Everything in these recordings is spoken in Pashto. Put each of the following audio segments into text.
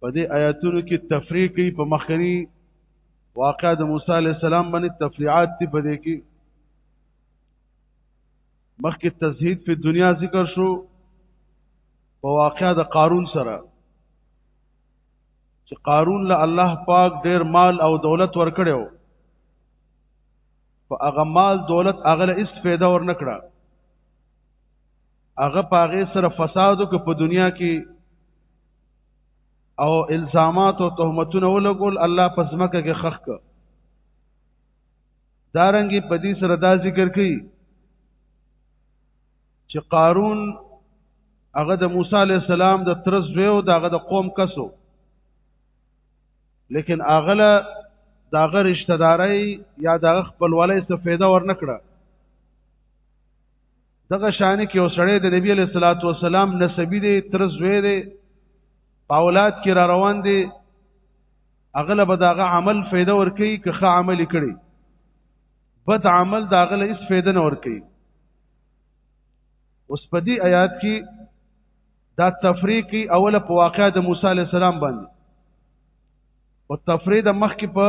په دې آیاتونو کې تفریح کوي په مخکنی واقعا د موسی علی السلام باندې تفریعات دي په دې کې مخکې تزهید په دنیا ذکر شو په واقعا د قارون سره چې قارون له الله پاک ډیر مال او دولت ورکړیو په هغه مال دولت هغه له هیڅ فایده ورنکړه هغه پاغه سره فساد وک په دنیا کې او الزامات او تهمتونه ولګول الله پس مکه کې خخ ک دارنګي په دې سره دا ذکر کړي چې قارون هغه د موسی علی السلام د ترز ویو دغه د قوم کسو لیکن اغله داغه رشتہ داري یا دغه خپلوالۍ څخه فایده ورنکړه دغه شان کې اوسړې د نبی علیہ الصلوۃ والسلام نسبی دی تر زوی دی پاولات کې را روان دی اغلب داغه عمل فایده ور کوي که ښه عمل کړي بد عمل داغه له هیڅ فایده نه ور کوي اوس په دې آیات کې دا تفریقی اوله په واقعا د موسی علی السلام باندې او تفرید مخکې په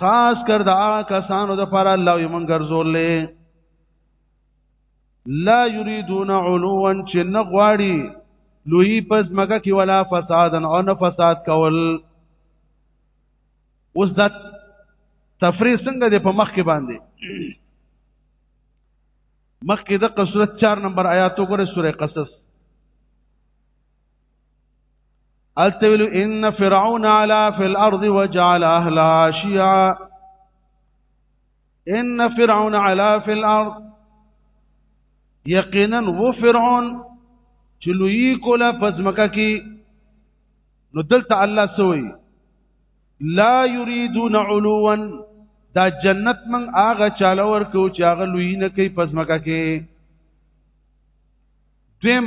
خاص کر دا کسانو د پر الله یې مونږ ګرځولې لا یریدون علوا چې نه غواړي لوی پس مګه کې ولا فسادن او نه فساد کول اوس دا تفریح څنګه د په مخ کې باندې مخکې د قصرت 4 نمبر آیاتو ګره سوره قصص التویل ان فرعون علا فی الارض وجعل اهلها شیعا ان فرعون علا فی الارض یقینا و فرعون چلوی کولا پزمکه کی نو دلته الله سوی لا یریدون علوا دا جنت من آغا چاله ورکو چې هغه لوی نه کوي پزمکه کې دویم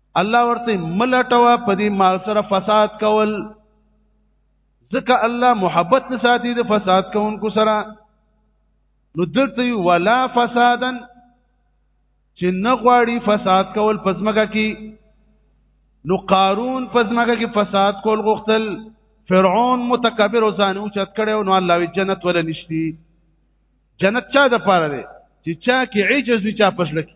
الله ورته ملټوا په دې مال سره فساد کول ځکه الله محبت نه ساتي د فساد کوونکو سره نو دلته ولا فسادن چې نه غواړي فساد کول پزماګه کې نو قارون پزماګه کې فساد کول غوښتل فرعون متکبر وسان او چت کړي نو الله وی جنت ولا نشتی جنت چا د پاره دی چې چا کې عجز وی چا پښلکی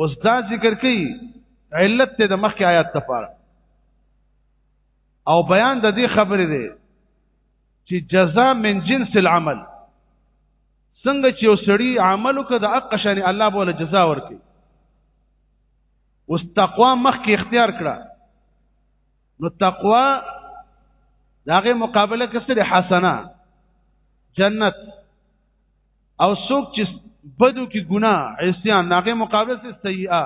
اوس دا ذکر کوي علت ته د مخکې آیات ته پاره او بیان د دې خبرې دی چې جزاء من جنس العمل څنګه چې یو سړی عمل وکړ د حق شان الله بوله جزاء ورکړي اوس تقوا مخکې اختیار کړه نو تقوا داغه مقابله کې سره حسنه جنت او څوک چې بدو کې ګناه عصيان هغه مقابله سي سيئه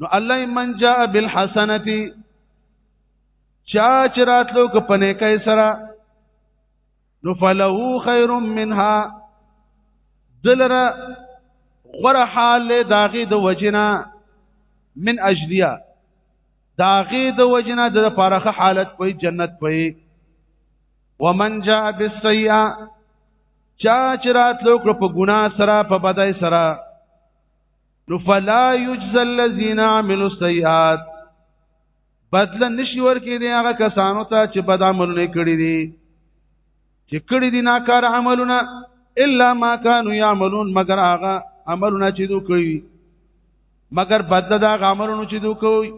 نو الله من جاء بالحسنه چا چې راتلو ک پنه کوي سره نو فله خير منها دلره غره حال داغي د وجنا من اجلیا داغي د وجنا د لپاره حالت په جنت په ومن جاء بالسيئه چا چرات لوک په ګنا سره په بدای سره نو فلا يجزى الذين عملوا السيئات بدل نشي ورکې دي هغه کسانو ته چې بد عملونه کړی دي چې کړی دي ناکار عملونه الا ما كانوا يعملون مگر هغه عملونه چې دوی کوي مگر بدل دا عملونه چې دوی کوي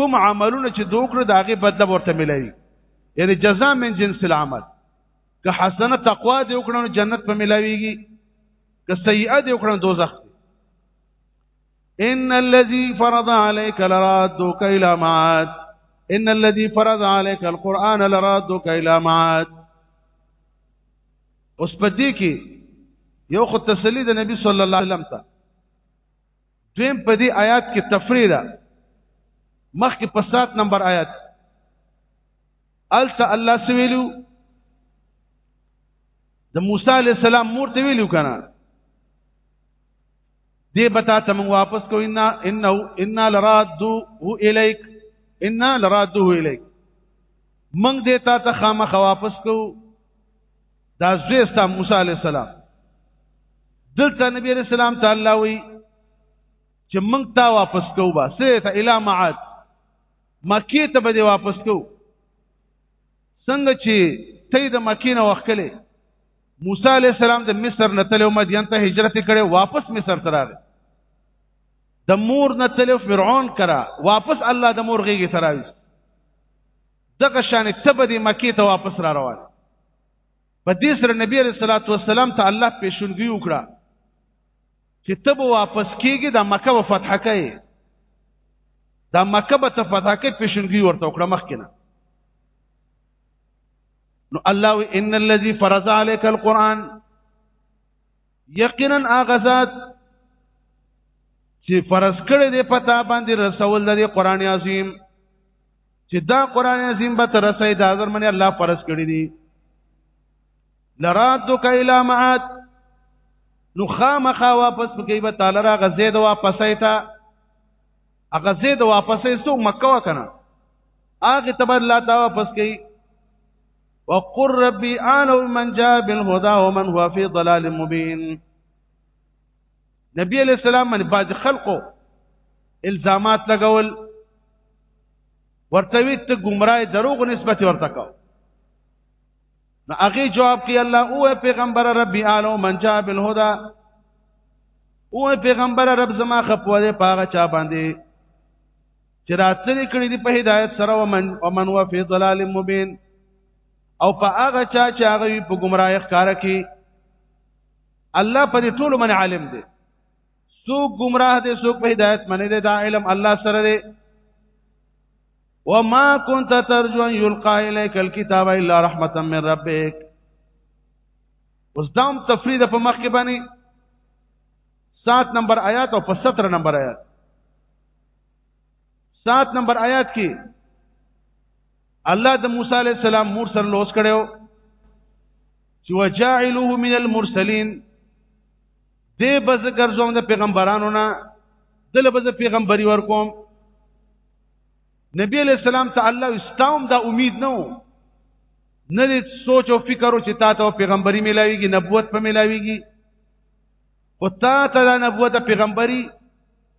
کوم عملونه چې دوی کړو دا هغه بدل ورته ملایي یعنی جزاء من جنس العمل که حسنه تقوا دې وکړو نو جنت په ملاويږي که سیئه دې وکړو دوزخ ان الذي فرض عليك لرادك الى معاد ان الذي فرض عليك القران لرادك الى معاد اوس په دې کې یو خو تسلی د نبی صلی الله علیه وسلم ته دویم په دې آیات کې تفریح ده مخکې په 7 نمبر آیات الته الله سویلو د موسی علی السلام مور ته ویلو کنه دې بتا ته موږ واپس کو ان انه ان لرادو الیک ان لرادو الیک موږ دې تا ته خامخ واپس کو دا زوی ستا موسی علی السلام دلته نبی علیہ السلام تعالی وی چې موږ تا واپس کوو با سه ته اله معاد مکی ته به واپس کوو څنګه چې ته د مکی نه وکړې موسی علی السلام د مصر نه تلو مدین ته هجرت کړي واپس مصر ته راغی د مور نه تلو فرعون کرا واپس الله د مور غیږي ته راوست دغه شان ته به د مکې ته واپس را روان په دې سره نبی عليه الصلاه والسلام ته الله پېښونګي وکړه چې ته به واپس کېږي د مکه و فتح کوي د مکه به ته فتح کوي پېښونګي ورته وکړه مخکنه نو الله ان الذي فرض عليك القران یقینا هغه ذات چې فرض کړی دی پتا باندې رسول لري قران عظیم چې دا قران عظیم به تر رسې د حاضر منی الله فرض کړی دی لرادک الی معاد نو خامخا واپس پکې به تعالی را غزید واپسې تا هغه زید واپسې سو مکه وکنه هغه تبر الله تعالی واپس کړي وقل ربي انا من جاء بالهدى ومن هو في ضلال مبين نبی علیہ السلام من بعض خلقو الزامات لګول ورته وی ته گمراه دروغ نسبت ورته کو نو هغه جواب کوي الله او پیغمبر ربي انا من جاء بالهدى او پیغمبر رب زما خپوله پاغه چا باندې چې راتلې کړې دي په هدایت سره ومن ومن و فی ضلال مبین او په هغه چا چې هغه په گمراهی ښکارا کې الله په دې ټولو من عالم دی څوک گمراه دی څوک په هدایت باندې دی دا علم الله سره دی وما كنت ترجو ان يلقى اليك الكتاب الا رحمه من ربك اوس دام تفرید په مخ کې باندې 7 نمبر آیات او په 17 نمبر آیات سات نمبر آیات کې الله د موسی علی السلام مور سره لوس کړو چې وجاعلوه من المرسلین دې بز ګرځوم د پیغمبرانو نه دله بز پیغمبري ورکوم نبی علیہ السلام ته الله استاوم دا امید نه نه دې سوچ او فکر او چې تا ته پیغمبري ملاويږي نبوت په ملاويږي او تا ته د نبوت پیغمبري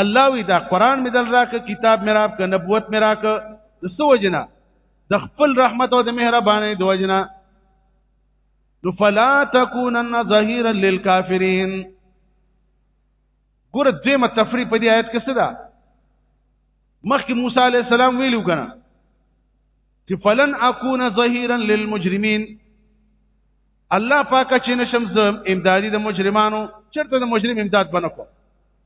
الله وی دا قران می دل راک کتاب می راک نبوت می راک د سو جنا د خپل رحمت او د مهرباني د وجنا نو فلا تکونن ظهیرا للکافرین ګور دې مت تفریق په دې آیت کې څه ده مخکې موسی علی السلام ویلو کنه چې فلن اكون ظهيرا للمجرمين الله پاک چې نشم زم امدادي د مجرمانو چرته د مجرم امداد بنکو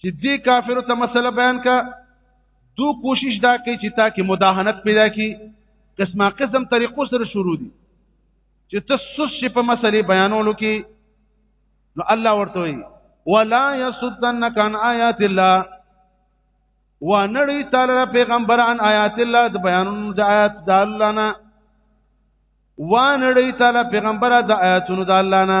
چې دې کافرو ته مسله بیان کا دو کوشش دا کوي چې تا کې مداهنت پیدا کی قسمه قسم طریقو سره شروع دي چې تسس شي په مسلې بیانولو کې نو الله ورته وي ولا يسدنك عن آيات الله ونړی تعالی پیغمبر عن آیات الله د بیانونو د آیات د الله نه ونړی تعالی پیغمبر د آیاتونو د الله نه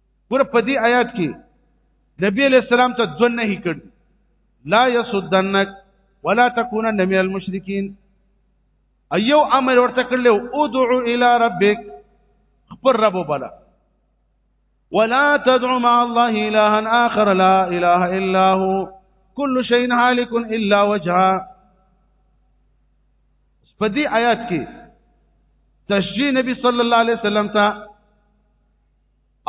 ګور په دې آیات کې نبی علیہ السلام ته ځن نه کړ لا یسدنک ولا تکونن من المشرکین ایو امر ورته کړل او دعو الی ربک خبر رب وبلا ولا تدعو مع الله الها اخر لا اله الا هو كل شيء هالك الا وجهه په دې آیات کې تشجیع نبی صلی الله علیه وسلم ته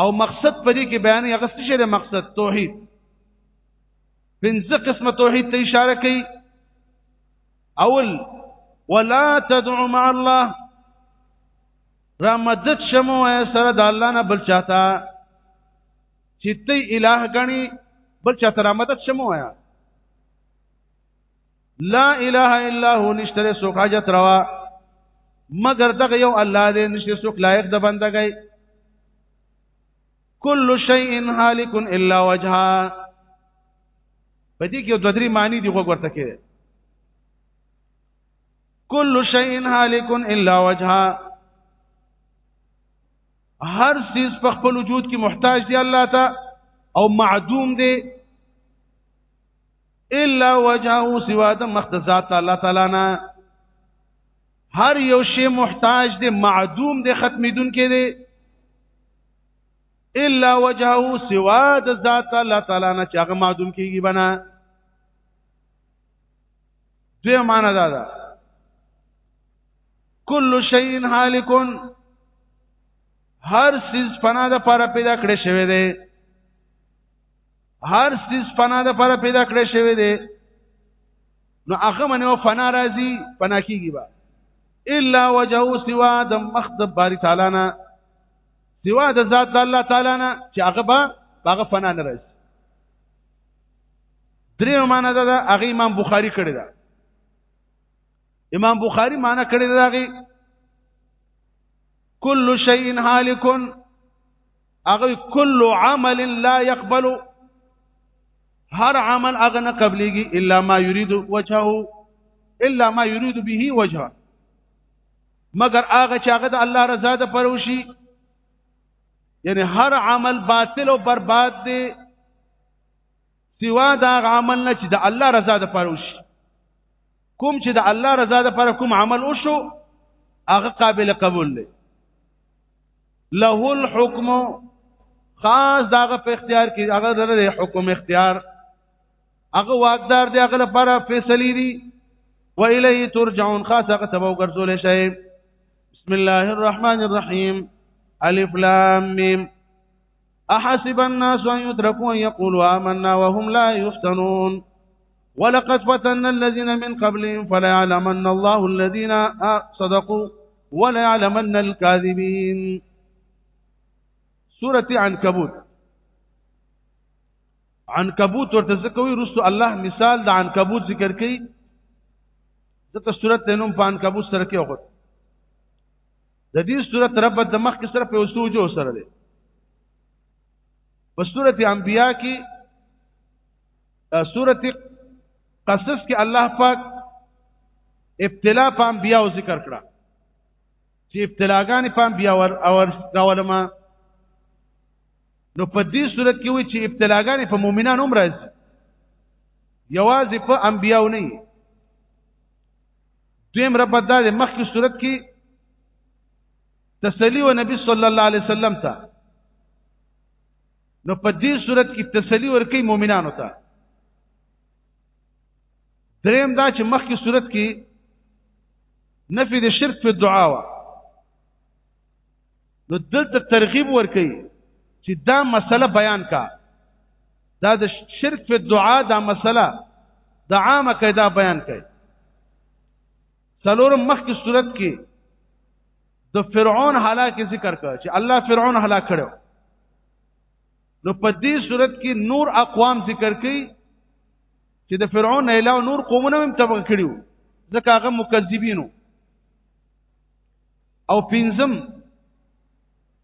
او مقصد په دې کې بیان هغه څه شی مقصد توحید پنځه قسمه توحید ته اشاره کوي اول ولا تدع مع الله را مدد شمو سره د الله نه بل چاته چې ته الہ غني بل چاته را مدد شمو یا لا اله الا هو نشتره سوک حاجت روا مگر دغه یو الله دې نشته سوک لایق د بندګۍ کل شیء هالک الا وجها په دې کې د درې معنی دی وګورته کې کل شیء هالک الا وجها هر چیز په خپل وجود کې محتاج دی الله ته او معدوم دی الا وجهه سوا د مخ د ذات الله تعالی نه هر یو شی محتاج دی معدوم دی ختمیدون کې دی الا وجهه سوا د ذات الله تعالی نه چې هغه معدوم کیږي بنا دوی معنا دا ده کل شیء هالکون هر سیز فنا د پر پیدا کړی شوی دی هر سیس فنا د پر پیدا کړی شوی دی نو هغه منو فنا راځي فنا کیږي با الا وجهو سوا د مخ د باری تعالی نه سوا د ذات د الله تعالی نه چې هغه با هغه فنا نه راځي درې معنا دا هغه امام بخاری کړی دا امام بخاری معنا کړی دا هغه کل شیء هالکون هغه کل عمل لا يقبل هر عمل هغه نه قبليږي الا ما يريد وجهه الا ما يريد به وجهه مگر هغه چې هغه د الله رضا ده پروشي یعنی هر عمل باطل او برباد دی سوا دا عمل نه چې د الله رضا د پاره وشي کوم چې د الله رضا د پاره کوم عمل وشو هغه قابل قبول دی له الحكم خاص داغه په اختیار کې هغه د حکم اختیار هغه واقدار دی هغه لپاره فیصله دي و الیه ترجعون خاص هغه تبو ګرځول شي بسم الله الرحمن الرحیم الف لام میم احسب الناس ان يتركوا ان يقولوا آمنا وهم لا يفتنون ولقد فتن الذين من قبلهم فلا يعلمن الله الذين صدقوا ولا يعلمن الكاذبين سورة عنكبوت عنكبوت ورتزكوي رسو الله مثال عنكبوت ذكر كي ذكر سورة نوم فعنكبوت عنكبوت سره د دې صورت رب د مخ کې سره په وسوجو سره دی په صورت انبیاء کې صورت قصص کې الله پاک ابتلا په انبیاء ذکر کړه چې ابتلاګانې په انبیاء ور اور راولما نو په دې صورت کې وي چې ابتلاګانې په مؤمنانو هم راځي یوازې په انبیاء نه دویم رب دا د مخکې صورت کې تسلی و نبی صلی الله علیه وسلم ته نو په دې صورت کې تسلی ورکړي مؤمنانو ته دریم دا چې مخکې صورت کې نفي د شرک په دعا وا نو دلته ترغیب ورکي چې دا مسله بیان کا دا د شرک په دعا دا مسله د عامه قاعده بیان کړي څلورم مخکې صورت کې د فرعون هلاک ذکر کړ چې الله فرعون هلاک کړو نو په دې صورت کې نور اقوام ذکر کړي چې د فرعون علاوه نور قومونه هم تبع کړیو ځکه هغه مکذبینو او پنځم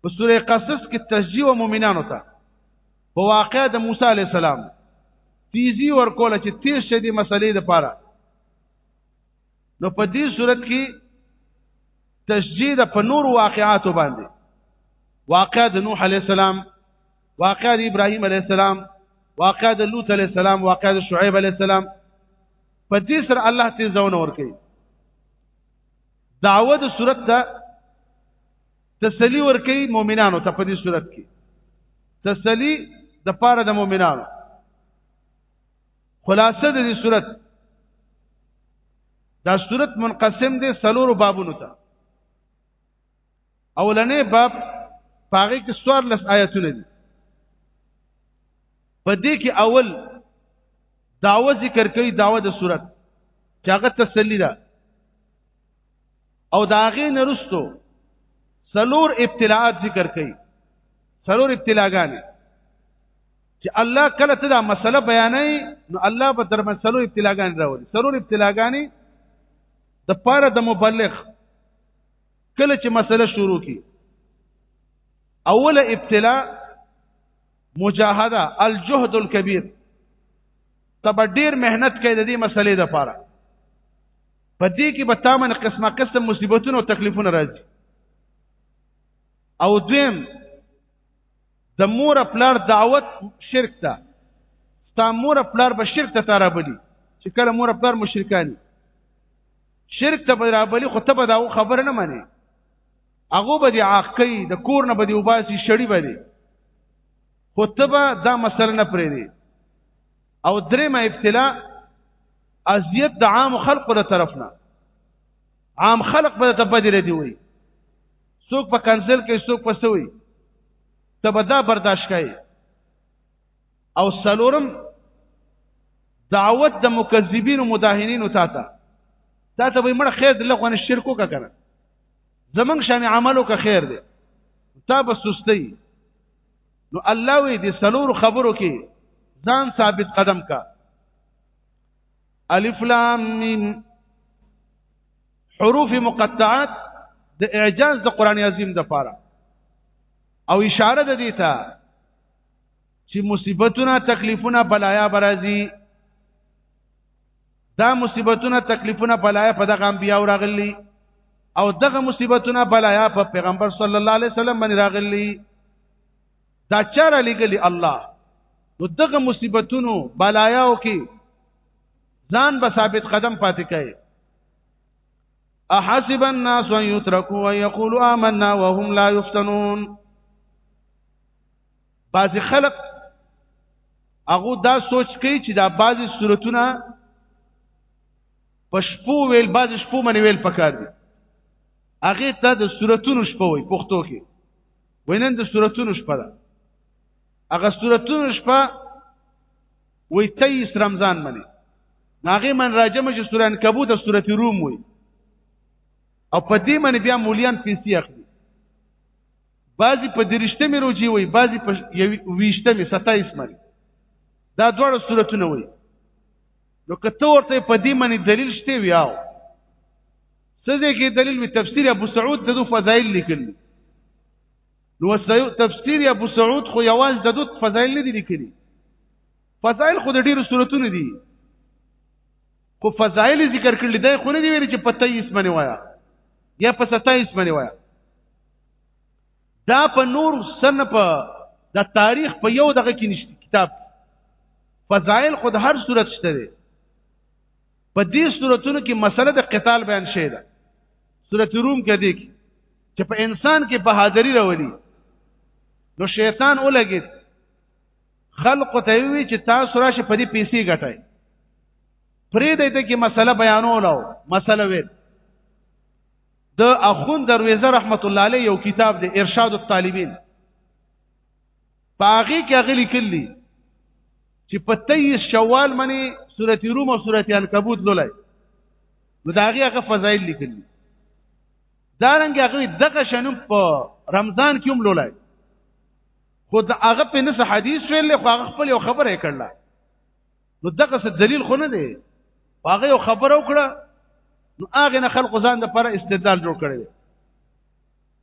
په سوره قصص کې تشجیع او مؤمنانو ته په واقع د موسی علی السلام تیزی ورکول چې تیز شدي مسلې د پاره نو په دې صورت کې تشجیع د په نور واقعاتو باندې واقع د نوح علی السلام واقع د ابراهیم علی السلام واقع د لوط علی السلام واقع د شعیب علی السلام په دې سره الله ته ځونه ورکړي دعوه د صورت ته تسلی ورکي مؤمنانو ته په دې صورت کې تسلی د پاره د مؤمنانو خلاصه د دې صورت دا صورت منقسم دي سلور بابونو ته اولنې باب پاره کې سوار لس آیاتونه دي په دې کې اول داوه ذکر کوي داوه د صورت چې هغه تسلی ده او داغه نرستو سلور ابتلاات ذکر کوي سلور ابتلاګانې چې الله کله ته دا مسله بیانې نو الله په درمن سلور ابتلاګانې راوړي سلور ابتلاګانې د پاره د مبلغ کله چې مسله شروع کی اوله ابتلا مجاهده الجهد الكبير تب ډیر مهنت کوي د دې مسلې د پاره په دې کې به تامن قسمه قسم مصیبتونه او تکلیفونه راځي او دویم د مور پلار دعوت شرک ته ستا مور پلار به شرک ته ترابلی چې کله مور پلار مشرکان شرک ته برابرلی خو ته به دا خبره نه مانی هغه به دی عاقی د کور نه به دی وباسي شړی به دی خو ته به دا مسله نه پرې دی او درېمه ابتلا اذیت د عام خلقو له طرف نه عام خلق به ته بدره دی وي څوک په کنسل کوي څوک په سوي ته به دا برداشت کوي او سلورم دعوت د مکذبین او مداهنین تا ته تا ته به مړ خیر د لغونه شرکو کا کنه زمنګ شان عملو کا خیر دی تا به سستی نو الله وی دې سلور خبرو کې ځان ثابت قدم کا الف لام میم حروف مقطعات د اعجاز د قران عظیم د پاره او اشاره د دې ته چې مصیبتونه تکلیفونه بلایا برازي دا مصیبتونه تکلیفونه بلایا په دغه انبیا راغلي او دغه مصیبتونه بلایا په پیغمبر صلی الله علیه وسلم باندې راغلي دا چاره لګلي الله نو دغه مصیبتونو بلایاو کې ځان به ثابت قدم پاتې کوي احسب الناس ان يتركوا ويقولوا آمنا وهم لا يفتنون بعض خلق هغه دا سوچ کوي چې دا بعضی صورتونه په شپو ویل بعضی شپو منی ویل پکار دي هغه ته د صورتونو شپه وي پښتو کې وینن د صورتونو شپه ده هغه صورتونو شپه وی 23 رمضان باندې ناغه من راجم چې سورې عنکبوت او سورې روم وی او په دې باندې بیا مولیان پیسې اخلي بعضی په درشته مې روجي وي بعضی په ویشته مې 27 مې دا دواړه صورتونه وي نو کته ورته په دې باندې دلیل شته ویاو څه دې کې دلیل می تفسیر ابو سعود دغه فضایل لیکل نو تفسیر ابو سعود خو یواز د دوت فضایل نه دي لیکلي فضایل خو د ډیرو صورتونو دي خو فضایل ذکر کړل دی خو نه دی ویل چې پته یې اسمنه وایا یا په ستا اسمنه وایا دا په نور سن په د تاریخ په یو دغه کې نشته کتاب فضایل خود هر صورت شته په دې صورتونو کې مسله د قتال بیان شوی ده سورۃ روم کې دی چې په انسان کې بهادری راولي نو شیطان ولګید خلق ته وی چې تاسو راشه په دې پیسې ګټای پرې دې ته کې مسله بیانولو مسله وې د اخون درویزه رحمت الله علیه یو کتاب دی ارشاد الطالبین پاغي کې غلي کلی چې په 23 شوال باندې سورته روم او سورته عنکبوت لولای نو دا هغه هغه فضایل لیکل دا رنګ هغه دغه شنم په رمضان کې هم لولای خو دا هغه په نس حدیث ویل خو هغه خپل یو خبره کړله نو دغه څه دلیل خو نه دی هغه یو خبره وکړه نو هغه نه خلق ځان د پر استدلال جوړ کړی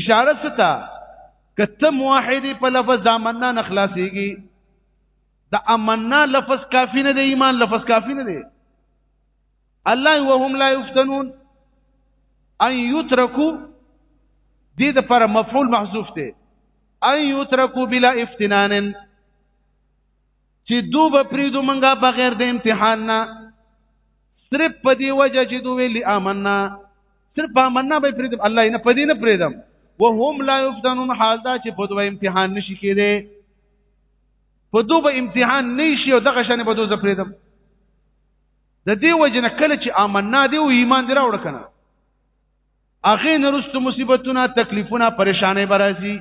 اشاره ستا کته موحد په لفظ د امنا نه خلاصيږي د امنا لفظ کافی نه دی ایمان لفظ کافی نه دی الله وهم لا یفتنون ان یترکو دې د پر مفعول محذوف دی ان یترکو بلا افتنان چې دو به پریدو منګه بغیر د امتحان نه صرف په دی وجه چې دو ویلی آمنا صرف په آمنا به پریدم الله نه په دی نه پریدم وهم لا یفتنون حال دا چې په دوه امتحان نشي کېده په دوه به امتحان نشي او دغه شنه په دوه زپریدم د دې وجه نه کله چې آمنا دی او ایمان دی راوړ کنه اغه نرست مصیبتونه تکلیفونه پریشانې برازي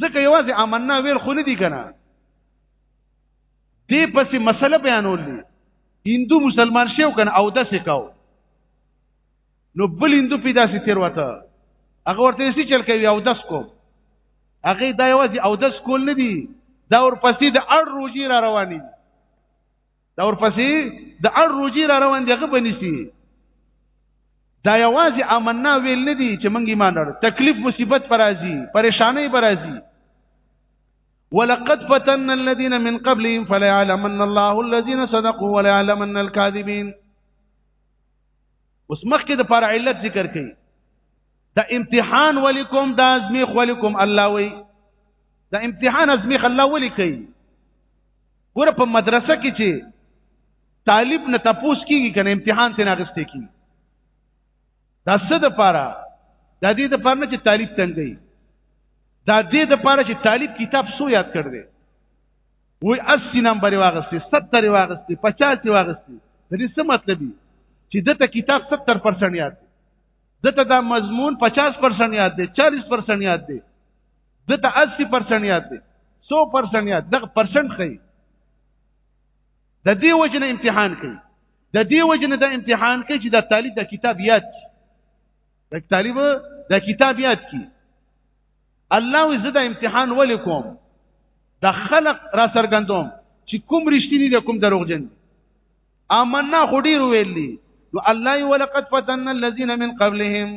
ځکه یوازې آمنا ویل خو نه دي کنه دې پسې مسله بیانول دي هندو مسلمان شیو کنه او د سکاو نو بل هندو پیدا سي تیر وته هغه ورته سي چل کوي او دس کو هغه دا یوازې او دس کول نه دي دا ورپسې د اړ روجي را رواني دا ورپسې د اړ روجي را روان دی غو بنسي دا یوازې امنا ویل نه دي چې منګي مان لرو تکلیف مصیبت پر راځي پریشانې پر راځي ولقد فتن الذين من قبلهم فلا يعلمن الله الذين صدقوا ولا يعلمن الكاذبين اوس مخکې د پر علت ذکر کړي دا امتحان ولیکم دا ازمیخ ولیکم الله وی دا امتحان ازمیخ الله ولیکي ګوره په مدرسه کې چې طالب نه تپوس کیږي کنه امتحان ته ناغسته کیږي دا څه د پاره دا دې د پاره چې طالب تنګي دا دې د پاره چې طالب کتاب سو یاد کړ دې وای 80 نمبر واغستی 70 واغستی 50 واغستی د دې څه مطلب دی چې دته کتاب 70% یاد دی دته دا مضمون 50% یاد دی 40% یاد دی د ته 80% یاد دی 100% یاد دغه پرسنټ خي د دې وجنه امتحان کوي د دې وجنه د امتحان کوي چې د طالب د کتاب یاد کی د طالب د کتاب یاد کی الله عزت امتحان ولې کوم د خلق را سرګندوم چې کوم رښتینی دی کوم دروغجن آمنا خو ډیر ویلی نو الله ولقد فتن الذين من قبلهم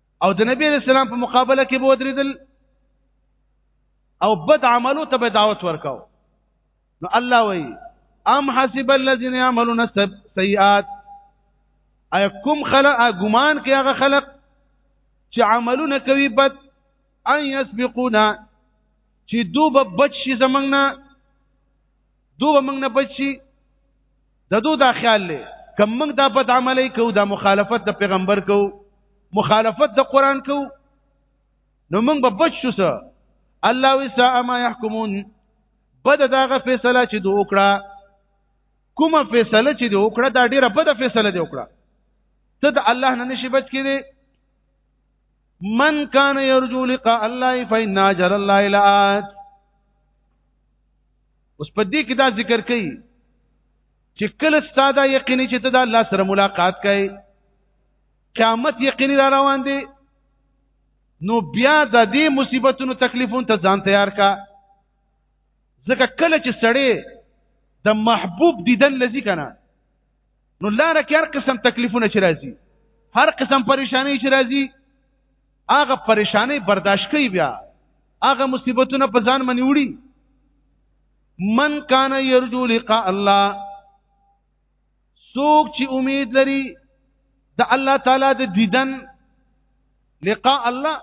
او د نبی رسول الله په مقابله کې به درېدل او بد عملو ته به دعوت ورکاو نو الله وی ام حسب الذين يعملون السيئات اي کوم خلق ګمان کې هغه خلق چې عملونه کوي بد ان يسبقونا چې دوب بچ شي زمنګ نه دوب موږ نه بچ شي د دوی دا خیال لې کم موږ دا بد عملی کو دا مخالفت د پیغمبر کو مخالفت د قران کو نو موږ به بچ شو سه الله وسا ما يحكمون بد داغه فیصله چې دوی وکړه کومه فیصله چې دوی وکړه دا ډیره بده فیصله دی وکړه ته د الله نه نشي بچ کېږي من کان یرجو لقاء الله فإن اجر الله لآت اوس په دې کې دا ذکر کړي چې کله ستاده یقیني چې ته د الله سره ملاقات کوي قیامت یقیني را روان دی نو بیا د دې مصیبتونو تکلیفونو ته ځان تیار کا ځکه کله چې سړی د محبوب دیدن لذي کنه نو لاره کې هر قسم تکلیفونه چې راځي هر قسم پریشانی چې راځي هغه پریشانی برداشت کوي بیا هغه مصیبتونه په ځان منی وړي من کان یرجو لقاء الله سوک چې امید لري د الله تعالی د دیدن لقاء الله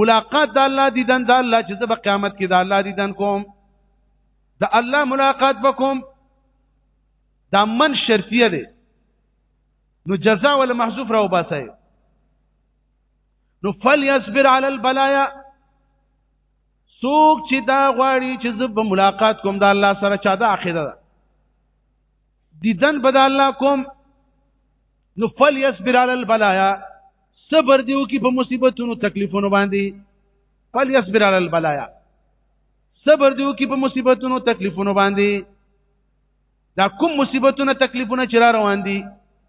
ملاقات د الله دیدن د الله چې په قیامت کې د الله دیدن کوم د الله ملاقات وکوم دا من شرطیه ده نو جزاء ولا محذوف راو باسه نو فليصبر على البلايا سوک چې دا غواړي چې زب ملاقات کوم د الله سره چا د عقیده ده دیدن بد الله کوم نو فل یصبر علی البلایا صبر دیو کی په مصیبتونو تکلیفونو باندې فل یصبر علی البلایا صبر دیو کی په مصیبتونو تکلیفونو باندې دا کوم مصیبتونه تکلیفونه چې را روان دي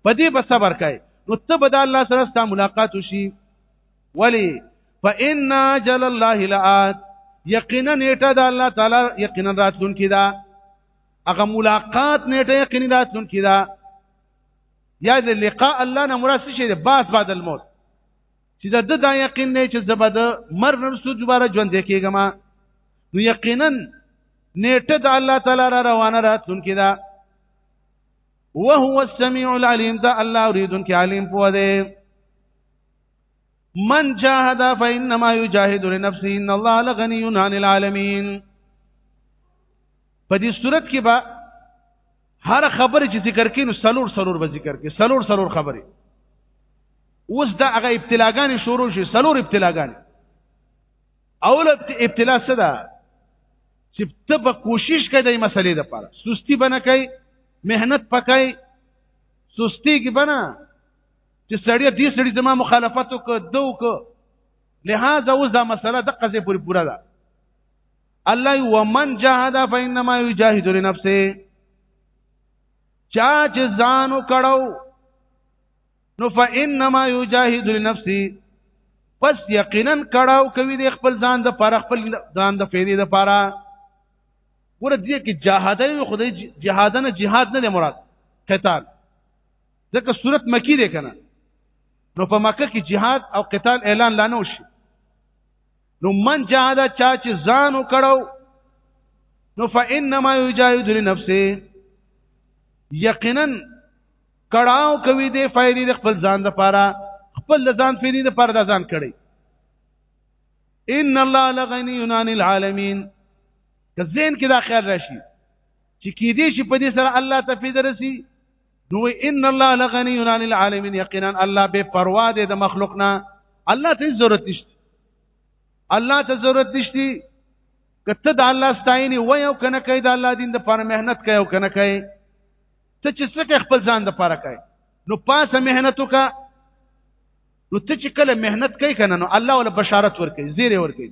په دې به صبر کوي نو ته به د الله سره ستا ملاقات وشي ولی فإن جل الله لآت یقینا نیټه د الله تعالی یقینا راتلون کیدا هغه ملاقات نیټه یقینا راتلون کیدا یا د لقاء الله نه مراد څه دی باس بعد الموت چې دا د دا یقین نه چې زبا د مر نرسو دوباره ژوند کېږم نو یقینا نیټه د الله تعالی را روانه راتلونکې ده وهو السميع العليم دا الله اوریدون کې علیم پوه دی من جاهد فانما يجاهد لنفسه ان الله لغني عن العالمين په دې صورت کې به هر خبره چې ذکر کینو سلور سلور به ذکر کې سلور سلور خبره اوس دا هغه ابتلاګان شروع شي سلور ابتلاګان اول ابتلا څه ده چې ته په کوشش کوي د مسلې لپاره سستی بنه کوي مهنت پکای سستی کې بنه چې سړی دې سړی زما مخالفت وکړ دوه لہذا اوس دا مسله د قضې پوری پورا ده الله ومن جاهد فانما یجاهد لنفسه چا چې ځان وکړو نو فانما یجاهد لنفسه پس یقینا کړهو کوي د خپل ځان د پر خپل ځان د فیدې د پاره ور دې کې جهاد او خدای جهاد نه جهاد نه مراد قتال ځکه صورت مکی دی کنه نو په مکه کې جهاد او قتال اعلان لا نه وشي نو من جهاد چا چې ځان وکړو نو فانما یجاهد لنفسه یقینا کړهو کوي د فائدې د خپل ځان لپاره خپل ځان فائدې لپاره د ځان کړي ان الله لغنی عن العالمین که زین کې دا خیال راشي چې کې دې شي په دې سره الله ته فائدې رسی نو ان الله لغنی عن العالمین یقینا الله بے پروا دی د مخلوق نه الله ته ضرورت نشته الله ته ضرورت نشته کته د الله ستاینه و یو کنه کوي د الله دین د پر مهنت کوي او کنه کوي ته چې څه خپل ځان د پر کوي نو پاسه مهنت وکا نو ته چې کله مهنت کوي کنه نو الله ولا بشارت ورکړي زیره ورکړي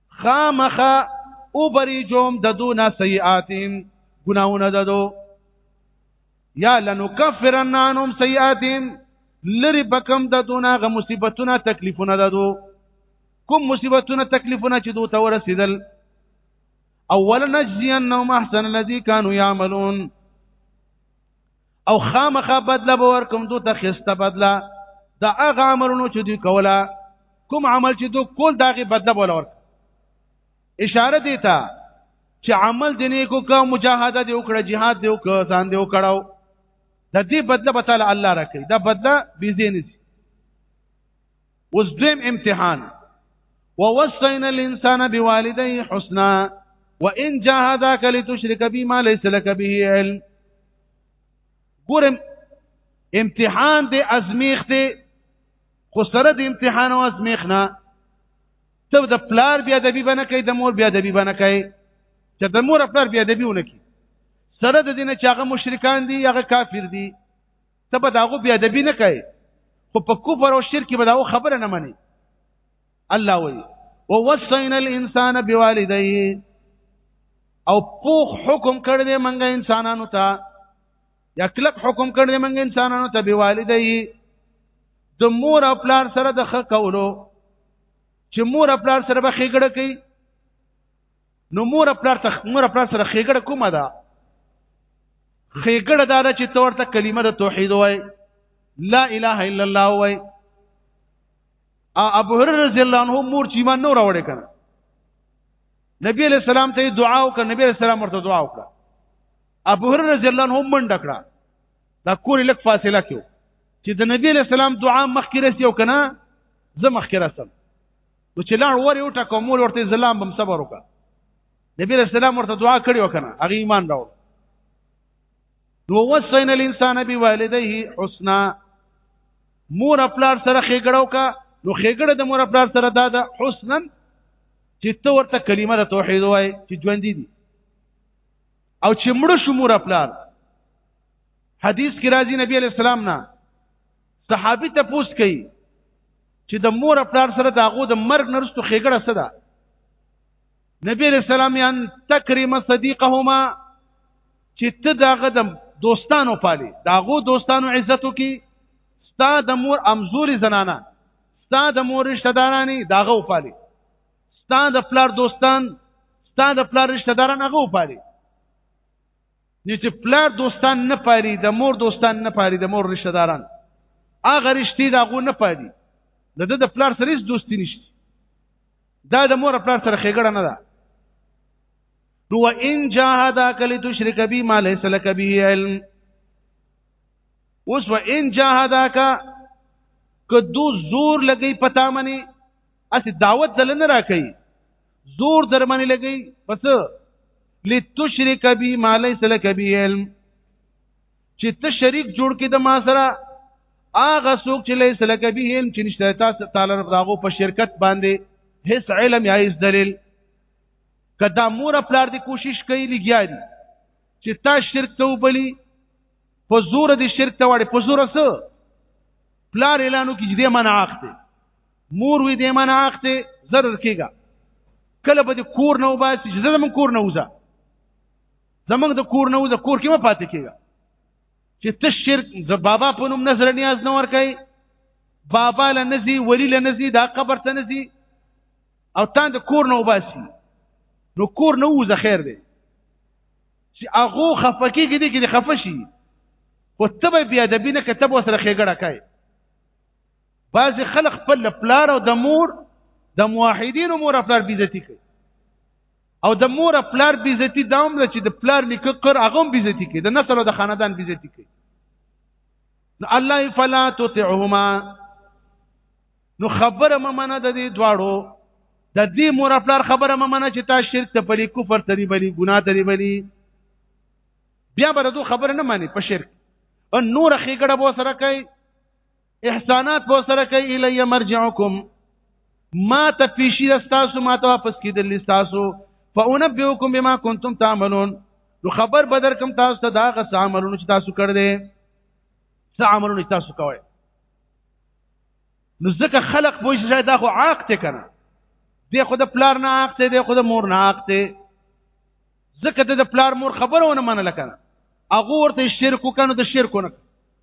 خامخا او بری جوم د دون سیئاتهم گناونه د دو یا لنکفرن عنهم سیئاتهم لری بکم د دونه غ مصیبتونه تکلیفونه د دو کوم مصیبتونه تکلیفونه چې دوی ته ورسیدل اول نجزی انهم احسن الذي كانوا يعملون او خامخا بدله به ورکم دوی ته خسته بدله د هغه امرونو چې دوی کوله کوم عمل چې دوی کول داغه بدله به ورکم اشاره دی ته چې عمل دې نه کو کوم مجاهده دې وکړه jihad دې وکړه ځان دې وکړاو د دې بدله به تعالی الله راکړي دا بدله بيزې نه اوس دویم امتحان ووصينا الانسان بوالديه حسنا وان جاهداك لتشرك بي ما ليس لك به علم ګورم امتحان دی ازمیخ دی خو سره د امتحان او ازمیخ نه ته د پلار بیا د بی بنه کوي د مور بیا د بی بنه کوي چې د مور پلار بیا د بیونه کوي سره د دینه چې هغه مشرکان دي هغه کافر دي ته به داغو بیا ادبی نه کوي خو په کفر او شرک به داغو خبره نه مني الله وی ووصینا الانسان بوالديه او پوخ حکم کړ دې منګه انسانانو ته یا کلک حکم کړ دې منګه انسانانو ته بوالديه د مور او پلار سره د خ کولو چې مور او پلار سره به خېګړه کوي نو مور پلار ته مور پلار سره خېګړه کومه ده خېګړه دا ده چې تور ته کلمه د توحید وای لا اله الا الله وای ابو هرره رضی الله عنه مور چې ایمان نور راوړې کړه نبی علیہ السلام ته دعا وکړه نبی علیہ السلام ورته دعا وکړه ابو هرره رضی الله عنه منډه کړه دا کور لک فاصله کېو چې د نبی علیہ السلام دعا مخکې رسي او کنه زه مخکې رسم نو چې لاړ وره یو ټکو مول ورته ظلم بم صبر وکړه نبی رسول الله ورته دعا کړې وکنه هغه ایمان راوړ نو وصینا الانسان بوالديه حسنا مور خپل سره خېګړو کا نو خېګړه د مور خپل سره دا د حسنا چې ته ورته کلمه د توحید وای چې ژوند دي او چې مړ شو مور خپل حدیث کې راځي نبی علی السلام نه صحابي ته پوس کوي چې د مور خپل سره د هغه د مرګ نرستو خېګړه څه ده نبی رسول الله یان تکریم صدیقهما چې ته دغه د دوستانو پالي داغو دوستانو عزتو کې ستا د مور امزوري زنانه ستا د مور رشتہ دارانی داغو پالي ستا د پلار دوستان ستا د پلار رشتہ داران هغه پالي نو چې پلار دوستان نه پاري د مور دوستان نه پاري د مور رشتہ داران هغه رشتي دا غو نه پاري د د پلار سره هیڅ دوستی نشته دا د مور پلار سره خېګړه نه ده نو ان جاهداک لتشرک بی ما ليس لك به علم اوس و ان جاهداک که دو زور لګی پتا منی اته دعوت دل نه راکې زور در باندې لګي پس لتشرک بی ما ليس لك به علم چې ته شریک جوړ کې د ما سره اغه څوک چې ليس لك به علم چې نشته تاسو تعالی رب داغو په شرکت باندې هیڅ علم یا هیڅ دلیل کدا مور خپل دې کوشش کوي لګیا دي چې تا شرک ته وبلی په زور دې شرک ته وړي په زور سره پلار اعلانو کې دې منع اخته مور وی دې منه اخته ضرر کیږي کله به د کور نه وباسي چې زمون کور نه وځه زمونږ د کور نه وځه کور کې ما پاتې کیږي چې ته شرک د بابا په نوم نظر نیاز نه ورکای بابا لنزي ولی لنزي دا قبر ته نزي او تاند کور نه وباسي نو کور نه وځه خیر دی چې هغه خفکیږي دي کې خفشي او ته بیا د بینه کتب وسره خېګړه کوي بعضی خلک خپل پلار او د مور د موحدین مور پلار بیزتی کوي او د مور پلار بیزتی دا هم چې د پلار نیکه قر هغه هم بیزتی کوي د نسل او د خاندان بیزتی کوي نو الله فلا تطعهما نو خبره ممنه د دې دواړو د دې مور خپل خبره ممنه چې تا شرک ته پلی کفر ته بلی ګناه ته بلی بیا به دوه خبره نه مانی په شرک او نور خېګړه بو سره کوي احسانات په سره کوي الی مرجعکم ما ته پیشی تاسو ما ته واپس کیدل تاسو فانبئکم بما کنتم تعملون نو خبر بدر کوم تاسو ته دا غس عملونه چې تاسو کړ دې څه عملونه تاسو کوي نو ځکه خلق پوه شي دا خو عاق ته کنه دی خو د پلار نه عاق ته دی خو د مور نه عاق ته ځکه د پلار مور خبرونه منل کنه هغه ورته شرک وکنه د شرک نه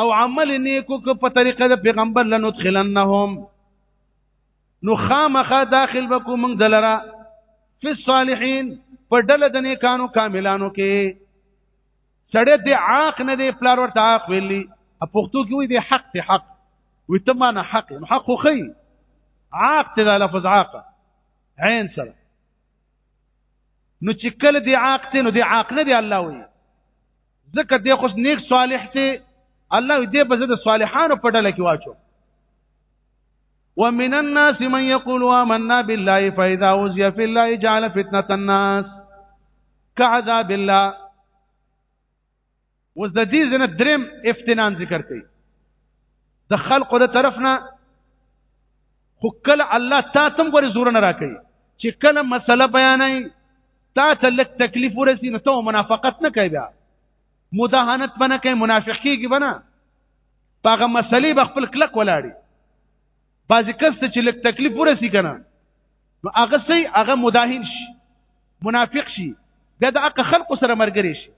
او عمل نیکو که په طریقه د پیغمبر لندخلنهم نو خامخه داخل بکو موږ دلرا فی الصالحین په ډله د نیکانو کاملانو کې سړی د عاق نه دی پلار ورته عاق ویلی پښتو کې وي د حق ته حق وي ته معنا حق نو حق خو خي عاق ته دا لفظ عاق عین سره نو چې کله دی عاق ته نو دی عاق نه دی الله وي ځکه دی خو نیک صالح دی الله دې په زړه صالحانو په ډله کې واچو ومن الناس من يقول آمنا بالله فإذا أوذي في الله جعل فتنة الناس كعذاب الله وز د دې زنه دریم افتنان ذکر کړي د خلقو د طرفنا خو کله الله تا تم ګورې زور نه راکړي چې کله مسله بیانای تا ته لک تکلیف ورسی نو ته منافقت نه کوي بیا مداهنت بنه کوي منافق کیږي بنه پاغه مسلې به خپل کلک ولاړي بعضی کس ته چې لک تکلیف ورسی کنه نو هغه سي هغه مداهن شي منافق شي بیا د اق خلق سره مرګري شي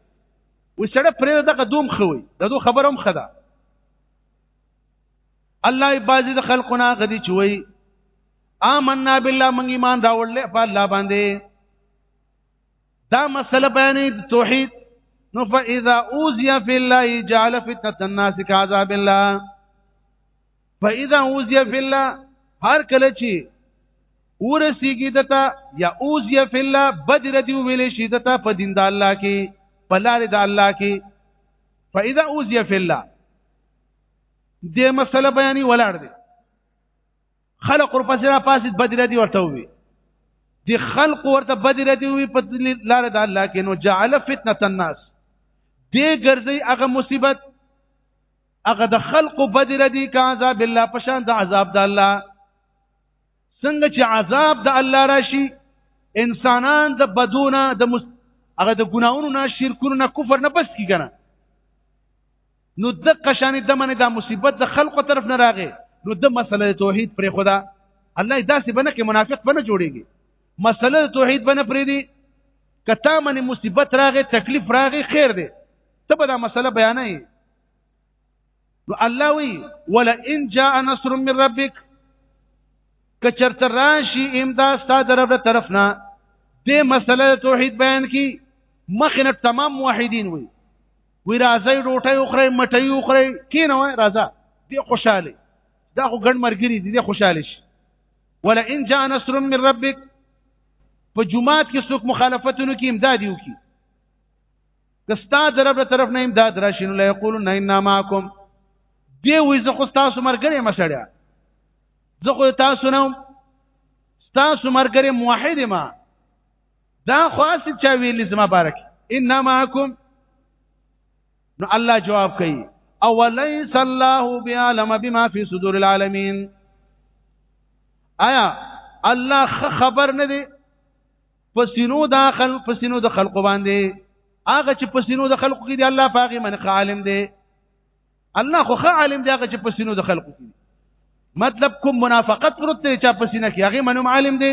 وسړه پرې دغه دوم خوي دغه خبره هم خده الله بعضی د خلقنا غدي چوي آمنا بالله من ایمان راوړل په الله باندې دا مسله بیانې توحید نو فاذا اوذي في الله جعل فتنه الناس كعذاب الله فاذا اوذي في الله هر کله چې ورسیږي دتا یا اوذي في الله بدر دی ویلې شي دتا په دین د الله کې په لار د الله کې فاذا اوذي في الله دې مسله بیانې ولاړ دي خلق ورپسې را پاسید بدره دی ورته وي دي خلق ورته بدره دی وي په لار د الله کې نو جعل فتنه الناس دې ګرځي هغه مصیبت هغه د خلق بدره دی کا عذاب الله پشان د عذاب د الله څنګه چې عذاب د الله راشي انسانان د بدونه د هغه د ګناونو نه شرکونو نه کفر نه بس کی کنه نو د قشانې د منې دا مصیبت د خلقو طرف نه راغې نو د مسله توحید پر خدا الله داسې بنه کې منافق بنه جوړيږي مسله توحید بنه پرې دي کته منې مصیبت راغې تکلیف راغې خیر دی ته به دا مسله بیانې نو الله وی ولا ان جاء نصر من ربک کچرت راشی امداد ستاسو رب طرف نه دې مسله توحید بیان کی مخنه تمام موحدین وی وی راځي روټي وخره مټي وخره کینه وای راځه دی خوشاله دا خو ګڼ مرګري دي دی خوشاله شي ولا ان جاء نصر من ربك په جمعات کې څوک مخالفتونو کې امداد یو کی کستا درب طرف نه امداد راشي نو لا یقولون انا معكم دی وې زه خو تاسو مرګري مسړیا زه خو تاسو نه تاسو مرګري موحد ما دا خاص چا ویلی زما بارک انما معكم نو الله جواب کوي اوليس الله بعالم بما في صدور العالمين آیا الله خبر نه دی پسینو دا خلق پسینو د خلق باندې هغه چې پسینو د خلق کې دی الله پاغي من عالم دی الله خو خه عالم دی هغه چې پسینو د خلق کې مطلب کوم منافقت پروت دی چې پسینه کې هغه منو عالم دی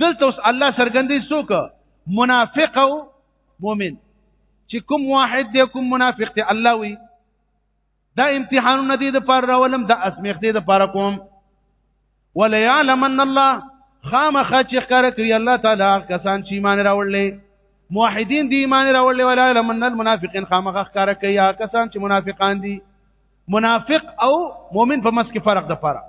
دلته اوس الله سرګندې څوک منافق او مؤمن چې کوم واحد دی کوم منافق دی الله وی دا امتحانونه دي د پر راولم د اسمیخ دي د پر کوم ولا يعلمن الله خامخ چې کار کوي الله تعالی کسان چې ایمان راوړلې موحدین دی ایمان راوړلې ولا يعلمن المنافقین خامخ کار کوي کسان چې منافقان دي منافق او مؤمن په مس کې فرق د فرق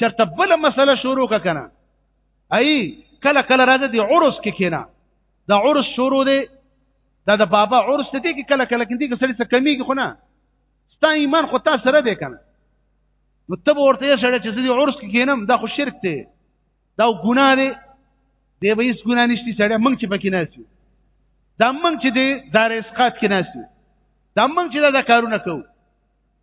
چرته بل مسله شروع کنه ای کله کله راځي د عرس کې کینا د عرس شروع دی دا د بابا عرس ته دی کې کله کله کې دې سړی څه کمیږي خو نه ستا ایمان خو تاسو سره دی کنه نو ته ورته یې سړی چې د عرس کې کینم دا خو شرک دی دا ګناه دی دی به هیڅ ګناه نشتی سړی موږ چې پکې نه یو دا موږ چې د دار اسقات کې نه یو دا موږ چې دا کارونه کوو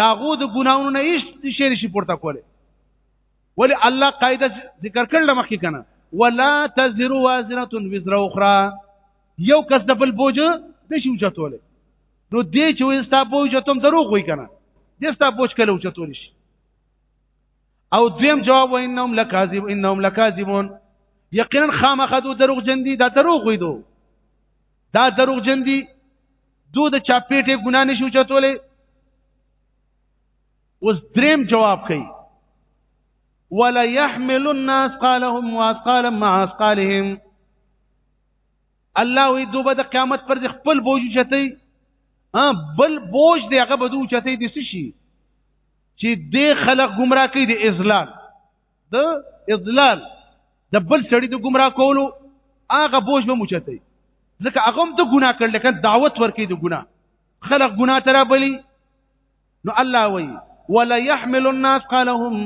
دا غو د ګناونو نه هیڅ شي نشي پورته کوله ولی الله قاعده ذکر کړل مخکې کنه ولا تزر وازره وزر اخرى یو کس د بل بوج د شي وچتوله نو دې چې وستا بوج تم دروغ وای کنه دې ستا بوج کله وچتول شي او دویم جواب وانهم لکاذب انهم لکاذبون یقینا خامخدو دروغ جن دي دا دروغ وي دو دا دروغ جن دي دو د چاپېټې ګنا نشو چتولې اوس دریم جواب کوي ولا يحمل الناس قالهم واثقالا مع اثقالهم الله وي دوبه د قیامت پر خپل بوج چتي بل بوج دی هغه بدو چتي دي شي چې د خلق گمراه کوي د اذلال د اضلال د بل سړي د گمراه کولو هغه بوج به موچته ځکه هغه هم د ګناه کړل لکه دعوت ورکې د ګناه خلق ګناه ترا بلی نو الله وی ولا يحمل الناس قالهم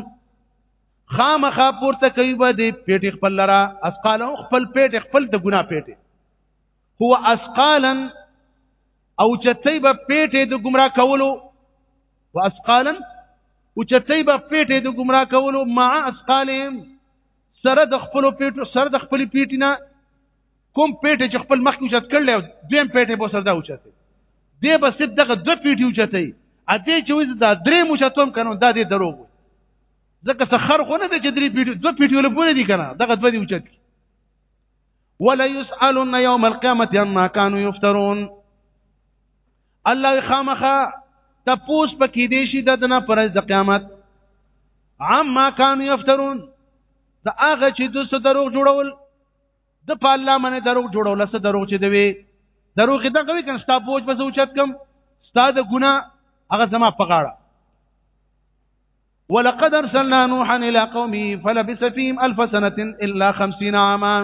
خامخا پورته کوي به د پیټ خپل لرا اسقال خپل پیټ خپل د ګناه پیټ هو اسقالا او چتای به پیټ د گمراه کولو واسقالا او چتای به پیټه د گمراه کولو مع اسقالهم سره د خپل پیټو سره د خپل پیټینا کوم پیټه چې خپل مخ اوچت کړل دویم پیټه به سره دا اوچته دی به سید دغه دو پیټي اوچته ا دې چې وځ دا درې موچتوم کنه دا دې دروغ ځکه څه خر خو نه دې چې درې پیټي دو پیټي له پوره دي کنه دغه دوه دي اوچت ولا يسالون يوم القيامه عما كانوا يفترون الله خامخه تپوس پکې دی شي د دنه پر د قیامت عما كانوا يفترون دا هغه چې د څه دروغ جوړول د په الله باندې دروغ جوړول څه دروغ چې دوی دروغ دا کوي کنه ستا بوج بس اوچت کم ستا د ګنا هغه زما په غاړه ولقد ارسلنا نوحا الى قومه فلبث فيهم الف سنه الا 50 عاما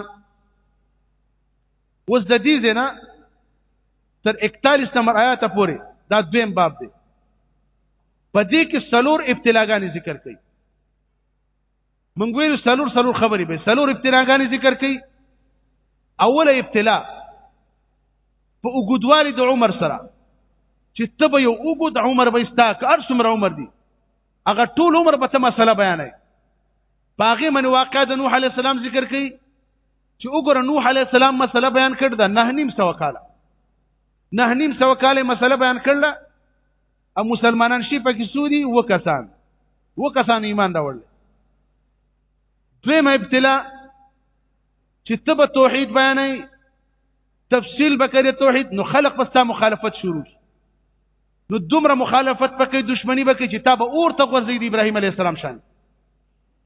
اوس د دې زنا تر 41 نمبر آیات پورې دا دویم باب دی په دې کې سلور ابتلاګانی ذکر کړي مونږ ویل سلور سلور خبرې به سلور ابتلاګانی ذکر کړي اوله ابتلا په وګدوالي د عمر سره چې تب یو وګد عمر به استا کار څومره عمر دی هغه ټول عمر به ته مسله بیانای باغی من واقع د نوح علی السلام ذکر کړي چې وګوره نوح علی السلام مسله بیان کړ دا نه نیم سو کاله نه نیم سو کاله مسله بیان کړل او مسلمانان شي پکې سودي وکسان وکسان ایمان راوړل دویمه ابتلا چې تب توحید بیانې تفصیل بکره توحید نو خلق پستا مخالفت شروع نو دومره مخالفت پکې دشمنی بکې چې تاب اور ته غورځي د ابراهیم علی السلام شان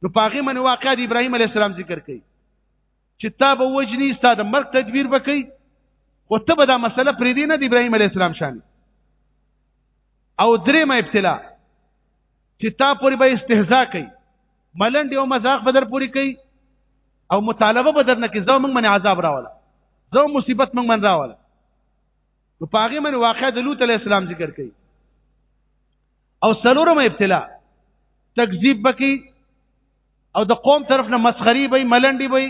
نو پاغه من واقعا د ابراهيم عليه السلام ذکر کړي چې تا به وجني ستاد مرګ تدبیر وکړي خو ته به دا مسله پرې دی نه د ابراهيم عليه السلام شان او درې ما ابتلا چې تا پورې به استهزاء کوي ملنډ او مزاق بدر پوری کوي او مطالبه بدر نه کوي زو موږ من عذاب راولا زو مصیبت موږ من راولا نو پاغه من واقع د لوط علی السلام ذکر کوي او سلورم ابتلا تکذیب بکی او د قوم طرف نه مسخري وي ملنډي وي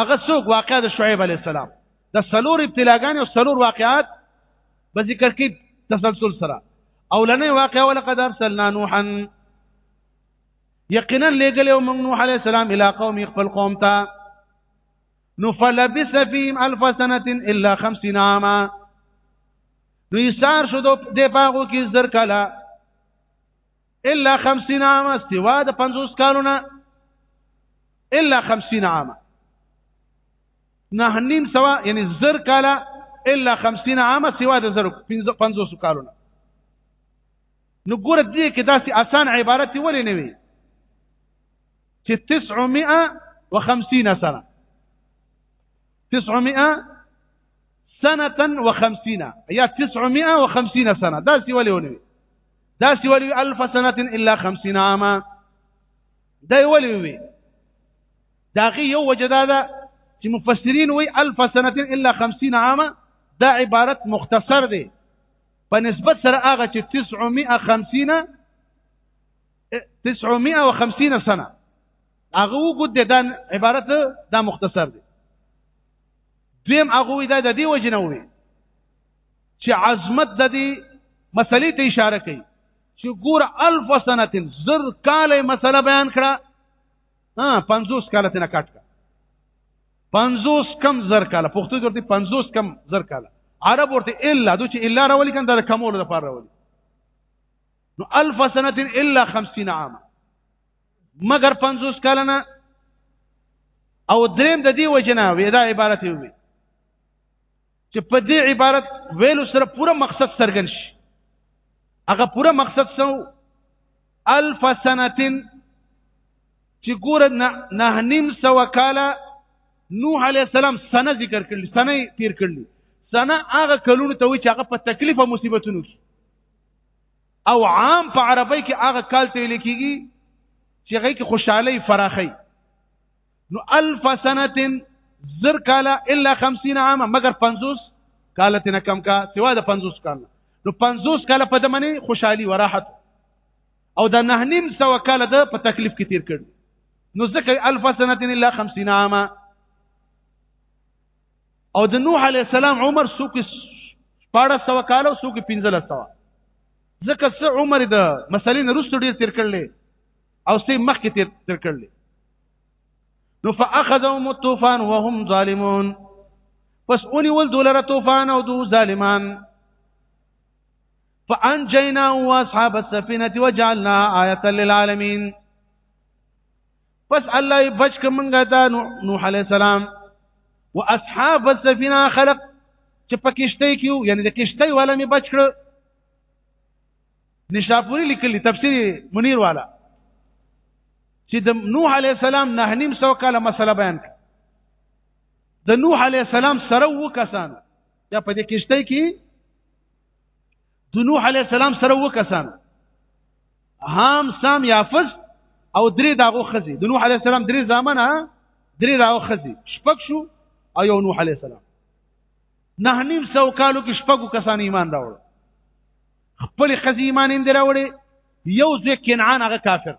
هغه څوک واقع د شعیب علی السلام د سلور ابتلاګان او سلور واقعات به ذکر کی تسلسل سره اولنې واقعه ولقد ارسلنا نوحا یقینا لګلې موږ نوح علی السلام الی قوم خپل قوم ته نو فلبس فيهم الف سنه الا 50 عاما نو ایثار شو د پاغو کې زر کلا الا 50 عاما استوا د 50 کالونه الا 50 عاما نه نیم سوا یعنی زر کلا الا 50 عاما سوا د زر 50 کالونه نو ګوره دې کې داسې اسان عبارت ولې نه وي چې 950 سنه 900 سنه و50 یا 950 سنه دا سی ولې ونوي دا سی ولې الف سنه الا 50 عاما دا ولې وي دا غي یو وجدا دا چې مفسرین وي الف سنه الا 50 عاما دا عبارت مختصر دی په نسبت سره هغه چې 950 950 سنه هغه وګد دا عبارت دا مختصر دی دویم هغه دا د دې وجنه وي چې عظمت د دې مسلې ته اشاره کوي چې ګور الف سنه زر کاله مسله بیان کړه ها 50 کاله تنه کټ کړه 50 کم زر کاله پښتو کې ورته 50 کم زر کاله عرب ورته الا دوی چې الا راولي کنه د کمولو لپاره راولي نو الف سنه الا 50 عام مگر 50 کلنه او دریم د دې وجنه وې دا عبارت وي چې په دې عبارت ویلو سره پوره مقصد سرګن شي هغه پوره مقصد سو الف سنه چې ګور نه نیم سو کاله نوح علی السلام سنه ذکر کړل سنه تیر کړل سنه هغه کلونو ته وي چې هغه په تکلیف او مصیبتونو کې او عام په عربی کې هغه کال ته لیکيږي چې هغه کې خوشحالي فراخي نو الف سنه زر کاله الا 50 عام مگر 50 کاله تنه کم کا سوا د 50 کال نو 50 کاله په دمنه خوشحالي وراحت او د نه نیم سو کاله د په تکلیف کې تیر کړ نو ځکه الف سنه الا 50 عام او د نوح علی السلام عمر سوک پاړه سو کال او سوک 15 سو ځکه څه عمر د مسلې نه رسټ ډیر تیر کړل او سه مخکې تیر تیر کړل نو فاخذهم الطوفان وهم ظالمون پس اونی ول دولره طوفان او دو ظالمان فانجینا واصحاب السفينه وجعلنا آیه للعالمین پس الله بچ کومګه دا نوح علی السلام واصحاب السفينه خلق چې په کشته کې یعنی د کشته والا می بچ کړ نشاپوری لیکلی تفسیر منیر والا چې د نوح علی السلام نه نیم سو کاله مسله بیان کړ د نوح علی السلام سره و کسان یا په دې کشته کې د نوح علی السلام سره وکسان هام سام یافس او درې داغو خزي د نوح علی السلام درې زامن درې داغو خزي شپږ شو او یو نوح علی السلام نه نیم سو کالو کې شپږو کسان ایمان راوړ خپل خزي ایمان اندراوړي یو ځکه کنعان هغه کافر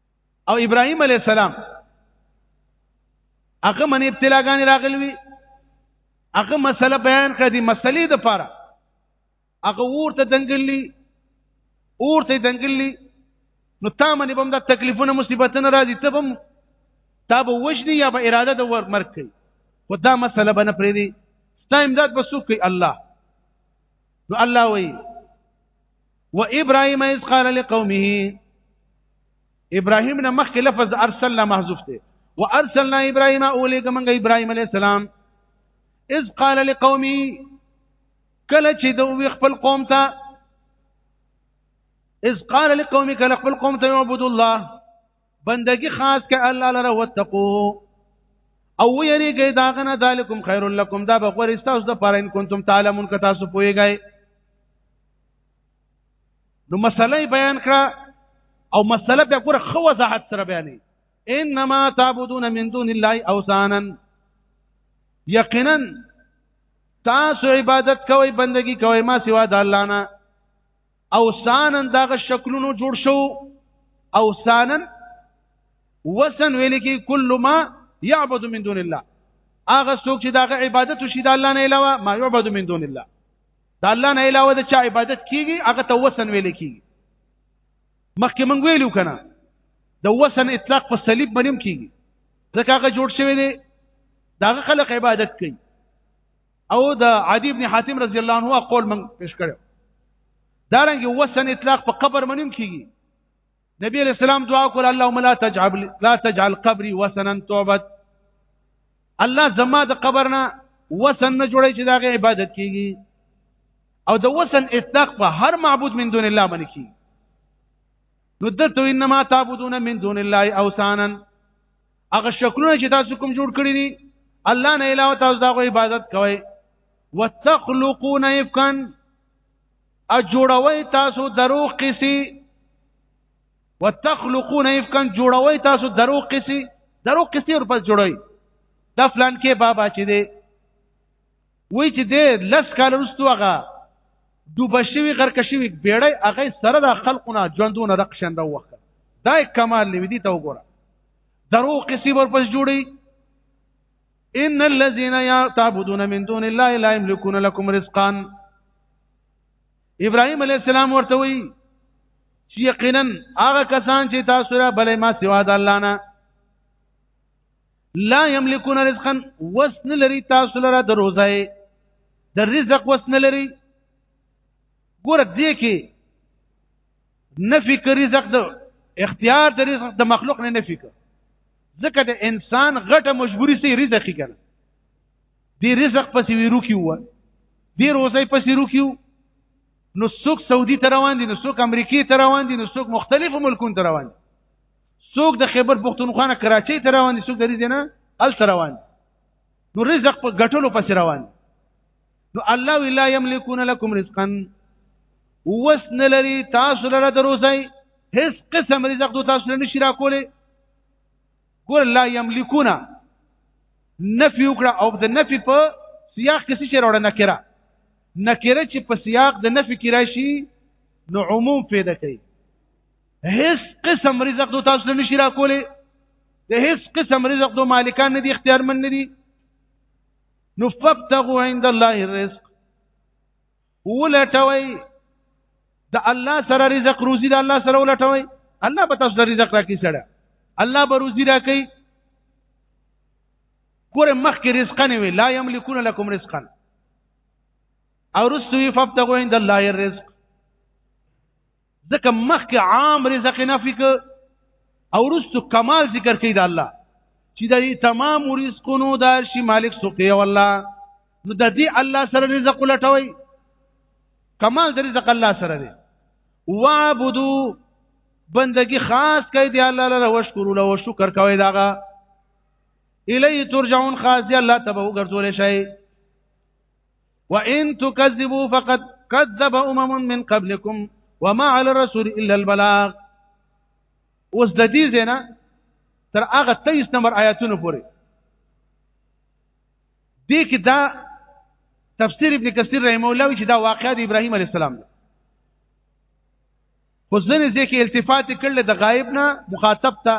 او ابراهيم عليه السلام هغه من ابتلاګان راغلوي هغه مسله بیان کړه دي مسلې د پاره هغه ورته دنګلي ورته دنګلي نو تا منی بم د تکلیفونه مصیبتونه راځي ته بم تا به وجنی یا به اراده د ور مرګ کوي و دا مسله بنه پرې دي ستا امداد به څوک کوي الله نو الله وایي و ابراهيم اذ قال لقومه ابراهيم نه مخکې لفظ ارسلنا محذوف دی وارسلنا ابراهيم اوليګه منګه ابراهيم عليه السلام اذ قال لقومي کله چې دوی خپل قوم ته اذ قال لقومي کله خپل قوم ته عبد الله بندگی خاص کې الله لره وتقو او ویریږي دا غنه ذالکم خیر لکم دا به غوړ استاس د پاره ان کنتم تعلمون که تاسو پوهیږئ نو مسله بیان کړه او مسله به ګوره خو وضاحت سره بیانې انما تعبدون من دون الله اوثانا یقینا تاسو عبادت کوئ بندگی کوئ ما سوا د الله نه اوسانن دغه شکلونو جوړ شو اوسانن وسن ویل کی کل ما يعبد من دون الله هغه څوک چې دغه عبادت شي د الله نه علاوه ما يعبد من دون الله د الله نه علاوه د چا عبادت کیږي هغه ته وسن ویل کیږي مخکې مونږ ویلو کنه د وسن اطلاق په صلیب باندې کیږي ځکه هغه جوړ شوی دی داغه خلق عبادت کوي او د عدی ابن حاتم رضی الله عنه قول من پیش کړو دا رنګ وسن اطلاق په قبر منیم کیږي نبی علیہ السلام دعا کول اللهم لا تجعل لا تجعل قبري وسنا تعبد الله زما د قبرنا وسن نه جوړی چې داغه عبادت کیږي او د وسن اطلاق په هر معبود من دون الله باندې کیږي نو دته انما تعبدون من دون الله اوثانا هغه شکلونه چې تاسو کوم جوړ کړی دي الله نه علاوه تاسو دا غو عبادت کوئ وتخلقون افکا اجوړوي تاسو درو قصي وتخلقون افکا جوړوي تاسو درو قصي درو قصي ور پس جوړوي دا فلان کې بابا چې دی وای چې د لس کال وروسته هغه دوبه شوی غرق شوی بیړی هغه سره د خلقونه ژوندونه رقشن راوخه دا کمال لوي دي ته وګوره درو قصي ورپس جوړي ان الذين يعبدون من دون الله لا يملكون لكم رزقا ابراهيم عليه السلام ورته وي چې یقینا هغه کسان چې تاسو را بلې ما سوا د الله نه لا یملکون رزقا وسن لري تاسو لره د روزای د رزق وسن لري ګور دې کې نفي کوي رزق د اختیار د رزق د مخلوق نه نفي کوي ځکه د انسان غټه مجبوری سي رزق یې کنه دی رزق پسې ویرو کیو دی روزي پسې ویرو کیو نو څوک سعودي ته روان دي نو څوک امریکای ته روان دي نو څوک مختلفو ملکونو ته روان دي څوک د خیبر پښتونخوا نه کراچۍ ته روان دي څوک د دې نه ال ته روان نو رزق په ګټلو پس روان نو الله ولا یملکون لكم رزقا وس نه لري تاسو لره دروځي هیڅ قسم رزق دو تاسو نه شرا کوله ګور لا یملکون نفي وکړه او د نفي په سیاق کې څه راوړه نکره نکره چې په سیاق د نفي کې راشي نو عموم پیدا کوي هیڅ قسم رزق دو تاسو نشي را کولې د هیڅ قسم رزق دو مالکان نه دي اختیار من نه دي نو فبتغوا عند الله الرزق ولټوي د الله سره رزق روزي د الله سره ولټوي الله به تاسو رزق راکړي سره الله به روزي راکړي ګوره مخکې رزق نه وي لا یملکون لكم رزقا او رسوي فبتغوا عند الله الرزق ځکه مخکې عام رزق نفي ک او رستو کمال ذکر کوي د الله چې د تمام رزقونو د شي مالک څوک دی والله نو د دې الله سره رزق لټوي کمال د رزق الله سره دی وعبدو بندگی خاص کوي دی الله لره وشکر له شکر کوي داغه الی ترجعون خاص دی الله تبو ګرځول شي وان تكذبوا فقد كذب امم من قبلكم وما على الرسول الا البلاغ اوس د دې زنه تر هغه 23 نمبر آیاتونو پورې دې کې دا تفسیر ابن کثیر رحم الله وی چې دا واقعا د ابراهیم علی السلام ده خو ځنې ځکه التفات کړل د غایب نه مخاطب ته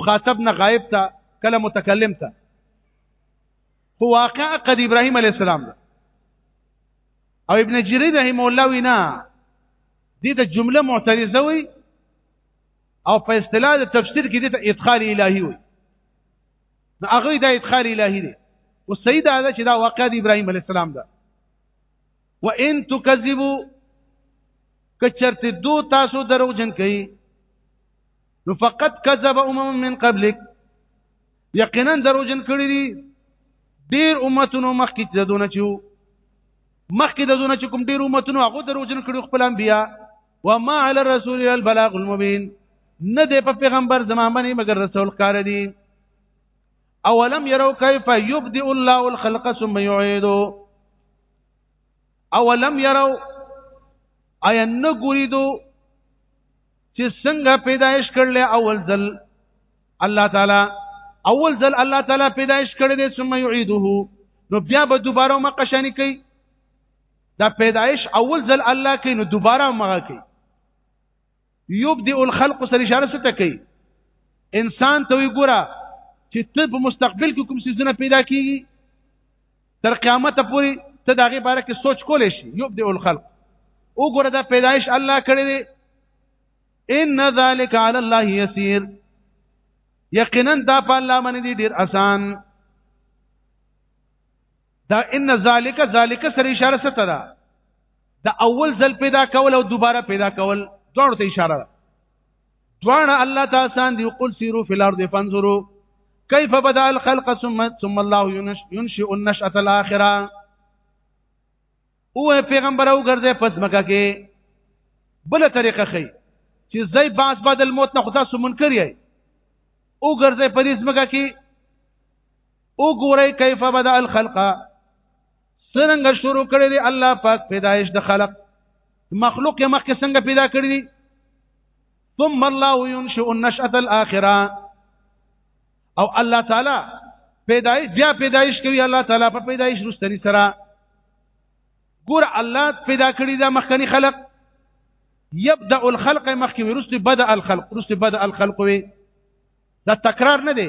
مخاطب نه غایب ته کله متکلم ته خو واقعا قد ابراهيم عليه السلام ده او ابن جرير رحم الله وینا دې ته جمله معترضه وي او په اصطلاح د تفسیر کې دې ته ادخال الهي وي نو هغه دا ادخال الهي دی او سید هغه چې دا واقعا د ابراهيم عليه السلام ده وان تکذبوا کچرته دو تاسو دروغجن کوي نو فقط کذب امم من قبلک یقینا دروژن کړی دي ډیر امتونو مخکې د دونه چې مخکې د دونه چې کوم ډیر امتونو هغه دروژن کړی خپل انبیا وما علی الرسول البلاغ المبین نه دی په پیغمبر زمان باندې مگر رسول کار دی اولم يروا كيف يبدئ الله الخلق ثم يعيده اولم يروا اي نګوري دو چې څنګه پیدایش کړل اول ځل الله تعالی اول ځل الله تعالی پیدایش کړی دی ثم يعيده نو بیا به دوباره مقشانی کوي دا پیدایش اول ځل الله کوي نو دوباره مغه کوي یبدئ الخلق سره اشاره ست کوي انسان ته وی ګوره چې ته په مستقبل کې کوم څه پیدا کیږي تر قیامت پورې ته دا غي باره کې سوچ کولې شي یبدئ الخلق وګوره دا پیدایش الله کړی دی ان ذلک علی الله یسیر یقینا دا په الله باندې دی ډیر آسان دا ان ذالک ذالک سره اشاره ست ده دا اول ځل پیدا کول او دوباره پیدا کول دوړ ته اشاره ده دوانه الله تاسان دی قل سیرو فی الارض فانظرو کیف بدا الخلق ثم ثم الله ينشئ النشأه الاخره او پیغمبر او ګرځي پس مکه کې بل طریقه خي چې زئی باس بعد الموت نه خدا سو منکر یې او ګرځي پریز مکه کې او ګورې کیف بدا الخلق څنګه شروع کړی دی الله پاک پیدایش د خلق مخلوق یې مخکې څنګه پیدا کړی دی ثم الله ينشئ النشأة الاخره او الله تعالی پیدایش بیا پیدایش کوي الله تعالی په پیدایش رستنی سره ګور الله پیدا کړی دا مخکنی خلق يبدا الخلق مخکې ورسته بدا الخلق ورسته بدا الخلق وي دا تکرار نه دی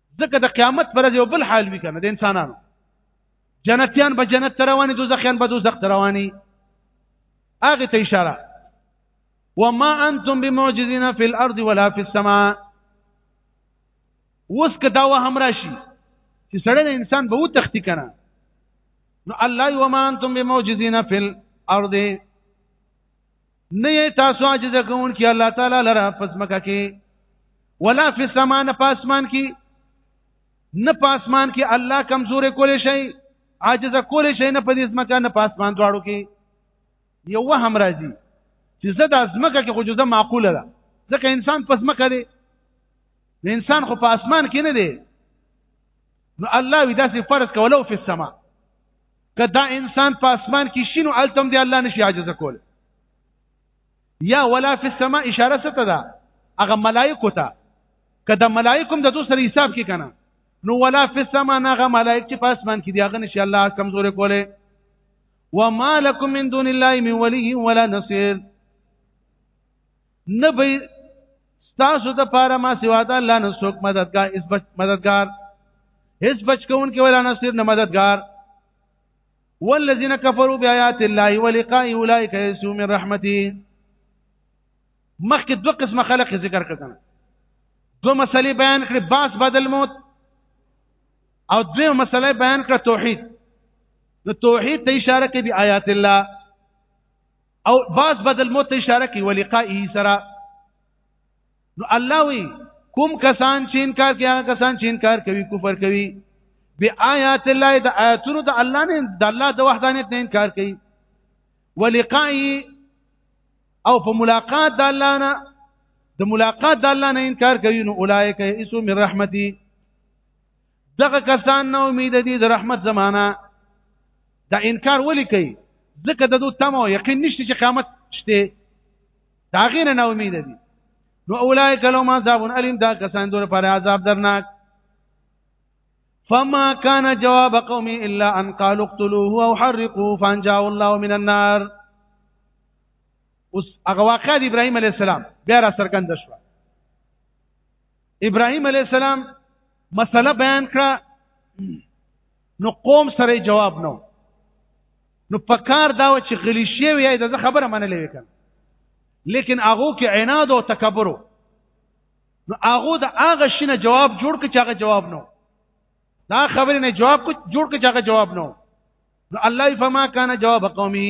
ځکه د قیامت پر ورځ یو بل حال وی کنه د انسانانو جنتیان به جنت ته رواني دوزخیان به دوزخ ته رواني هغه ته اشاره وما انتم بمعجزين في الارض ولا في السماء وس کدا و هم راشي چې سړی انسان به و تختی کنه نو الله وما انتم بمعجزين في الارض نه تاسو عاجز کوون کې الله تعالی لره پسمکه کې ولا فی السما نه پاسمان کې نه پاسمان کې الله کمزور کول شي عاجز کول شي نه په دې سمکه نه پاسمان دواړو کې یو وهم راځي چې زه د سمکه کې خو جزه معقوله ده ځکه انسان پسمکه دی انسان خو په اسمان کې نه دی نو الله وی داسې فرض کولو په سما کدا انسان په اسمان کې شینو التم دی الله نشي عاجز کول یا ولا فی السماء اشاره ست ده هغه ملائکه ته کدا ملائکم د تو سره حساب کې کنه نو ولا فی السماء هغه ملائک چې په اسمان کې دی هغه نشي الله کمزور کوله وما لكم من دون الله من ولي ولا نصير نه به تاسو د پاره ما سوا د الله نه څوک مددگار اس بچ مددگار هیڅ بچ کون کې ولا نصير نه مددگار والذین کفروا بیاات الله ولقاء اولئک یسو من رحمته مخکې دوه قسمه خلق ذکر کړل دوه مسلې بیان کړې باس بعد الموت او دوه مسلې بیان کړ توحید نو توحید ته اشاره کوي آیات الله او باز بدل موت اشاره کوي ولقائه سره نو الله وی کوم کسان چې انکار کوي هغه کسان چې انکار کوي کفر کوي بی آیات الله د آیاتونو د الله نه د الله د وحدانیت نه انکار کوي ولقائه او په ملاقات د الله نه د ملاقات د الله نه انکار کوي نو اولایک ایسو من رحمتي دغه کسان نه امید دي د رحمت زمانہ دا انکار ولي کوي ځکه د دوی تمه او یقین نشته چې قیامت شته دا غیر نه امید دي نو اولایک لهم عذاب الیم دا کسان دوی پر عذاب درناک فما كان جواب قومي الا ان قالوا اقتلوه او حرقوه فانجاه الله من النار اوس هغه واقع د ابراهيم عليه السلام بیا را څرګند شو ابراهيم عليه السلام مسله بیان کړه نو قوم سره جواب نو نو پکار دا و چې غلی شي وي دا خبره منلې وکړه لیکن هغه کې عناد او تکبر نو هغه د هغه شینه جواب جوړ کړي چې هغه جواب نو دا خبره نه جواب کو جوړ کړي چې هغه جواب نو نو الله فما کان جواب قومي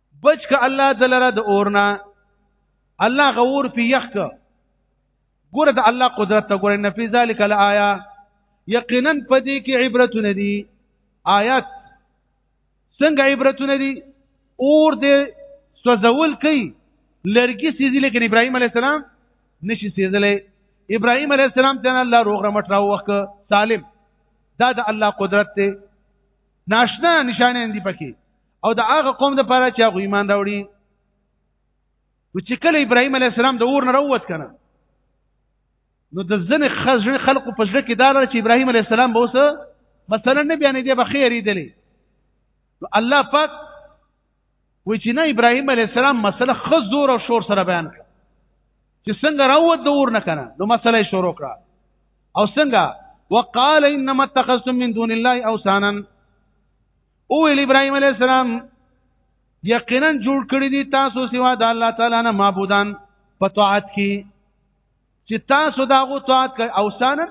بچ ک الله دلره د اورنا الله غور په یخ ک ګوره د الله قدرت ته ګوره نفي ذلک الایا یقینا پدې کې عبرتونه دي آیات څنګه عبرتونه دي اور دې سوزول کوي لرګي سيزي لیکن ابراهيم عليه السلام نشي سيزلې ابراهيم عليه السلام ته الله روغ رمټ راو وخت سالم دا د الله قدرت ته ناشنا نشانه اندي پکې او د هغه قوم د پاره چې هغه ایمان راوړي نو چې کله ابراهيم عليه السلام د اور نه راووت کنه نو د ځنې خزر خلقو په ځل کې دار چې ابراهيم عليه السلام به اوس مثلا نه بیان دی به خیر دی نو الله پاک و چې نه ابراهيم عليه السلام مسله خزور او شور سره بیان کړ چې څنګه راووت د اور نه کنه نو مسله شروع کړه او څنګه وقال انما اتخذتم من دون الله اوثانا او ابراهيم عليه السلام یقینا جوړ کړی دي تاسو سوا د الله تعالی نه معبودان په طاعت کې چې تاسو داغو طاعت کوي او سانه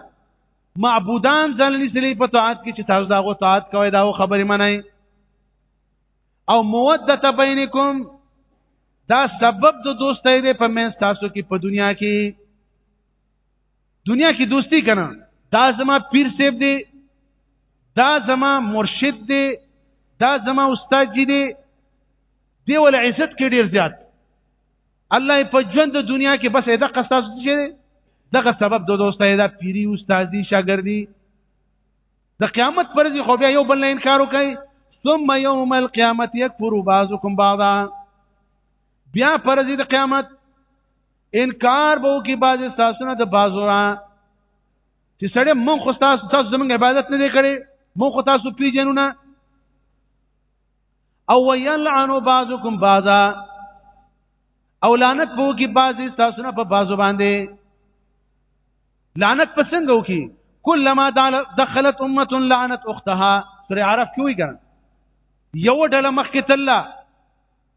معبودان ځل نسلی په طاعت کې چې تاسو داغو طاعت کوي داغو خبرې منئ او مودت بینکم دا سبب د دوستۍ دی په منځ تاسو کې په دنیا کې دنیا کې دوستی کنه دا زما پیر سیب دی دا زما مرشد دی دا زما استاد جی دی دی ول عزت کې ډیر زیات الله په ژوند د دنیا کې بس اېدا قصاص شي دغه سبب د دوستۍ دا پیری استادي شاګردي د قیامت پر ځي خو بیا یو بل انکار وکړي ثم يوم القيامه يكفر بعضكم بعضا بیا پر ځي د قیامت انکار به وکي بعض تاسونه د بازورا چې سړی مونږ خو تاسو تاسو زمونږ عبادت نه دی کړی مونږ خو تاسو پیژنو نه او ويلعن بعضكم بعضا او لعنت به وکي بعض تاسونه په بعضو باندې لعنت په څنګه وکي کلمہ دخلت امه لعنت اختها سورې عرب کې وی ګره یو ډله مخکې تله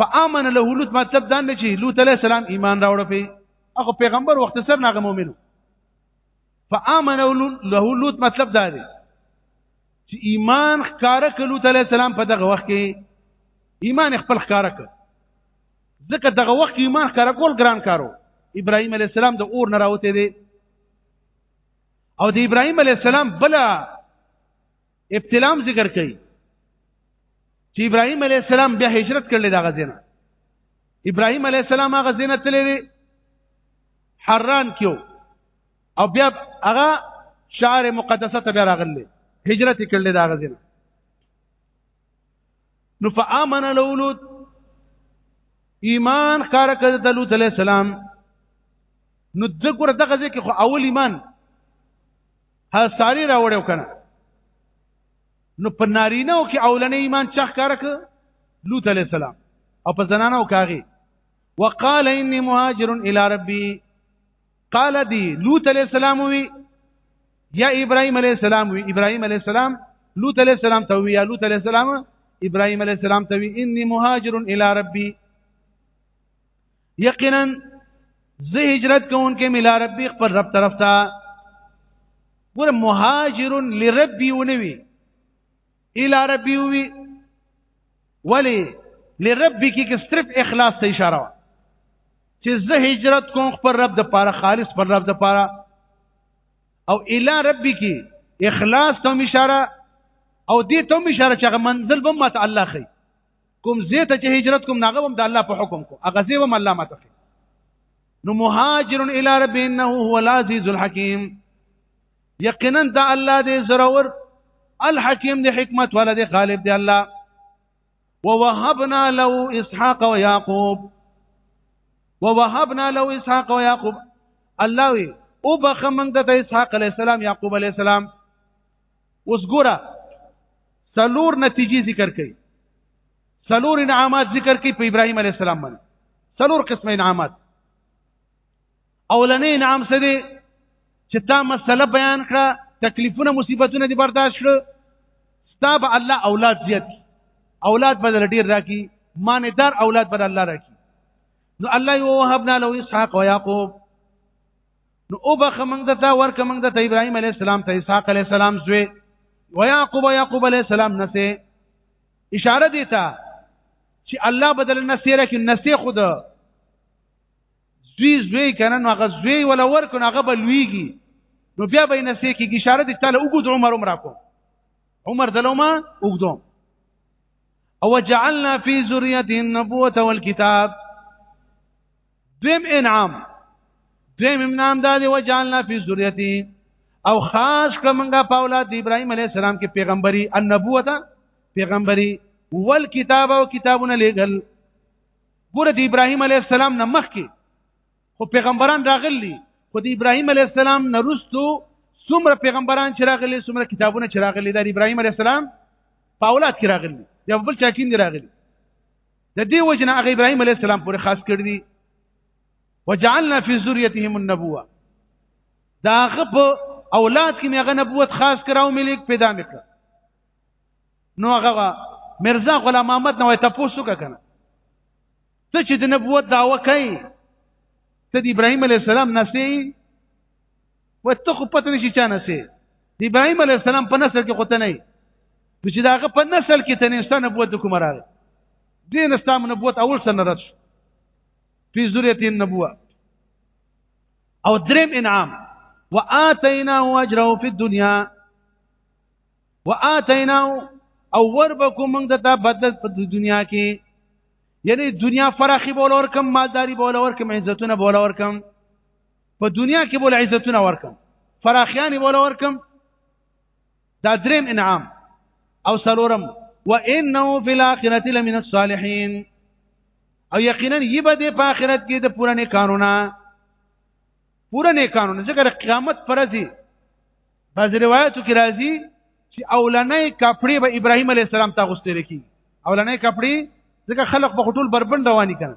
فآمن له لوط مطلب دا نه چې لوط علیه السلام ایمان راوړ په هغه پیغمبر وخت سر نه مؤمنو فآمن له لوط مطلب دا دی چې ایمان ښکارا ک لوط علیه السلام په دغه وخت کې ایمان خپل ښکارا ک ځکه دغه وخت ایمان ښکارا کول ګران کارو ابراهیم علیه السلام د اور نه راوته دی او د ابراهیم علیه السلام بلا ابتلام ذکر کړي چې ابراهيم عليه السلام بیا هجرت کړل دا غزنه ابراهيم عليه السلام هغه زینه تللی حران کیو او بیا هغه شعر مقدسه ته بیا راغلی هجرت کړل دا غزنه نو فآمن لولود ایمان کار کړ د لوط عليه السلام نو ذکر دغه ځکه خو اول ایمان هغه ساری راوړو کنه نو په نارینه او کې اولنې ایمان چخ کارک لوط علی السلام او په زنانه او کاغي وقال اني مهاجر الى ربي قال دي لوط علی السلام وی یا ابراهيم عليه السلام وی ابراهيم عليه السلام لوط عليه السلام ته وی یا لوط عليه السلام ابراهيم عليه السلام ته وی اني مهاجر الى ربي یقینا زه هجرت کوونکې ملا ربي خپل رب طرف ته ګور مهاجر لربي ونوي الى ربي وي ولی لربي کې صرف اخلاص ته اشاره وا چې زه هجرت کوم خپل رب د پاره خالص پر رب د پاره او الى ربي کې اخلاص ته اشاره او دې ته اشاره چې منزل به مت الله خي کوم زیته چې هجرت کوم ناغه هم د الله په حکم کو هغه زی هم الله ماته نو مهاجر الی رب انه هو العزیز الحکیم یقینا دا الله دې زرور الحکیم دې حکمت ولا دې غالب دې الله ووهبنا له اسحاق ويعقوب ووهبنا له اسحاق ويعقوب الله وي او بخمن د اسحاق علی السلام يعقوب علی السلام اوس ګوره څلور نتیجې ذکر کړي څلور انعامات ذکر کړي په ابراهيم عليه السلام باندې څلور قسمه انعامات اولنې انعام څه دی چې تا مسله بیان کړه تکلیفونه مصیبتونه دې برداشت کړ ستاب الله اولاد زیات اولاد بدل ډیر راکی معنی دار اولاد بدل الله راکی نو الله یو وهبنا له اسحاق و یعقوب نو او بخ موږ ته تا ورک موږ ته ابراهيم عليه السلام ته اسحاق عليه السلام زوی ويعقوب يعقوب عليه السلام نسه اشاره دي ته چې الله بدل نسه لکه نسه خود زوی زوی کنه نو هغه زوی ولا ورک نو هغه بلويږي نو بیا به نسه کې اشاره دي تعالی وګد عمر عمر کو عمر دلوما وګدو او جعلنا في ذريته النبوه والكتاب دویم انعام دویم انعام دا دی وجعلنا فی ذریته او خاص کمنګه په اولاد ابراهیم علی السلام کې پیغمبري النبوت پیغمبري ول کتاب او کتابونه لګل ګوره د ابراهیم علی السلام نه مخکې خو پیغمبران راغلي خو د ابراهیم علی السلام نه وروسته څومره پیغمبران چې راغلي څومره کتابونه چې راغلي د ابراهیم علی السلام په اولاد کې راغلي یا بل چا کې راغلي د دې وجنه هغه ابراهيم عليه السلام پورې خاص کړ دي وجعلنا في ذريتهم النبوه دا غب اولاد کې میغه نبوت خاص کراو ملک پیدا میکړ نو هغه مرزا غلام محمد نو تاسو کا کنه ته چې د نبوت داوا کوي ته د ابراهيم عليه السلام نسي وته خو پته نشي چا نه سي د ابراهيم عليه السلام په نسل کې خو ته نه نو چې داغه په نسل کې ته نشته نبوت کوم راغی دین اسلام نبوت اول سره رد شو په ذریه النبوه او دریم انعام واتیناه اجره فی الدنیا واتیناه او وربکم موږ د تا بدل په دنیا کې یعنی دنیا فراخي بول ورکم مالداری بول ورکم عزتونه بول ورکم په دنیا کې بول عزتونه ورکم فراخیانی بول ورکم دا دریم انعام او سلورم وانه فی الاخرته لمن الصالحین او یقینا یبه د په آخرت کې د پوره نه قانونا پوره نه قانونا ځکه قیامت پرځي بعض روایتو کې راځي چې اولنې کپڑے به ابراهیم علی السلام ته غوستل کی اولنې کپڑے ځکه خلق په ټول بربند رواني کړي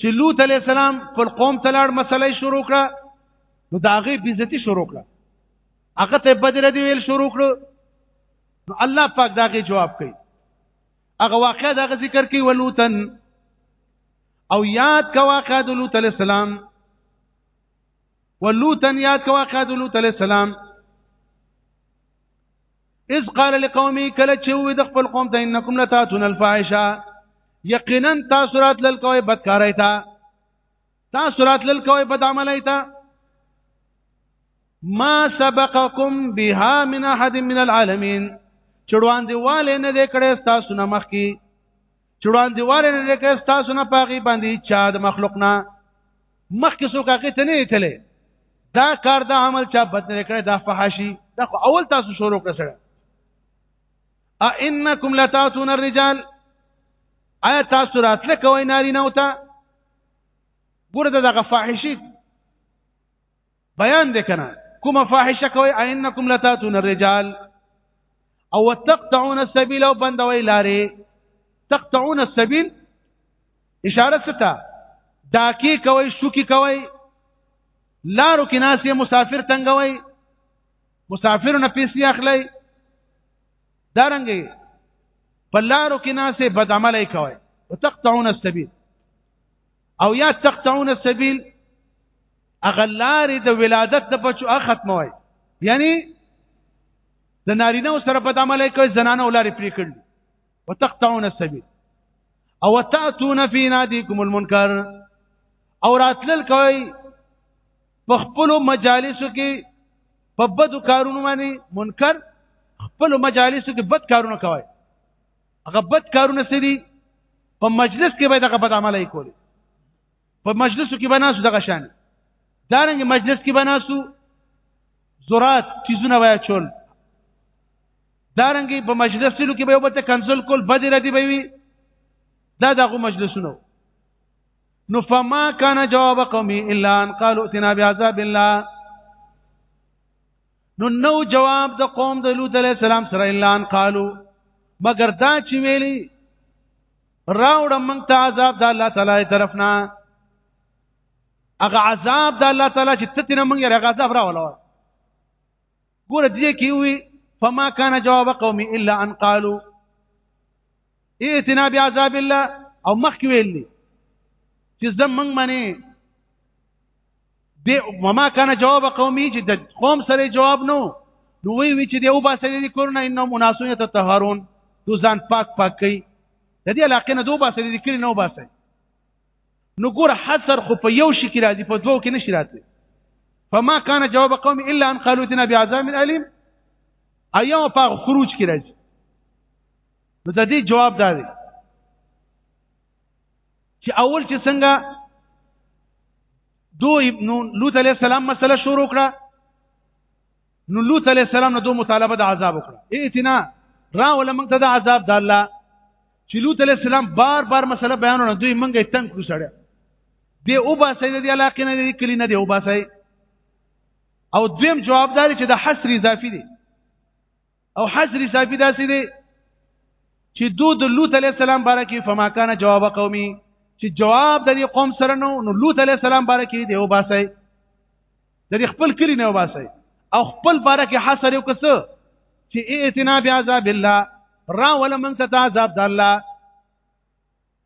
چې لوط علی السلام خپل قوم ته لاړ مسلې شروع کړه نو دا غي بیزتی شروع کړه هغه ته بدر دی ویل شروع کړه نو الله پاک دا غي جواب کوي هغه واقعا دا ذکر کوي ولوتن او یاد کا واقعا د لوط علی السلام ولوتن یاد کا واقعا د لوط علی السلام اذ قال لقومي کله چې وې د خپل قوم ته انکم لتاتون الفاحشه یقینا تاسو راتلل کوي بدکارای تا تاسو راتلل کوي بد عملای تا ما سبقکم بها من احد من العالمین چړوان دیواله نه دې کړې تاسو نه مخکي چړان دیوال نه لکه تاسو نه پاغي باندې چا د مخلوق نه مخکې څوک هغه ته نه کله دا کار دا عمل چا بد نه کړی دا فحاشي دا خو اول تاسو شروع کړ سره ا انکم لتاتون الرجال آیا تاسو راتله کوي ناری نه وتا ګوره دغه فاحشي بیان دې کنه کومه فاحشه کوي انکم لتاتون الرجال او تقطعون السبيل او بندوي لارې تقطعون السبيل اشاره ستا داکی کوي شوکی کوي لارو کې ناس مسافر تنګوي مسافر نه پیسې اخلي دارنګي په لارو کې ناس بد عملي کوي وتقطعون السبيل او یا تقطعون السبیل اغلار د ولادت د بچو ختموي یعنی د نارینه سره په عمل کوي زنانه ولاري پرې کړل وتقطعون السبيل او تاتون في ناديكم المنكر او راتلل کوي په خپل مجالسو کې په بدو کارونو باندې منکر خپل مجالسو کې بد کارونه کوي هغه بد کارونه سړي په مجلس کې به دغه بد عملي کول په مجلسو کې بناسو دغه شان دارنګ مجلس کې بناسو زورات چیزونه وای چول دارنګ په مجلسونو کې به یو بل ته کنسل کول بد ردی به وي دا دغه مجلسونو نو فما كان جواب قومي الا ان قالوا اتنا بعذاب الله نو نو جواب د قوم د لوط علی السلام سره الا ان قالو مگر دا چې ویلي راوړ موږ ته عذاب د الله تعالی طرفنا هغه عذاب د الله تعالی چې تتنه موږ یې هغه عذاب راوړل ګور دې کې وي فما كان جواب قومي الا ان قالوا ائتنا بعذاب الله او مخکې ویلي چې زمنګ منی دی وما کان جواب قومي چې د قوم سره جواب نو نو وی وی چې دی او باسه دي کورنه انه مناسونه تطهرون تو ځان پاک پاک کوي د دې علاقې نه دوه باسه دي کړي نو باسه نو ګور حصر خو په یو شي کې راځي په دوو کې نشي راځي فما كان جواب قوم الا ان قالوا تنا بعذاب اليم ايام په خروج کې راځي نو د دې جواب دا دی چې اول چې څنګه دو ابن لوط علیہ السلام مسله شروع کړه نو لوط علیہ السلام نو دو مطالبه د عذاب وکړه ائتنا را ولا موږ ته د عذاب د الله چې لوط علیہ السلام بار بار مسله بیانونه دوی موږ یې تنگ کړو سړی دی او با سید دی علاقه نه دی کلی نه دی او با سید او دویم جوابداري چې د حصر اضافي دی او حذر صافي داسې دی چې دو د لوط علی السلام باره کې فما کان جواب قومي چې جواب د دې قوم سره نو نو لوط علی السلام باره کې دی او باسي د دې خپل کلی نه وباسي او خپل باره کې حسر یو کس چې ائتنا بعذاب الله را ولا من ستعذاب د الله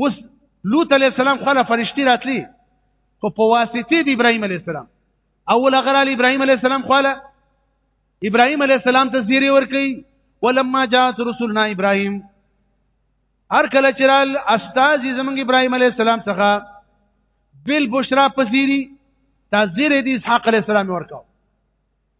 اوس لوط علی السلام خو له فرشتي راتلی خو په واسطه د ابراهيم عليه السلام اول غرال ابراهيم عليه السلام خو له ابراهيم عليه السلام ته زیری ورکي ولما جاءت رسولنا ابراهيم هر کله چې رال استاد زمنګ ابراهيم عليه السلام څخه بل بشرا پذيري تذير دي اسحاق عليه السلام ورکاو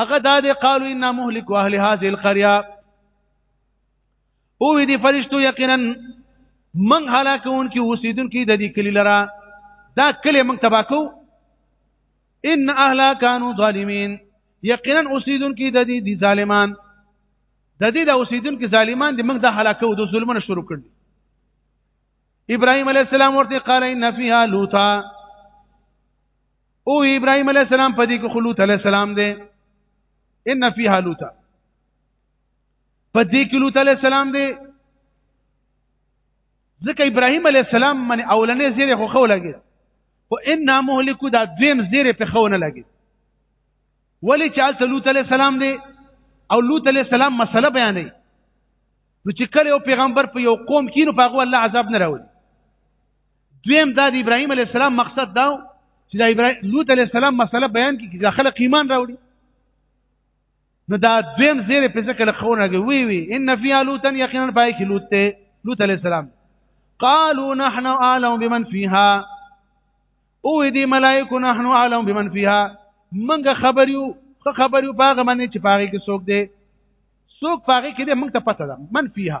هغه دا دی قالو ان مهلك اهل هذه القريه او دې فرشتو یقینا من هلاکون کې اوسیدونکو د دې کلی لرا دا کلی من تباکو ان اهلا كانوا ظالمين یقینا اوسیدونکو د دې دي ظالمان د دې د اوسیدونکو ظالمان دي موږ د هلاکو د ظلمونو شروع کړل ابراهيم عليه السلام ورته قال ان فيها لوطا او ابراهيم عليه السلام په دې کې خلوت عليه السلام دی ان فی حالوت په دې کې لوط عليه السلام دی ځکه ابراهيم عليه السلام من اولنې زیره خو خو لګي او ان مهلکو دا دویم زیره په خو نه لګي ولی چې آل لوط عليه السلام دی او لوط عليه السلام مسله بیانې نو چې کله یو پیغمبر په یو قوم کې نو په هغه الله عذاب نه راوړي دویم دا د ابراهیم علی السلام مقصد دا چې د ابراهیم لوط علی السلام مسله بیان کړي چې خلک ایمان راوړي نو دا دویم زیره په ذکر خونه کې وی وی ان فی لوط یقینا پای کې لوط ته لوط علی السلام قالوا نحن اعلم بمن فيها او دې ملائکه نحن اعلم بمن فيها منګه خبر یو خبر یو پاغه باندې چې پاغه کې څوک دی څوک پاغه کې دی موږ ته پته ده من فيها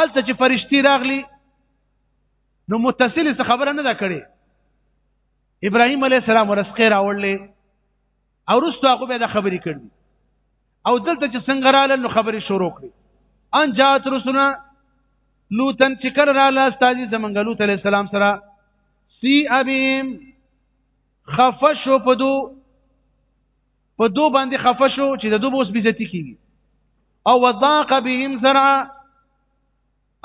الته چې فرشتي راغلي نو متصل څه خبره نه دا کړي ابراهيم عليه السلام ورسخه راوړلې او رسو هغه به دا خبرې کړې او دلته چې څنګه رااله نو خبرې شروع کړې ان جات رسنا لوتن چې کړه رااله استاذي زمنګ لوط عليه السلام سره سی ابیم خفشو پدو په دو باندې خفه شو چې د دو بوس بیزتی کیږي او وضاق بهم زرعا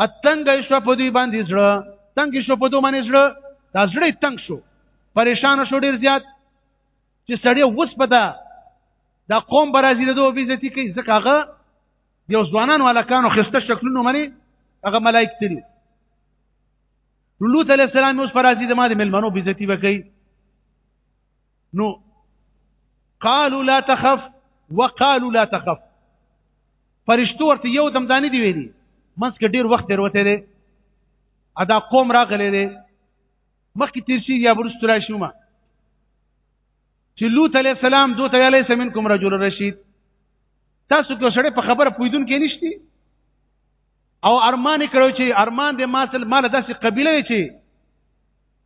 اتنګ شو په دوی باندې زړه تنګ شو په دوی باندې زړه دا زړه تنګ شو پریشان شو ډیر زیات چې سړی وس پتا دا قوم برازي د دوه بیزتی کوي ځکه هغه یو ځوانان ولکانو خسته شکلونو منی هغه ملائک تلي لوط علیہ السلام اوس برازي د ما د ملمنو بیزتی وکړي نو قالوا لا تخف وقالوا لا تخف فرشتو ورته یو دم دانی دی ویلي منځ کې ډیر وخت تیر وته دی ادا قوم راغلی دی مخکې تیر شي یا برست را شي ما چې لوط علی السلام دوت علی سمین کوم رجل رشید تاسو کې سړی په خبره پویدون کې نشتی او ارمان کړو چې ارمان دې ماسل مال داسې قبيله چې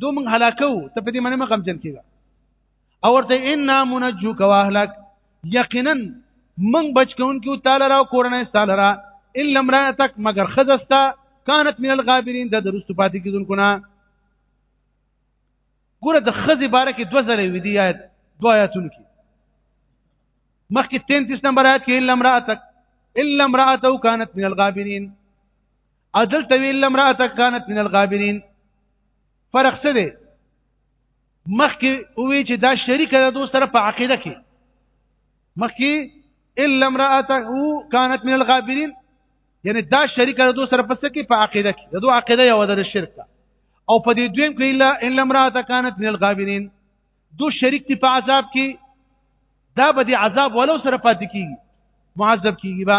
دو من هلاکو ته په دې باندې مقام جن کیږي او ورته ان منجو کو اهلک یقینا من بچ کون کیو تعالی را کورنه تعالی را الا امراتک مگر خزستا كانت من الغابرين د درست پاتې کیدونکو نه ګوره د خزې باره کې دوه ځله وي دي آیت دوه آیاتونه کې مخکې 33 نمبر آیت کې الا امراتک الا امراته كانت من الغابرين عدل تویل لمراته كانت من الغابرین فرق څه دی مخکې وی چې دا شریک ده دوست سره په عقیده کې مخکې الا امراته كانت من الغابرين یعنی دا شریک ده دوست سره په څه کې په عقیده کې دا دوه عقیده یو ده شرک او په دې دویم کې الا الا امراته كانت من الغابرين دو شریک دي په عذاب کې دا به دي عذاب ولو سره پاتې کیږي معذب کیږي با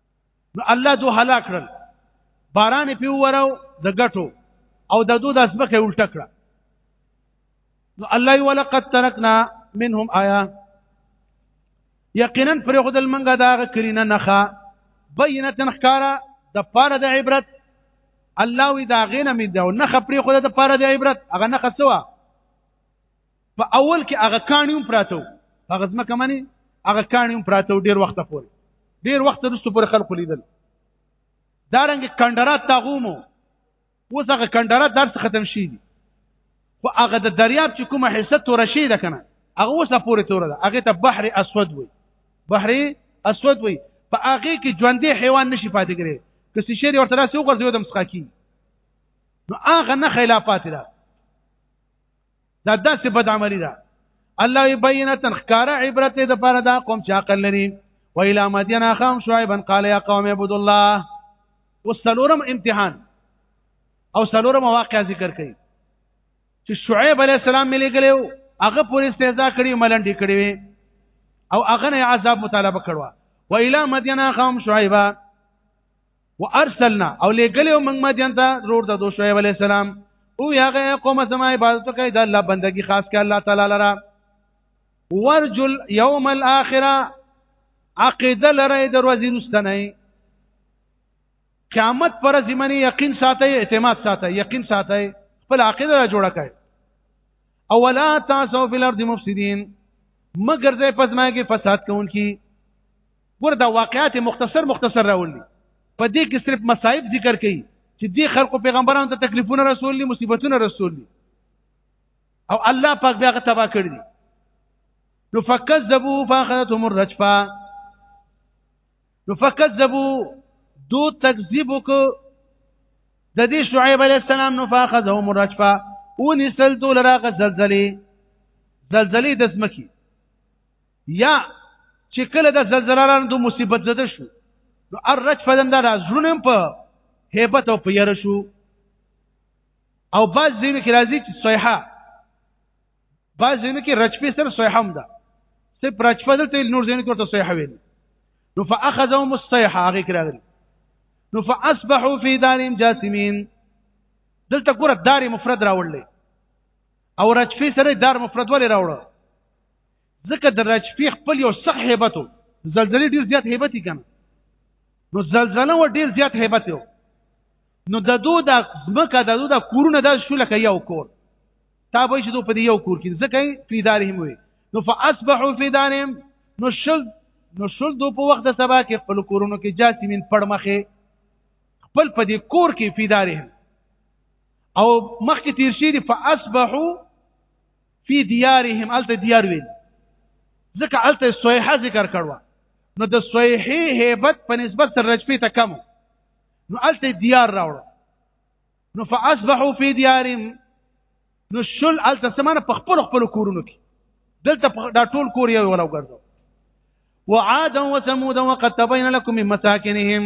نو الله دو هلاک کړل باران په وراو د غټو او د دو د اسبخه الټه کړه نو الله ولقد ترکنا منهم آیا یقینا پر خدل منګه دا کرینه نخا بینه تنخکارا د پاره د عبرت الله وی دا غینه می دا نخ پر خدای د پاره د عبرت هغه نخ سوا په اول کې هغه کانیوم پراته هغه ځمکه منی هغه کانیوم پراته ډیر وخت پورې ډیر وخت وروسته پورې خلق لیدل دا رنګ کندرات تاغومو اوس هغه کندرات درس ختم شي دي خو هغه د دریاب چې کومه حصہ تور شي ده کنه هغه اوس پورې تور ده هغه ته بحر اسود وي بحر اسود وي په هغه کې ژوندې حیوان نشي پاتې کېږي که څه شی ورته راځي وګرځي ودم سخاکی نو هغه نه خلافات ده دا د صفت عملی ده الله یبینه تنخکار عبرت د پر دا قوم چې عقل لري و الى مدین اخم شعیبا قال یا قوم اعبدوا الله وسلورم امتحان او سلورم واقع ذکر کړي چې شعیب علی السلام ملي ګلو هغه پوری استهزاء کړي ملنډي کړي وي او هغه نه عذاب مطالبه کړو و الى مدین اخم شعیبا وارسلنا او لګلې موږ مدین ته رور د دوه شعیب علی السلام او هغه قوم سم عبادت کوي د الله بندگی خاص کوي الله تعالی لره ورجل یوم الاخره عقیده لره د ورځې رستنه قیامت پر زمانی یقین ساتي اعتماد ساتي یقین ساتي خپل عقیده جوړه کوي اولا تاسو فی الارض مفسدین مگر زه پزما کې فساد کوونکی ګور دا واقعات مختصر مختصر راولي په دې کې صرف مصائب ذکر کړي چې دې خلکو پیغمبرانو ته تکلیفونه رسول دي مصیبتونه رسول دي او الله پاک بیا هغه تبا کړی نو فکذبوا فاخذتهم الرجفه نو فکذبوا دو تکذیب وکړه د دې شعیب علی السلام نو فاخذهم الرجفه ونسل دول راغ زلزلې زلزلې د زمکی یا چې کله د زلزلهانو د مصیبت زده شو نو ارج فدن دا زړونه په هیبت او په ير شو او بعض ځینو کې راځي چې صیحه بعض ځینو کې رجفه سره صیحه هم ده څه رجفه دلته نور ځینو کې ورته صیحه ویل نو فاخذهم الصيحه هغه کې راغلي نو فاصبحوا في دارهم جاسمين دلته ګوره دار مفرد راوړل او رجفه سره دار مفرد ولې راوړل ځکه د رجفی خپل یو صح هیبت زلزلې ډیر زیات هیبت یې کنه نو زلزله و ډیر زیات هیبت یو نو د دو د مکه د دو د کورونه د شو لکه یو کور تا به چې دو په یو کور کې ځکه په دارهم وي نو فاصبحوا في دارهم نو شل نو شل دو په وخت سبا کې خپل کورونو کې جاسمین پړمخه خپل په دې کور کې په دارهم او مخکې تیر شي فاصبحوا فی دیارهم الته دیار ویل ځکه الته صیحه ذکر کړو نو د صیحه هیبت په نسبت سره رجفی ته کم نو الته دیار راوړو نو فاصبحوا فی دیارهم نو شل الته سمانه په خپل خپل کورونو کې دلته دا ټول کور یې ولا وګرځو وعادا وثمودا وقد تبين لكم من مساكنهم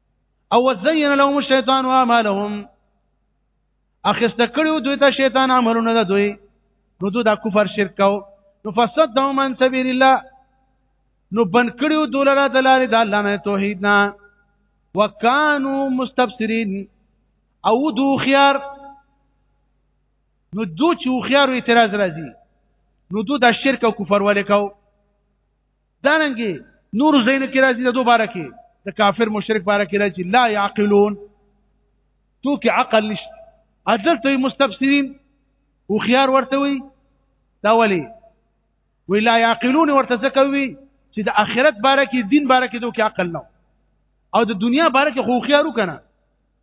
او وزین لهم الشیطان اعمالهم اخسته کړو دوی ته شیطان عملونه ده دوی نو دوی دا کفر شرک کو نو فسدهم من سبیل الله نو بن کړو دولره د لارې د الله نه توحید نه وکانو مستبصرین او دو خيار نو دو چې خيار اعتراض راځي نو دو د شرک او کفر ولې کو دا رنګي نور زین کې راځي د دوباره کې د کافر مشرک باره کې راځي لا يعقلون تو کې عقل نشته اجل ته مستفسرین او خيار ورته وي دا ولي وی لا يعقلون ورته ځکه وي چې د آخرت باره کې دین باره کې دوی عقل نه او د دنیا باره کې خو خيارو کنه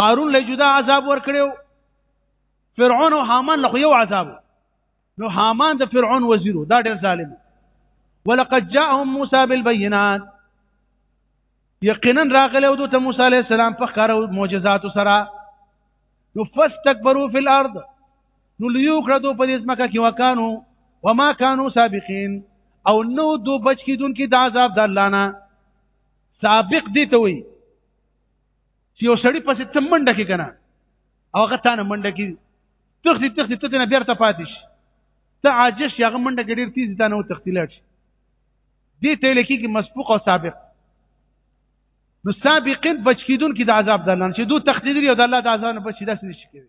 قارون له جدا عذاب ورکړو فرعون او حامان له یو عذاب نو حامان د فرعون وزیرو دا ډېر ظالم ولقد جاءهم موسى بالبينات یقینا راغله او د موسی عليه السلام په خاره معجزات سره نو فاستكبروا في الارض نو ليوخردو په دې ځمکه کې وکانو وما كانوا سابقين او نو دو بچ کیدون کې د عذاب د الله نه سابق دي ته وي چې یو سړی پسې ته منډه کې کنه او هغه تانه منډه کې تختی تختی ته نه بیرته پاتې شي ته عاجز شي هغه منډه کې ډیر تیز ته نه تختی لاړ شي دې ته لکه کې مسبوق او سابق نو سابقین بچ کیدون کې د عذاب دلان چې دوه تختی دی او د الله د عذاب نه بچی داسې نشي کوي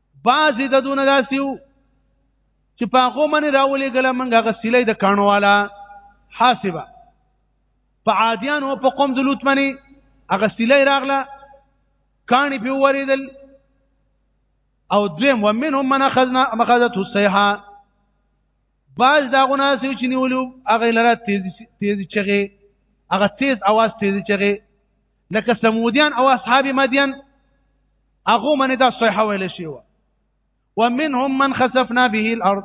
بعضې د دونه داسې وو چې په هغو منې راولې ګله منګه هغه سیلۍ د کاڼو والا حاسبه په عادیان او په قوم د لوت منې هغه سیلۍ راغله کاڼي په وریدل او دویم ومنهم من اخذنا مخذته الصيحه باز دا غونه سې چې نیولو هغه لره تیز تیز چغه هغه تیز اواز تیز چغه لکه سمودیان او اصحاب مدین هغه من دا صحه ویل شي و ومنهم من خسفنا به الارض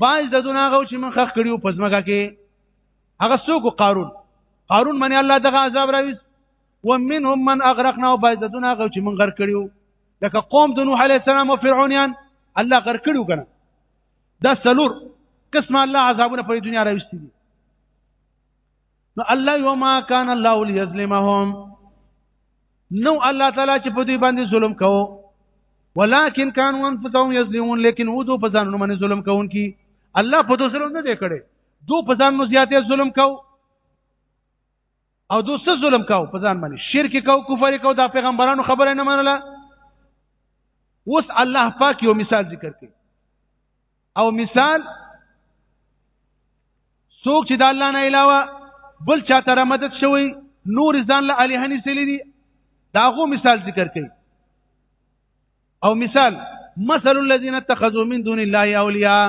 باز د دنیا غو چې من خخ کړیو پزماګه کې هغه سوق قارون قارون من الله دغه عذاب راوي ومنهم من اغرقنا وباز د دنیا غو چې من غر کړیو لکه قوم د نوح علی السلام او فرعونیان الله غر کړیو کنه دا سلور قسم الله عذابونه په دنیا راوستي دي نو الله یو ما کان الله ليظلمهم نو الله تعالی چې په دې باندې ظلم کوو ولكن كانوا انفسهم يظلمون لیکن و دو په ځانونو باندې ظلم کوونکی الله په دو ظلم نه دی کړی دو په ځانونو زیاتې ظلم کو او دو څه ظلم کو په ځان باندې شرک کو کفر کو دا پیغمبرانو خبره نه منله اوس الله پاک یو مثال ذکر کړي او مثال څوک چې د الله نه علاوه بل چا تر مدد شوی نور ځان له الهه نسلی دي داغو مثال ذکر کړي او مثال مثل الذين اتخذوا من دون الله اولیاء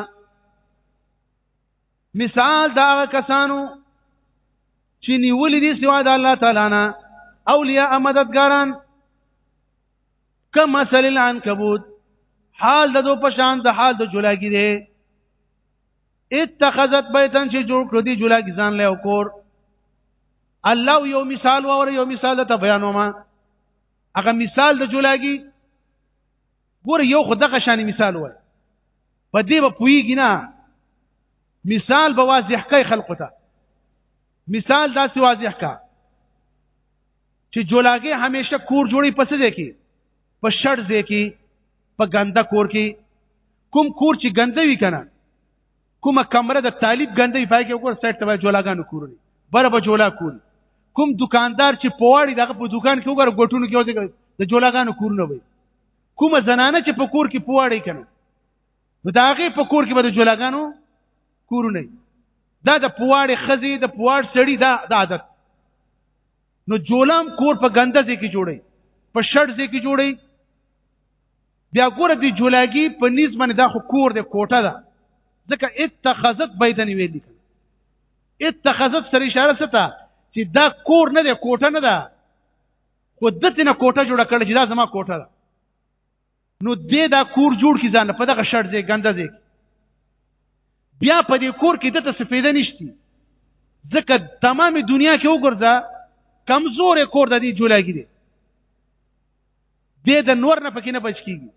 مثال دا کسانو چې نیولې دي سوا د الله تعالی نه اولیاء مددګاران کم مثل العنکبوت حال د دو پشان د حال د جولاګي دی اتخذت بیتن چې جوړ کړ دی جولاګي ځان له کور الله یو مثال وره یو مثال ته بیانوم هغه مثال د جولاګي ګور یو خدغه شان مثال وای په دې به پویږي نه مثال به واضح کوي خلقو ته مثال داسې واضح کا چې جولاګي همیشه کور جوړي پس ځای کې په شړ ځای کې په ګنده کور کې کوم کور چې ګنده وي کنه کومه کمره د طالب ګنده وي پای کې وګور سایت ته جولاګانو کورونه بره به جولا کول کوم دکاندار چې پواړي دغه په دکان کې وګور ګټونو کې وځي د جولاګانو کورونه وي کومه زنانه چې په کور کې پواړي کنه نو دا هغه په کور کې به د جولاګانو کورونه دا د پواړې خزي د پواړ سړی دا د عادت نو جولام کور په ګنده ځای کې جوړي په شړ ځای کې جوړي بیا ګوره دی جولاګي په نیز باندې دا خو کور دی کوټه ده ځکه اتخذت بيدن ویل دي اتخذت سره اشاره ستا چې دا کور نه دی کوټه نه ده خو دته نه کوټه جوړه کړل چې دا زما کوټه ده نو دې دا کور جوړ کی ځان په دغه شړ دې ګنده دې بیا په دې کور کې دته سفیده نشتی ځکه تمامه دنیا کې وګرځا کمزور کور د دې جوړاګی دې دې د نور نه پکې نه بچ کیږي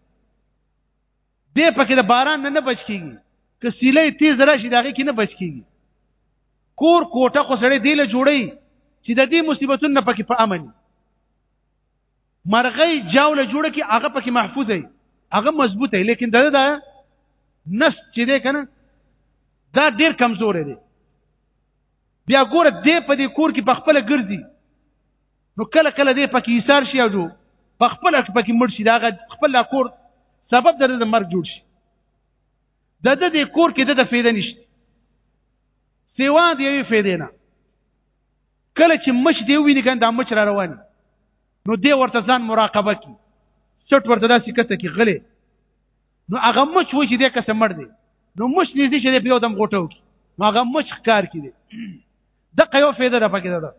دې پکې د باران نه نه بچ کیږي که سیلې تیز راشي دغه کې نه بچ کیږي کور کوټه خو سړې دی له جوړي چې د دې مصیبتونو نه پکې په امن مرغۍ جاوله جوړه کی هغه پکې محفوظ دی هغه مضبوط دی لیکن دا دا نس چې دی کنه دا ډیر کمزور دی بیا ګوره دې په دې کور کې بخپل ګرځي نو کله کله دې پکې ایثار شي او بخپل پکې مړ شي دا خپل کور سبب د مرګ جوړ شي د دې کور کې د فایده نشته سیوا دی یوې فایده نه کله چې مچ دی ویني کنه دا مچ را روان نو دی ورته ځان مراقبه کی چټ ورته داسې کته کې غلې نو هغه مچ و چې دی کسه مړ دی نو مچ نږدې شه دی په یو دم غوټو کی نو هغه مچ ښکار کی دی دغه یو فایده را پکې ده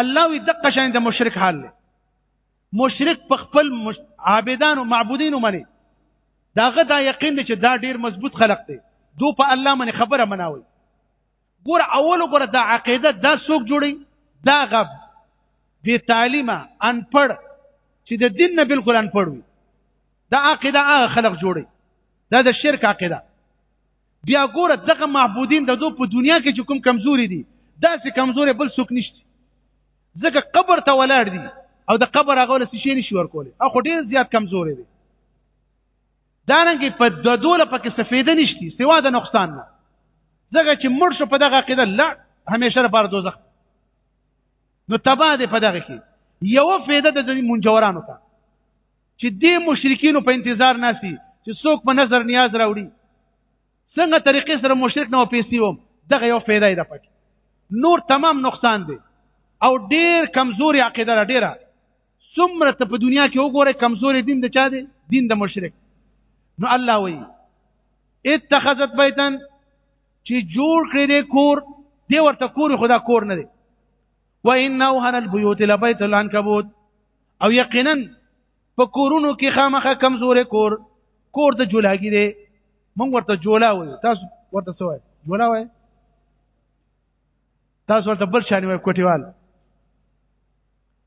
الله وی دغه شان د مشرک حال دی مشرک په خپل مش... عابدان او معبودین ومني داغه دا یقین دی چې دا ډیر مضبوط خلق دی دو په الله باندې خبره مناوي ګور اول ګور دا عقیده دا څوک جوړي دا غب بی تعلیمه انپړ چې د دین نه بالکل انپړ وي دا عقیده هغه خلق جوړي دا د شرک عقیده بیا ګور دغه معبودین د دوی په دنیا کې چې کوم کمزوري دي دا سه کمزوري بل څوک نشته ځکه قبر ته ولاړ دي او د قبر هغه له شي نشي ورکول اخو ډیر زیات کمزوري دي دارنګه په دو دوله پکې سفیده نشتی سوا د نقصان نه ځکه چې مړ شو په دغه عقیده لا همیشه لپاره دوزخ نو تبا دې په دغه کې یو فایده د ځینې منجورانو ته چې دې مشرکینو په انتظار ناسي چې څوک په نظر نیاز راوړي څنګه طریقې سره مشرک نه پیسې وم دغه یو فایده ده پکې نور تمام نقصان دی او ډیر کمزوري عقیده ډیره څومره ته په دنیا کې وګوره کمزوري دین د چا دی دین د مشرک نو الله وی اتخذت بیتن چې جوړ کړی دی کور دی ورته کور خدا کور نه دی و ان اوهن البيوت لبيت العنكبوت او یقینا په کورونو کې خامخه کمزورې کور کور د جولاګي دی مونږ ورته جولا وایو تاسو ورته څه وایي جولا وایي تاسو ورته بل شان وایي کوټیوال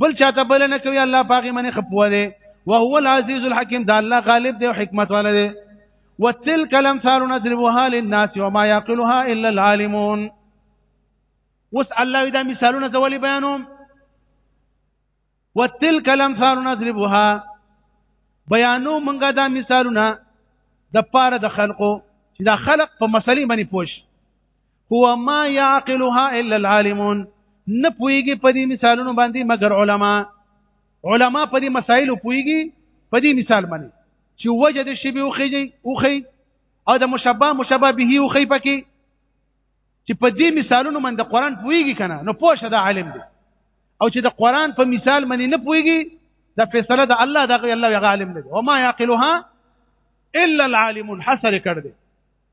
بل چاته بل نه کوي الله پاغي منه خپوه دي وهو العزيز الحكيم دا الله غالب دی او حکمت والا دی وتلك الامثال نضربها للناس وما يعقلها الا العالمون وس الله دا مثالونه زولي بیانوم وتلك الامثال نضربها بیانو منګه دا مثالونه د پاره د خلقو چې دا خلق په مسلې باندې پوښ هو ما يعقلها الا العالمون نه پويږي په دې مثالونو باندې مګر علما علما په دې مسایلو پويږي په دې مثال باندې چې وجه د شی به اوخیږي اوخی او د مشبه مشبه به اوخی پکې چې په دې مثالونو باندې قران پويږي کنه نو پوښه د عالم دی او چې د قران په مثال باندې نه پويږي دا فیصله د الله دغه الله هغه عالم دی او ما يعقلها الا العالمون حسر کړ دې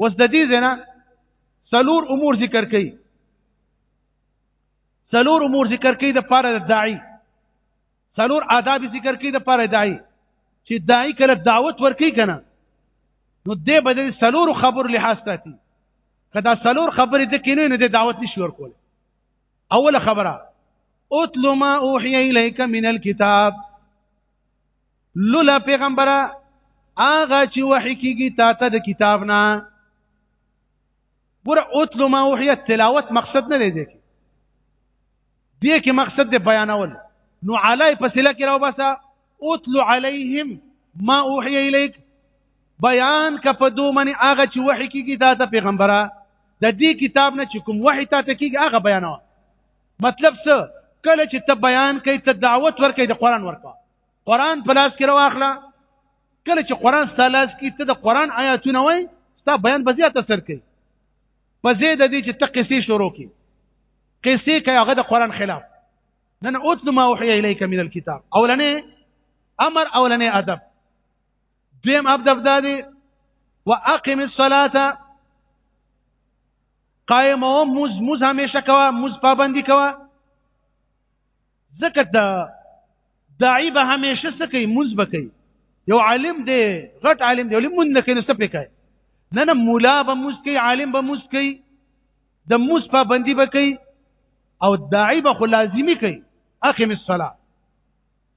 اوس د دې زنا سلور امور ذکر کړي سلور امور ذکر کړي د پاره د داعي سلور آداب ذکر کړي د پاره داعي چې داعي کله دعوت ورکړي کنه نو دې بدل سلور خبر لحاظ ساتي کدا سلور خبرې د کینو نه د دعوت نشي ورکول اوله خبره اتل ما اوحي اليك من الكتاب لولا پیغمبره آغا چې وحی کیږي تا ته د کتاب نه ګور اوتل ما وحی تلاوت مقصد نه دی دې کې مقصد دی بیانول نو علی پسله کې راو بسا اوتل علیهم ما اوحی الیک بیان کا په دوه منی آغا چې وحی کیږي تا ته پیغمبره د دې کتاب نه چې کوم وحی تا ته کیږي هغه بیانوه مطلب څه کله چې ته بیان کوي ته دعوت ورکې د قران ورکا قران په لاس کې راوخلا کله چې قران ستالاس کې ته د قران آیاتونه وای ستا بیان به زیات اثر کوي په زه د دې چې ته قصې شروع کی قصې کوي هغه د قران خلاف نن اوتل ما وحي اليك من الكتاب اولنې امر اولنې ادب دویم هدف دا دی واقم الصلاه قائم او مز مز همیشه کوا مز پابندی کوا ځکه دا داعی به همیشه سکی مز بکی یو عالم دی غټ عالم دی ولې مونږ نه کینې څه پکای نه نه مولا به مز کی عالم به مز کی د مز پابندی بکی او داعی به خو لازمی کوي اقم الصلاه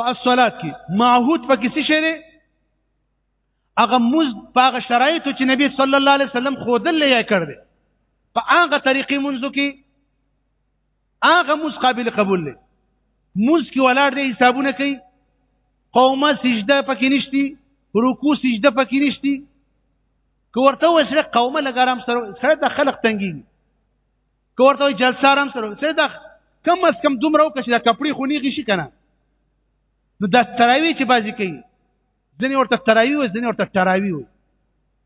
په الصلات کې معهود په کسی شی دی هغه موز په هغه شرایطو چې نبی صلی الله علیه وسلم خودل یې کړ دی په هغه طریقې منځو کې هغه موز قابل قبول دی موز کې ولاړ دی حسابونه کوي قومه سجده پکې نشتی رکوع سجده پکې نشتی که ورته وسره قومه لګارم سره د خلق تنګي کوړته جلسه آرام سره سره دا کم از کم دومره وکړه چې دا کپړې خونی غشي کنه نو دا تراوی چې بازی کوي ځنې ورته تراوی وي ځنې ورته تراوی وي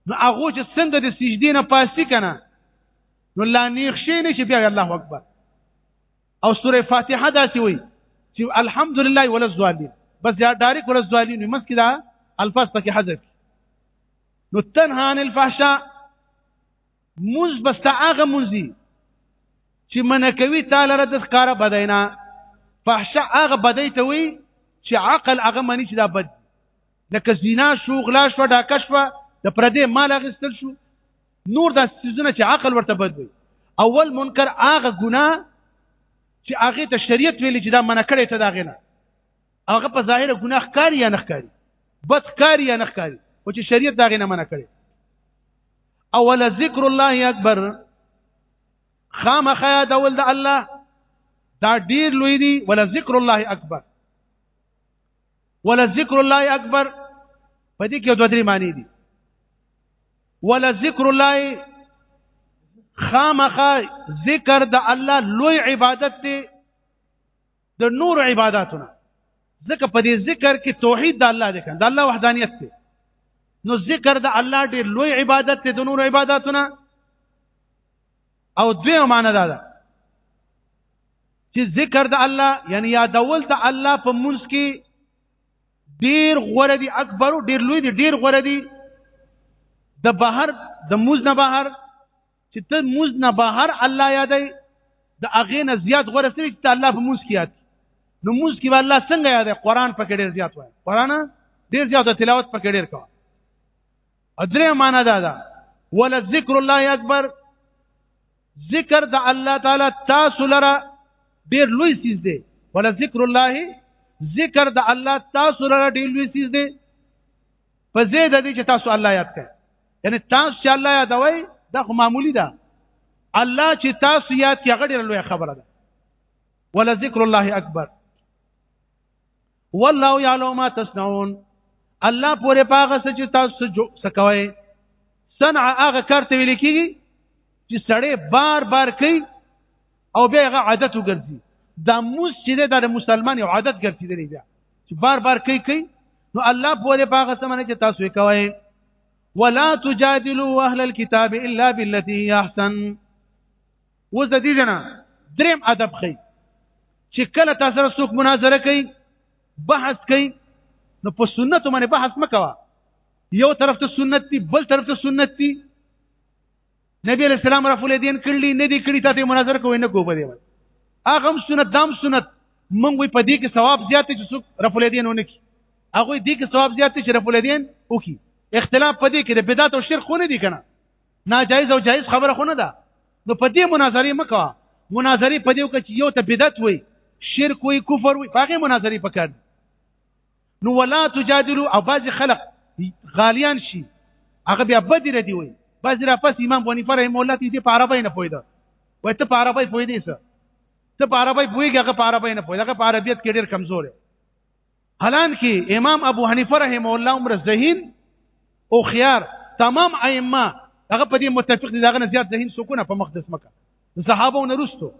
نو هغه چې څنګه د سجدې نه پاسي کنه نو لا نیخ شي نه شي بیا الله اکبر او سوره فاتحه داسې وي چې الحمدلله ولا الظالمین بس دا ډایرک ولا الظالمین مس کې دا الفاظ پکې حذف نو تنها عن الفحشاء موز بستا هغه موزي چې من کوي تعالی رد ښکارا بدینا فحشه هغه بدی ته وي چې عقل هغه منی چې دا بد لکه زنا شو غلا شو ډاکه شو د پردې مال اخیستل شو نور دا سيزونه چې عقل ورته بد وي اول منکر هغه ګناه چې هغه ته شریعت ویلي چې دا منع کړی ته دا غنه هغه په ظاهر ګناه ښکاری یا نه ښکاری بد ښکاری یا نه ښکاری او چې شریعت دا غنه منع کړی او ول ذکر الله اکبر خامخ یاد اول د الله دا ډیر لوی دی ول ذکر الله اکبر ول ذکر الله اکبر په دې کې دوه درې معنی دي ول ذکر الله خامخ ذکر د الله لوی عبادت دی د نور عبادتونه ځکه په دې ذکر کې توحید د الله دی کنه د الله وحدانیت دی نو ذکر د الله ډېر لوی عبادت دی د نور عبادتونه او دوی معنا دا ده چې ذکر د الله یعنی یادول د الله په منځ کې ډېر غوړه دي اکبر ډېر لوی دي ډېر غوړه دي د بهر د موز نه بهر چې ته موز نه بهر الله یادای د اغه نه زیات غوړه سوي چې الله په موز کې یاد نو موز کې الله څنګه یاد قرآن په کې ډیر زیات وای قرآن ډیر زیات تلاوت په کې ډیر کوه ادرې معنا دا ده ول ذکر الله اکبر ذکر د الله تعالی تاسو لره ډیر لوی سیز دی ول ذکر الله ذکر د الله تاسو لره ډیر لوی سیز دی په زید دې چې تاسو الله یاد کړئ یعنی تاسو چې الله یادوي دا خو معمولی ده الله چې تاسو یاد کې غړي لوی خبره ده ولا ذکر الله اکبر والله يعلم ما تصنعون الله پورې پاغه څه چې تاسو سکوي صنع هغه کارته ویل کیږي چې سړی بار بار کوي او بیا هغه عادت وګرځي دا موس چې دا د مسلمان یو عادت ګرځیدلی دی چې بار بار کوي کوي نو الله په دې پاغه سمنه چې تاسو یې کوی ولا تجادلوا اهل الكتاب الا بالتي هي احسن وز دې جنا دریم ادب خي چې کله تاسو سره څوک مناظره کوي بحث کوي نو په سنت باندې بحث مکوا یو طرف ته سنت دی بل طرف ته سنت دی نبی علیہ السلام رفع الیدین کړلی نه دی کړی تاسو مناظره کوئ نه کو په دې هغه هم سنت دام سنت مونږ وي په دې کې ثواب زیات چې څوک رفع الیدین ونه کی هغه دې کې ثواب زیات چې رفع الیدین وکي اختلاف په دې کې د بدعت او شرک خو نه دي کنه ناجایز او جایز خبره خو نه ده نو په دې مناظره مکو مناظره په دې کې یو ته بدعت وي شرک وي کفر وي هغه مناظره پکړ نو ولا تجادلوا او بعض خلق غالیان شي هغه بیا بدی ردی وي بعض را پس امام بونی پر مولا تی دې په عربی نه پویدا وای ته په عربی پوی دی څه ته په عربی پویږي هغه په عربی نه پوی هغه په عربیت کې ډیر کمزور دی حالان کې امام ابو حنیفه رحم الله عمر ذهین او خيار تمام ائمه هغه په دې متفق دي داغه نه زیات ذهین سکونه په مقدس مکه صحابه ونرستو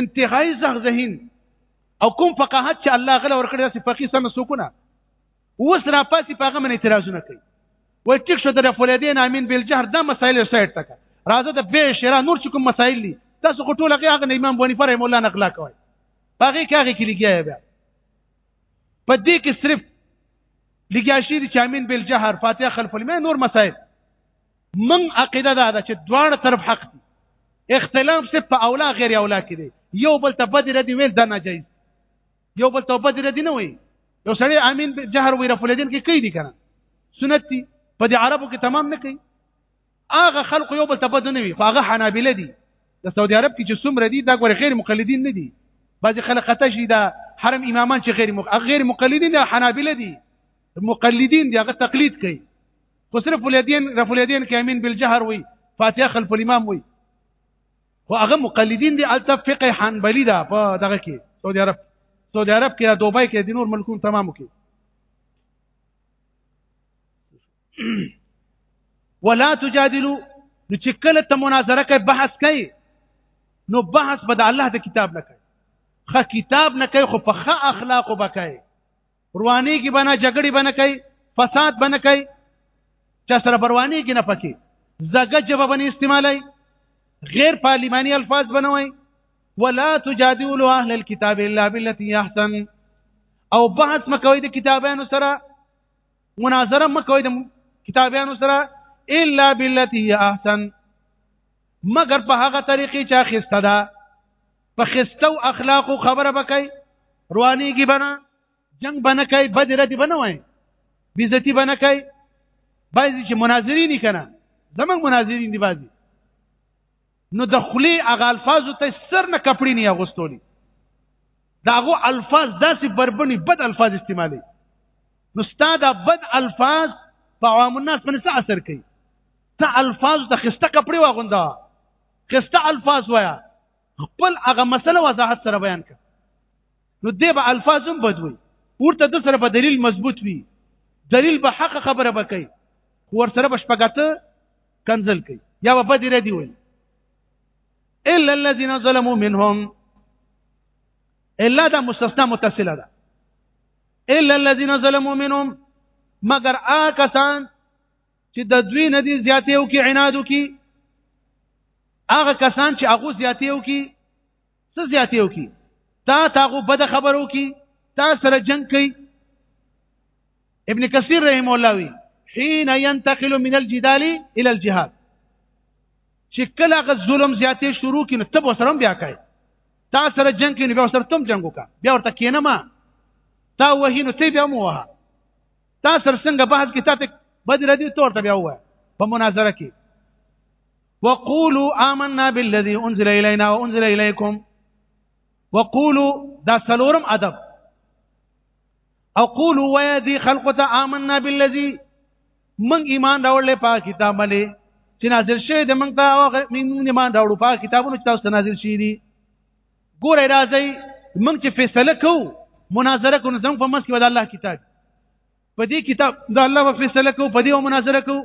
انتهایی زغ ذهین او کوم فقاهت چې الله غل ورکړي داسې فقيه سم سکونه اوس را پاسې په هغه من اعتراضونه کوي وای ټیک شو د فولادین امین بل جهر دا مسائل سایت تک راځه د به شرا نور چې کوم مسائل دي تاسو خو ټول هغه نه امام بونی فرهم الله نقلا کوي هغه کې هغه کې لګیا بیا په دې کې صرف لګیا شي چې امین بل جهر فاتحه خلف المه نور مسائل من عقیده دا ده چې دواړه طرف حق دي اختلاف څه په اولا غیر اولا کې دی یو بل ته بدی ردی ویل دا ناجایز یو بل ته بدی ردی نه وي یو سړی امین جهر وی رفل دین کې کوي دي کنه سنت دي په دې عربو کې تمام نه کوي هغه خلق یو بل ته بد نه وي خو هغه حنابلة دي د سعودي عرب کې چې څومره دي دا غوړي غیر مقلدین نه دي بعضي خلک خطا شي دا حرم امامان چې غیر مق... غیر مقلدین حنابلة دي مقلدین دي هغه تقلید کوي خو صرف فلیدین رفلیدین کې امین بالجهر وي فاتحه خلف الامام وي خو هغه مقلدین دي الته فقه حنبلی دا په دغه کې سعودي عرب سعودي عرب کې دوبای کې د نور ملکون تمام کې ولا تجادلوا نو چې کله ته مناظره کوي بحث کوي نو بحث به د الله د کتاب نه کوي خه کتاب نه کوي خو په خه اخلاق وبکای رواني کې بنا جګړې بنا کوي فساد بنا کوي چا سره پرواني کې نه پکې زګه جواب نه استعمالای غیر پارلیماني الفاظ بنوي ولا تجادلوا اهل الكتاب الا بالتي احسن او بحث مکوي د کتابانو سره مناظره مکوي د کتابانو سره الا بالتي احسن مگر په هغه طریقې چې اخیسته ده په خستو اخلاقو خبره بکای روانيږي بنا جنگ بنه کوي بد ردی بنه وای بیزتی بنه کوي بعضی چې مناظرین کنا زمنګ مناظرین دی بعضی نو د خلی اغه الفاظ ته سر نه کپړی نه اغوستولی داغو الفاظ داسې بربني بد الفاظ استعمالي نو استاد بد الفاظ په عوام الناس باندې څه اثر کوي ته الفاظ د خسته کپړی واغوندا خسته الفاظ وایا خپل هغه مسله وضاحت سره بیان کړ نو دې به الفاظ هم بدوي ورته د سره په دلیل مضبوط وي دلیل به حق خبره بکې خو ور سره بشپګته کنزل کوي یا به بدی ردی وي الا الذين ظلموا منهم الا دا مستثنا متصله ده الا الذين ظلموا منهم مگر آکسان چې د دوی نه دي زیاتې او کې عناد وکي هغه کسان چې هغه زیاتې او کې څه زیاتې او کې تا تاغو بد خبرو کې تا سره جنگ کوي ابن کثیر رحم الله وی حين ينتقل من الجدال الى الجهاد چې کله غ ظلم زیاتې شروع کین تب وسره بیا کوي تا سره جنگ کین بیا وسره تم جنگ وکا بیا ورته کینه ما تا وهینو تی بیا مو وها تا سر څنګه بحث کې تاسو بدر دي تور ته بیا وای په مناظره کې وقولوا آمنا بالذي انزل الينا وانزل اليكم وقولوا دا سلورم ادب او قولوا ويا دي خلقته آمنا بالذي من ایمان راوړل په کتاب باندې چې نازل شوی د موږ ته او موږ ایمان راوړو په کتابونو چې تاسو نازل شوی دي ګوره راځي موږ چې فیصله کوو مناظره کوو زموږ په منځ کې ول الله کتاب په دې کتاب دا الله په فیصله کوو په دې مناظره کوو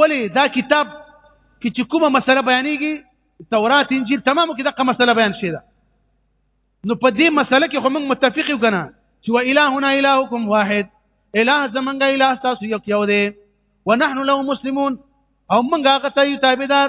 ولی دا کتاب کې چې کومه مسله بیانېږي تورات انجیل تمامو کې دغه مسله بیان شي دا نو په دې مسله کې خو موږ متفق یو کنه چې و الهنا الهکم واحد اله زمونږ اله تاسو یو یو دی ونحن له مسلمون او موږ هغه ته یو تابعدار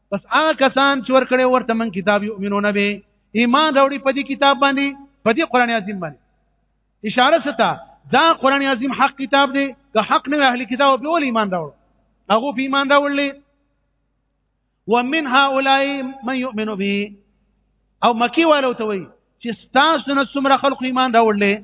پس هغه کسان چې ورکړي ورته من کتاب یؤمنون به ایمان راوړي په دې کتاب باندې په دې قران عظیم باندې اشاره ستا دا قران عظیم حق کتاب دی که حق نه اهل کتاب به ول ایمان راوړ هغه په ایمان راوړل ومن هؤلاء من يؤمن به او مکی والو ته وي چې تاسو نه څومره خلق ایمان راوړل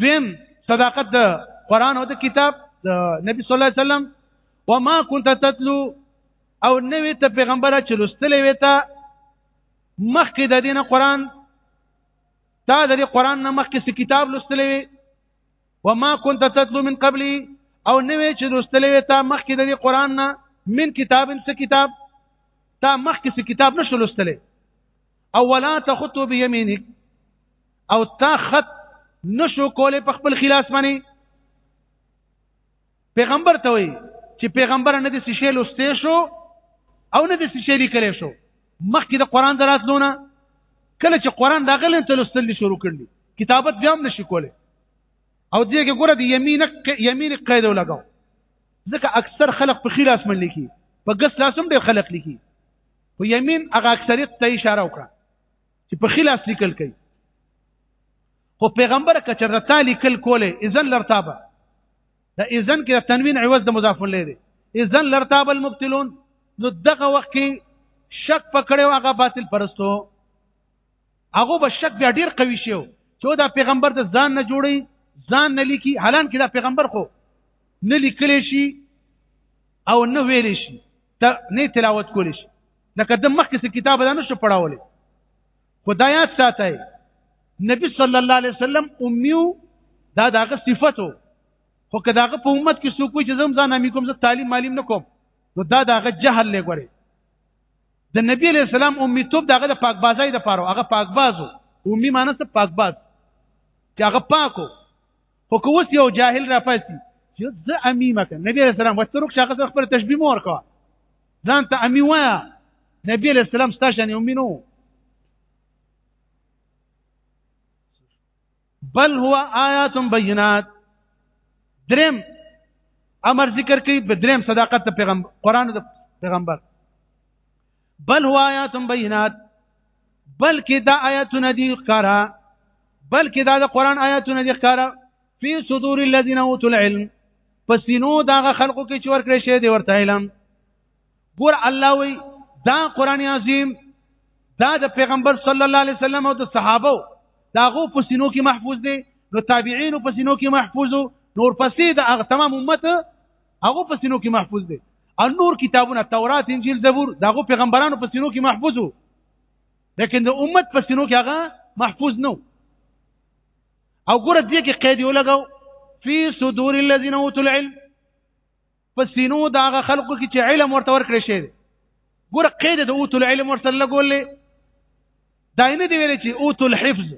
دویم صداقت د قران او د کتاب د نبی صلی الله علیه وسلم وما كنت تتلو او نوې ته پیغمبره چې لستلې وې ته مخکې د دین قران تا د قران نه مخکې څه کتاب لستلې وې وما كنت تتلو من قبلي او نوې چې لستلې وې ته مخکې د قران نه من کتاب څه کتاب تا مخکې څه کتاب نشو لستلې او ولا تخطو بيمينك او تا خط نشو کولای په خپل خلاص باندې پیغمبر ته وي چې پیغمبر نه د سشې لوستې شو او نه د سشې لیکلې شو مخکې د قران دراتلونه کله چې قران داغلن ته لوستل شروع کړل کتابت بیا هم نشي کولای او دې کې ګوره د یمین یمین قید ولګاو ځکه اکثر خلق په خلاص من لیکي په ګس لاسم ډېر خلق لیکي په یمین هغه اکثریت ته اشاره وکړه چې په خلاص لیکل کوي خو پیغمبر کچر تا لیکل کوله اذن لرتابه دا اذن کې تنوین عوض د مضاف الیه دی اذن لرتاب المبتلون نو دغه وخت کې شک پکړیو هغه باطل پرستو هغه به شک بیا ډیر قوي شو چې دا پیغمبر د ځان نه جوړي ځان نه لیکي حالان کې دا پیغمبر خو نه لیکل شي او نه ویل شي ته نه تلاوت کول شي لکه د مخکې څه کتاب دا نشو پړاولې خدایات ساتي نبی صلی الله علیه وسلم امیو دا داغه صفته خو که داغه په امت کې څوک چې زم ځان امي کوم زه تعلیم معلوم نکوم نو دا داغه جهل لګوري د نبی علیہ السلام امی توب دغه د پاکبازۍ د پاره هغه پاکبازو امی معنی څه پاکباز چې هغه پاکو خو که اوس یو جاهل را پاسي چې زه امی مکه نبی علیہ السلام وڅروک شاګه خپل تشبیه مور کوه ځان ته امي وایا نبی علیہ السلام ستاشن یومینو بل هو آیات بینات درم امر ذکر کوي بدرم صداقت پیغمبر قران د پیغمبر بل هو آیات بینات بلکې دا آیاتونه دي ښکارا بلکې دا د قران آیاتونه دي ښکارا فی صدور الذين اوتوا العلم پسینو داغه خلقو کې چې ورکړې شه دی ورته علم ګور الله وی دا قران عظیم دا د پیغمبر صلی الله علیه وسلم او د صحابه داغو پسینو کې محفوظ دی نو تابعین پسینو کې محفوظ نور پسې د هغه تمام امت هغه پسینو کې محفوظ دی او نور کتابونه تورات انجیل زبور داغو پیغمبرانو پسینو کې محفوظ وو لیکن د امت پسینو کې هغه محفوظ نه او ګوره دې کې قید یو لګاو فی صدور الذين اوتوا العلم فسینو دا غ خلقو کې چې علم ورته ورکړي شي ګوره قید د اوتوا العلم ورته لګولې دا نه دی ویل چې اوتوا الحفظ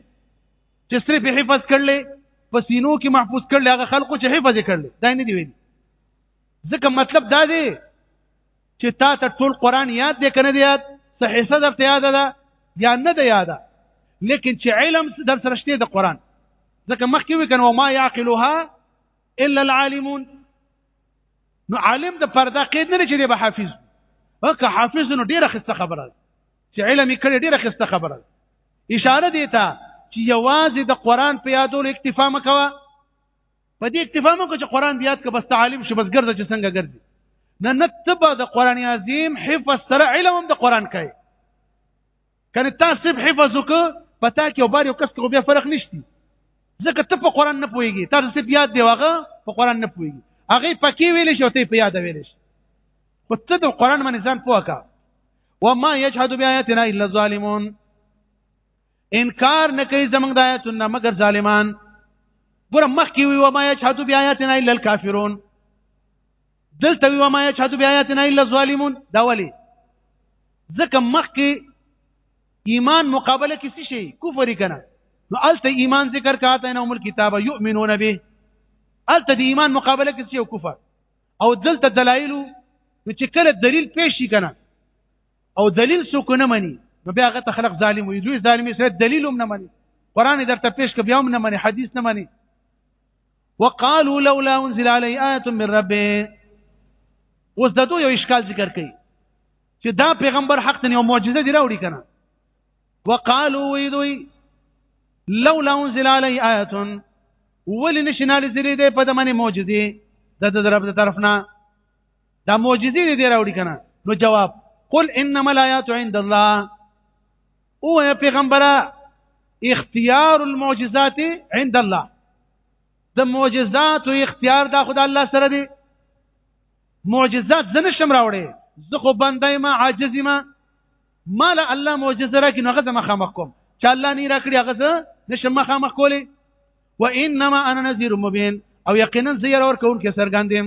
چې صرف حفظ کړل پسینو کې محفوظ کړل هغه خلقو چې حفظ کړل دا نه دی ویل ځکه مطلب دا دی چې تا ته ټول قران یاد دی کنه دی یاد څه حصہ درته یاد ده یا نه ده یاد لیکن چې علم در سره شته د قران ځکه مخکې وی کنه ما یعقلها الا العالمون نو عالم د پردا قید نه چې دی به حافظ وکه حافظ نو ډیره خسته خبره چې علم یې کړی ډیره خسته خبره اشاره دی ته چې یوازې د قران په یادولو اکتفا مکوه په دې اکتفا مو چې قران دی یاد ک بس تعلیم شي بس ګرځي چې څنګه ګرځي نه نتبه د قران عظیم حفظ سره علم هم د قران کوي کنه تاسو حفظ وک پتا کې وبار یو کس کې بیا فرق نشتی ځکه ته په قران نه پويږي تاسو سپ یاد دی واغه په قران نه پويږي هغه پکې ویل شي او ته په یاد ویل شي خو ته د قران باندې ځان پوهه وما يجحد بآياتنا الا الظالمون انکار نه کوي زمونږ د آیاتونو مگر ظالمان ګوره مخکې وي وما یشهد بیااتنا الا الکافرون دلته وي وما یشهد بیااتنا الا الظالمون دا ولی ځکه مخکې ایمان مقابله کې څه شي کفر کنه نو الته ایمان ذکر کاته نه عمر کتابه یؤمنون به الته د ایمان مقابله کې څه کفر او دلته دلایل نو چې کله دلیل پیش شي کنه او دلیل څوک نه مني نو بیا هغه ته خلق ظالم وي دوی ظالمي سره دلیل هم نه مني قران درته پیش کوي هم نه مني حدیث نه مني وقالوا لولا انزل علي ايه من ربه اوس دته یو اشکال ذکر کړي چې دا پیغمبر حق ته یو معجزه دی راوړي کنه وقالوا ويدوي لولا انزل علي ايه ولنشنال زری ده په دمنه معجزه د درب طرفنا دا معجزې دې دی راوړي کنه نو جواب قل انما الايات عند الله او يا پیغمبره اختیار المعجزات عند الله د معجزات او اختیار دا خدای الله سره دی معجزات زنه شم راوړي زه خو بندای ما عاجز ما مال الله معجزه راکې نو غزه مخه مخکم چې الله نه راکړي غزه نشم مخه مخ کولی وانما انا نذير مبين او یقینا زیر اور کون کې سرګندم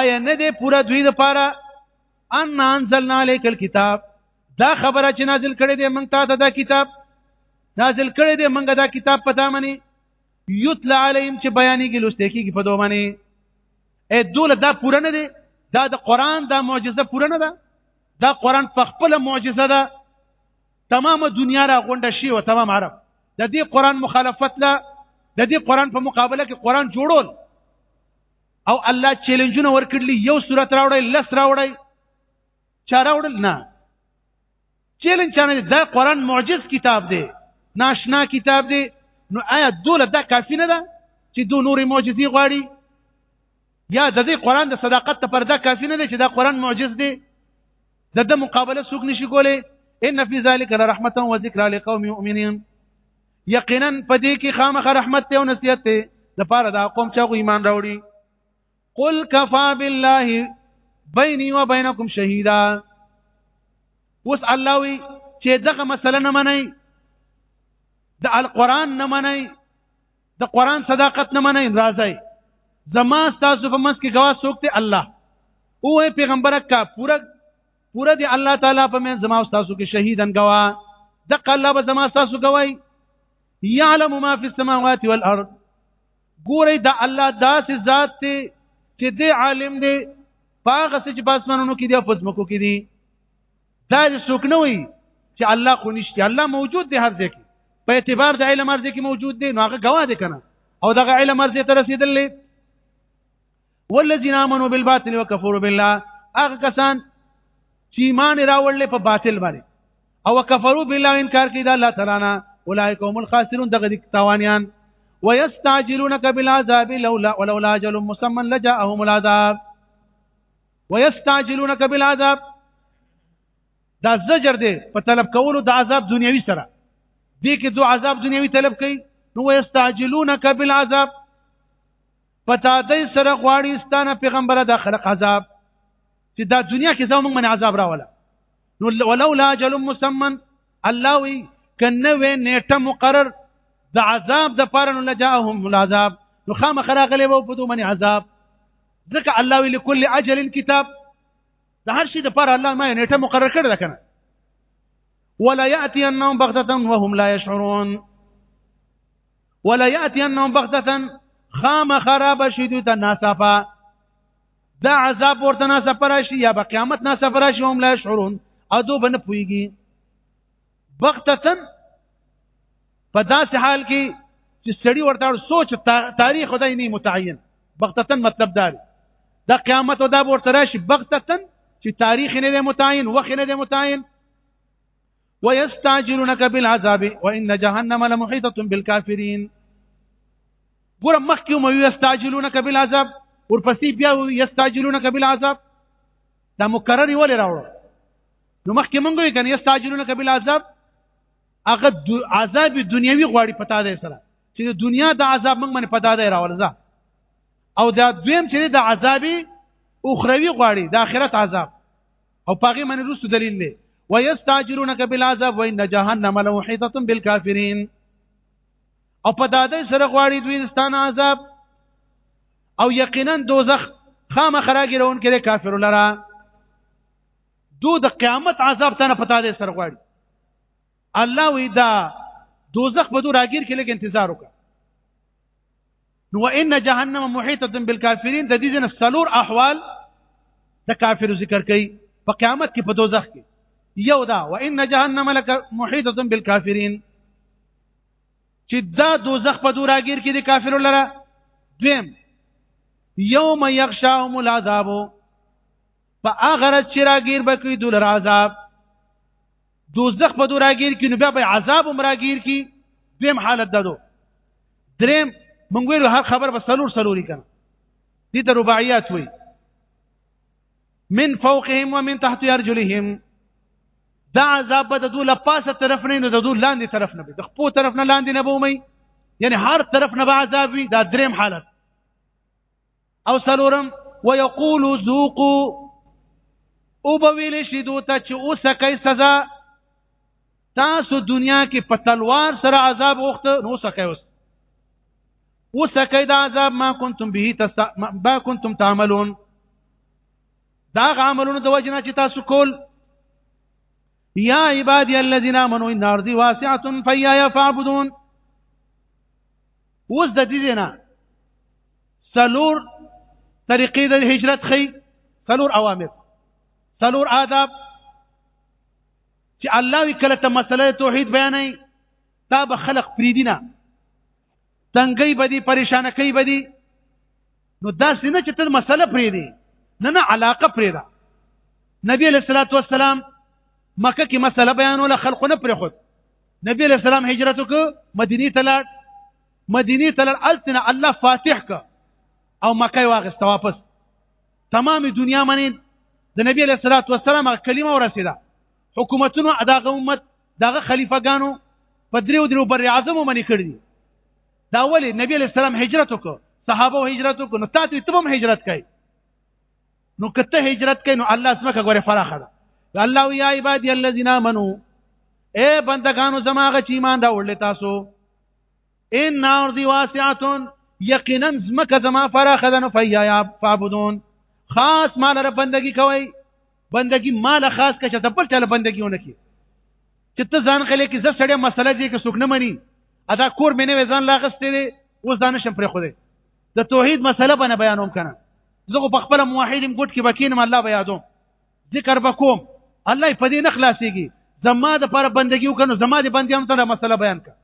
ایا نه دی پورا دوی لپاره ان انزلنا عليك الكتاب دا خبره چې نازل کړي دي موږ ته دا کتاب نازل کړي دي موږ دا کتاب پتا مني یتلا علیهم چې بیانېږي لوستې کېږي په دوه باندې اې دوله دا پوره نه دی دا د قران دا معجزه پوره نه ده دا قران په خپل معجزه ده تمامه دنیا را غونډه شي او تمام عرب د دې قران مخالفت لا د دې قران په مقابله کې قران جوړول او الله چیلنجونه ورکړلی یو صورت راوړی لس راوړی چا راوړل نه چیلنج چانه دا قران معجز کتاب دی ناشنا کتاب دی نو آیا دوله دا کافی نه ده چې دو نورې معجزې غواړي یا د دې قران د صداقت ته پرده کافی نه ده چې دا قران معجز دی د د مقابله څوک نشي کولی ان فی ذلک لرحمتا و ذکر لقوم یؤمنین یقینا په دې کې خامخ رحمت ته او نصیحت ته د پاره دا قوم چې ایمان راوړي قل کفا بالله بیني و بینکم شهیدا اوس الله وی چې دغه مسله نه منئ د القرآن نه منئ د قرآن صداقت نه منئ راځي زما تاسو په منځ کې گواه څوک دی الله او پیغمبره کا پورا پوره دی الله تعالی په من زما تاسو کې شهیدن گوا دغه الله به زما تاسو گواي يعلم ما في السماوات والارض ګورې دا الله داسې ذات دی چې دی عالم دی پاغه چې په اسمانونو کې دی په ځمکو کې دی دا څوک نه وي چې الله خو نشته الله موجود دی هر ځای کې په اعتبار د علم هر ځای کې موجود دی نو هغه گواه دی کنه او دغه علم هر ځای ته رسیدلې والذین آمنوا بالباطل وکفروا بالله هغه کسان چې ایمان راوړل په باطل باندې او کفروا بالله انکار کوي د الله تعالی نه اولئک هم الخاسرون دغه دي تاوانيان ويستعجلونك بالعذاب لولا ولولا اجل مسمى لجاءهم العذاب ويستعجلونك بالعذاب دا زجر دی په طلب کولو د عذاب دنیوي سره دې کې دوه عذاب دنیوي طلب کوي نو ويستعجلونك بالعذاب پتا دې سره غواړي ستانه پیغمبره د خلق عذاب چې دا دنیا کې زموږ من عذاب راولا نو ولولا اجل مسمن الله وی کنه وې نیټه مقرر د عذاب د پاره نو لجاهم العذاب نو خامخ راغلی وو په دوه من عذاب ځکه الله وی لكل اجل کتاب د هر شي د پاره الله ما نیټه مقرر کړل کنه ولا ياتي انهم بغته وهم لا يشعرون ولا ياتينهم بغته خام خراب شدو ته ناصفا دا عذاب ورته ناصفا راشي یا به قیامت ناصفا راشي هم لا شعورون او دو بنه پويږي بغته په داسې حال کې چې سړی ورته سوچ تاریخ خدای نه متعین بغتتن مطلب دار دا قیامت او دا ورته راشي بغتتن چې تاریخ نه دی متعین وخت نه دی متعین ويستعجلونك بالعذاب وان جهنم لمحيطه بالكافرين ګور مخکې مو یستاجلونک بالعذاب ورپسې بیا یستاجلونک بالعذاب دا مکرر ولې راوړو نو مخکې مونږ یې کنه یستاجلونک بالعذاب هغه عذاب دنیوي غواړي پتا دی سره چې د دنیا د عذاب مونږ باندې پتا دی راول ځه او دا دویم چې د عذابي اخروی غواړي د آخرت عذاب او پاغي من رسو دلیل دی ويستاجرونك بالعذاب وان جهنم لمحيطه بالكافرين او په دادې سره غواړي دوی ستان عذاب او یقینا دوزخ خامخ راګرون کې کافر لره دو د قیامت عذاب ته نه پتا دې سره غواړي الله وی دا دوزخ به دو راګیر کې لګ انتظار وکړه نو ان جهنم محیطه بالکافرین د دې جن سلور احوال د کافر ذکر کوي په قیامت کې په دوزخ کې یو دا وان جهنم لك محیطه بالکافرین چې دا دوزخ په دوراګیر کې د کافر لره دویم یوم یغشاهم العذاب په اخرت چې راګیر بکوي دل عذاب دوزخ به دوراګیر کې نو بیا به عذاب هم راګیر کې دیم حالت ددو دریم مونږ ویلو هر خبر به سلور سلوري کنه دي ته رباعیات وي من فوقهم ومن تحت ارجلهم دا عذاب به د دوی لپاسه طرف نه نو د دوی لاندې طرف نه د خپو طرف نه لاندې نه بومي یعنی هر طرف نه به عذاب وي دا دریم حالت او سلورم ويقول ذوقوا او بویل شي دوته چې اوسه کوي سزا تاسو دنیا کې په تلوار سره عذاب وخت نو اوسه کوي اوسه اوس کید عذاب ما کنتم به تست... ما کنتم تعملون دا عملونه د وجنه چې تاسو کول یا عبادی الذین آمنوا ان ارضی واسعه فیایا فاعبدون اوس د دې نه سلور طریقې د هجرت خي سلور اوامر سلور آداب چې الله وکړه ته مسله توحید بیانې تا به خلق پریدینه تنګي بدی پریشان کوي بدی نو دا سینه چې تر مسله پرې دی نه نه علاقه پرې ده نبی علیہ الصلوۃ والسلام مکه کې مسله بیانوله خلقونه پرې خود نبی علیہ السلام هجرت وک مدینه ته لاړ مدینه ته لاړ التنا الله فاتح ک او مکه واغست واپس تمام دنیا منی د نبی علیہ الصلوۃ والسلام کلمه ورسیده حکومتونو اداغه امت دغه خلیفہ ګانو په دریو دریو بر اعظم منی کړی دا ولی نبی علیہ السلام هجرت وک صحابه هجرت وک نو تاسو ته هم هجرت کړئ نو کته هجرت کین نو الله سمکه غوړې فراخه ده الله یا عبادی الذین آمنو اے بندگانو زماغه چې ایمان راوړل تاسو ان ارضی واسعتون یقینا زمکه زما فراخه ده نو فیا فعبدون خاص مال را بندگی کوي بندگی مال خاص کې چې تپل چاله بندگی ونه کی چې ته ځان خلې کې زه سړی مسله دې کې څوک نه مني ادا کور مې نه ځان لاغستې اوس ځان شم پرې خو دې د توحید مسله باندې بیانوم کنه زه په خپل موحدیم ګټ کې بکینم الله بیا دوم ذکر بکوم الله په دې نه خلاصيږي زما د پر بندگی وکنو زما د بندیانو ته مسله بیان کړه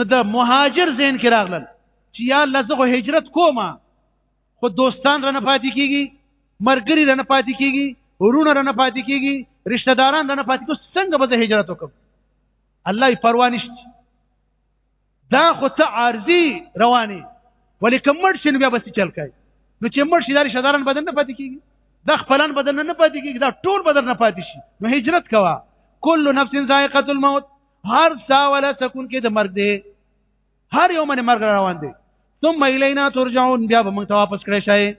نو د مهاجر زین کې راغلل چې یا الله زه هجرت کوم خو دوستان رانه پاتې کیږي مرګري رانه پاتې کیږي ورونه رانه پاتې کیږي رشتہ داران رانه پاتې کیږي څنګه به هجرت وکم الله یې پروا نشته دا خو ته عارضي رواني ولې کمر شنو بیا بس چل کوي نو چې مر شي دا شدارن بدن نه پاتې کیږي دا خپلان بدن نه پاتې کیږي دا ټول بدن نه پاتې شي نو هجرت کوا کل نفس ذائقه الموت هر سا ولا سکون کې د مرګ دی هر یو باندې مرګ روان دی ثم الینا ترجعون بیا به موږ ته واپس کړی شي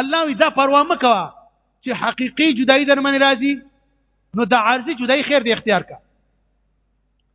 الله وی دا پروا مکوا چې حقيقي جدای در من راځي نو د عارضي جدای خیر دی اختیار کا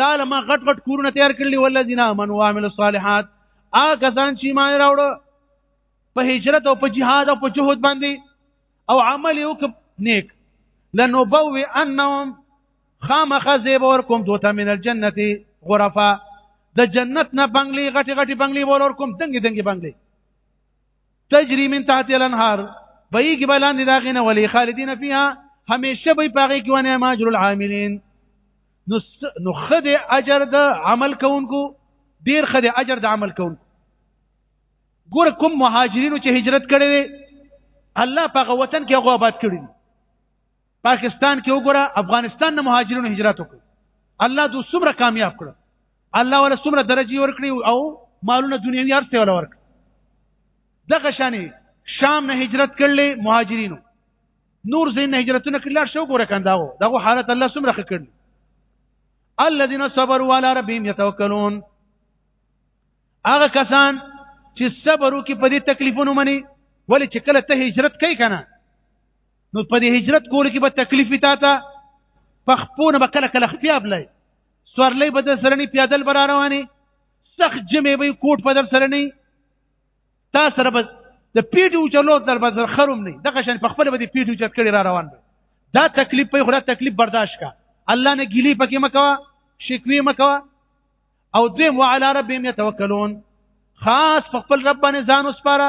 تعالی ما غټ غټ کورونه تیار کړلی ولذین امنوا وعملوا الصالحات آ کسان چې ایمان راوړ په هجرت او په جهاد او په جهود باندې او عمل یو نیک لنبوي انهم خامخ زیب ورکم دوته من الجنه غرفه د جنت نه بنگلي غټي غټي بنگلي ورکم دنګي دنګي بنگلي تجري من تحت الانهار بيګ بلان دي داغنه ولي خالدين فيها هميشه به پاغي کې ونه ماجر العاملين نو نو خد اجر د عمل کوونکو ډیر خد اجر د عمل کوونکو ګور کوم مهاجرینو چې هجرت کړي وي الله په وطن کې هغه آباد کړی پاکستان کې وګوره افغانستان نه مهاجرونو هجرت وکړ الله دو څومره کامیاب کړ الله ولا څومره درجه ورکړي او مالونه دنیوي ارته ولا ورکړي دغه شانې شام نه هجرت کړل مهاجرینو نور زین نه هجرتونه کړل شو ګوره کنداو دغه حالت الله څومره کړ الذين صبروا على ربهم يتوکلون هغه کسان چې صبر وکړي په دې تکلیفونو باندې ولی چې کله ته هجرت کوي کنه نو په دې هجرت کول کې به تکلیف تا ته پخپونه به کله کله خپیاب لای سورلې به د سرنی پیادل بر رواني سخت جمع به کوټ په در سرنی تا سره به د پیډو چلو در بازار خروم نه دغه شان پخپله به د پیډو چت کړي را روان دی دا تکلیف په خورا تکلیف برداشت کا الله نه ګیلی پکې مکوا شکوي مکوا او دویم وعلى ربهم يتوکلون خاص په خپل رب باندې ځان وسپاره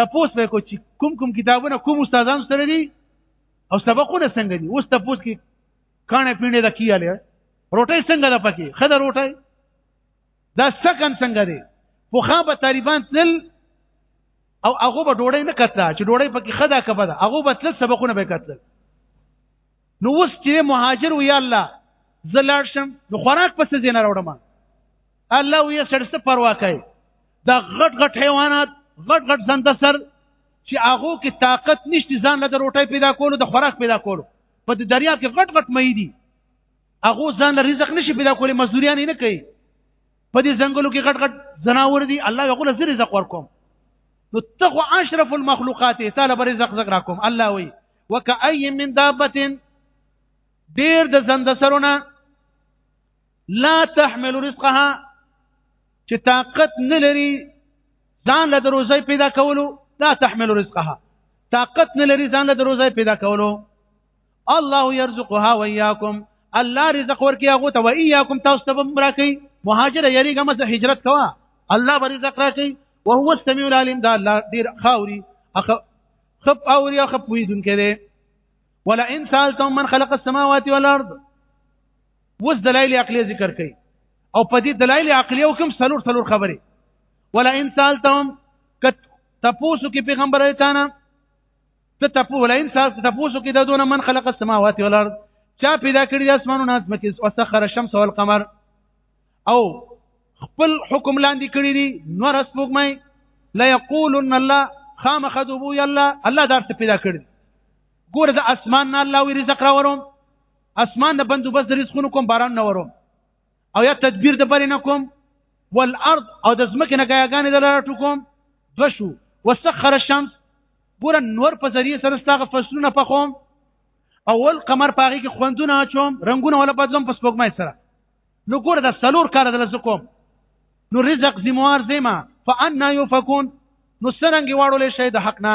تاسو به کو چې کوم کوم کتابونه کوم استادان سره دي او سبقونه څنګه دي اوس تاسو کې کانه پینې د کیاله روټي څنګه ده پکې خدای روټي دا سکن څنګه دی خو خا به طالبان تل او هغه به ډوړې نه کتله چې ډوړې پکې خدا کبه ده هغه به تل سبقونه به کتل نو اوس چې مهاجر وی الله زلار شم نو خوراک پسې زینه راوړم الله وی سړسته پروا کوي دا غټ غټ حیوانات غټ غټ زنده سر چې هغه کې طاقت نشته ځان له روټي پیدا کولو د خوراک پیدا کولو په دې دریا کې غټ غټ مې دي هغه ځان له رزق نشي پیدا کولای مزدوریان نه کوي په دې ځنګلو کې غټ غټ زناور دي الله یو غل زری رزق ورکوم نو تخو اشرف المخلوقات تعالی بر رزق زګ راکوم الله وی وکای من دابه ډیر د زنده سرونه لا تحمل رزقها چې طاقت نه لري ځان له دروځي پیدا کولو لا تحمل رزقها طاقت نه لري ځان له دروځي پیدا کولو الله يرزقها وياكم الله رزق ورکي هغه ته وياكم تاسو ته مراکي مهاجر یریګه مزه هجرت کوا الله به رزق راکي وهو السميع العليم دا الله ډیر خاوري خف اوري خف ويدون کړي ولا ان سالتم من خلق السماوات والارض وس دلایل عقلی ذکر کړي او په دې دلایل عقلی او کوم سلور سلور خبره ولا ان سالتهم کت تپوسو کې پیغمبر ایتانا ته تپو ولا ان سالت تپوسو کې د دون من خلق السماوات والارض چا پیدا کړی د اسمانونو نظم کې او سخر الشمس والقمر او خپل حکم لاندې کړی دي نور اس پوګمای لا یقولن الله خامخذبو یلا الله دار ته پیدا کړی ګور د اسمان نه الله وی رزق راوروم اسمان نه بندو بس د رزقونو کوم باران نه وروم او یا تدبیر د بری نه کوم والارض او د زمکه نه غیاګانې د لاره ټکوم دو شو وسخر الشمس ګور نور په ذریعه سره ستاغه فصلونه پخوم او ول قمر پاغي کې خوندونه اچوم رنگونه ولا بدلم پس پوګمای سره نو ګور د سلور کار د لزکوم نو رزق زموار زما فانا يفكون نو سرنګ واړول شي د حق نه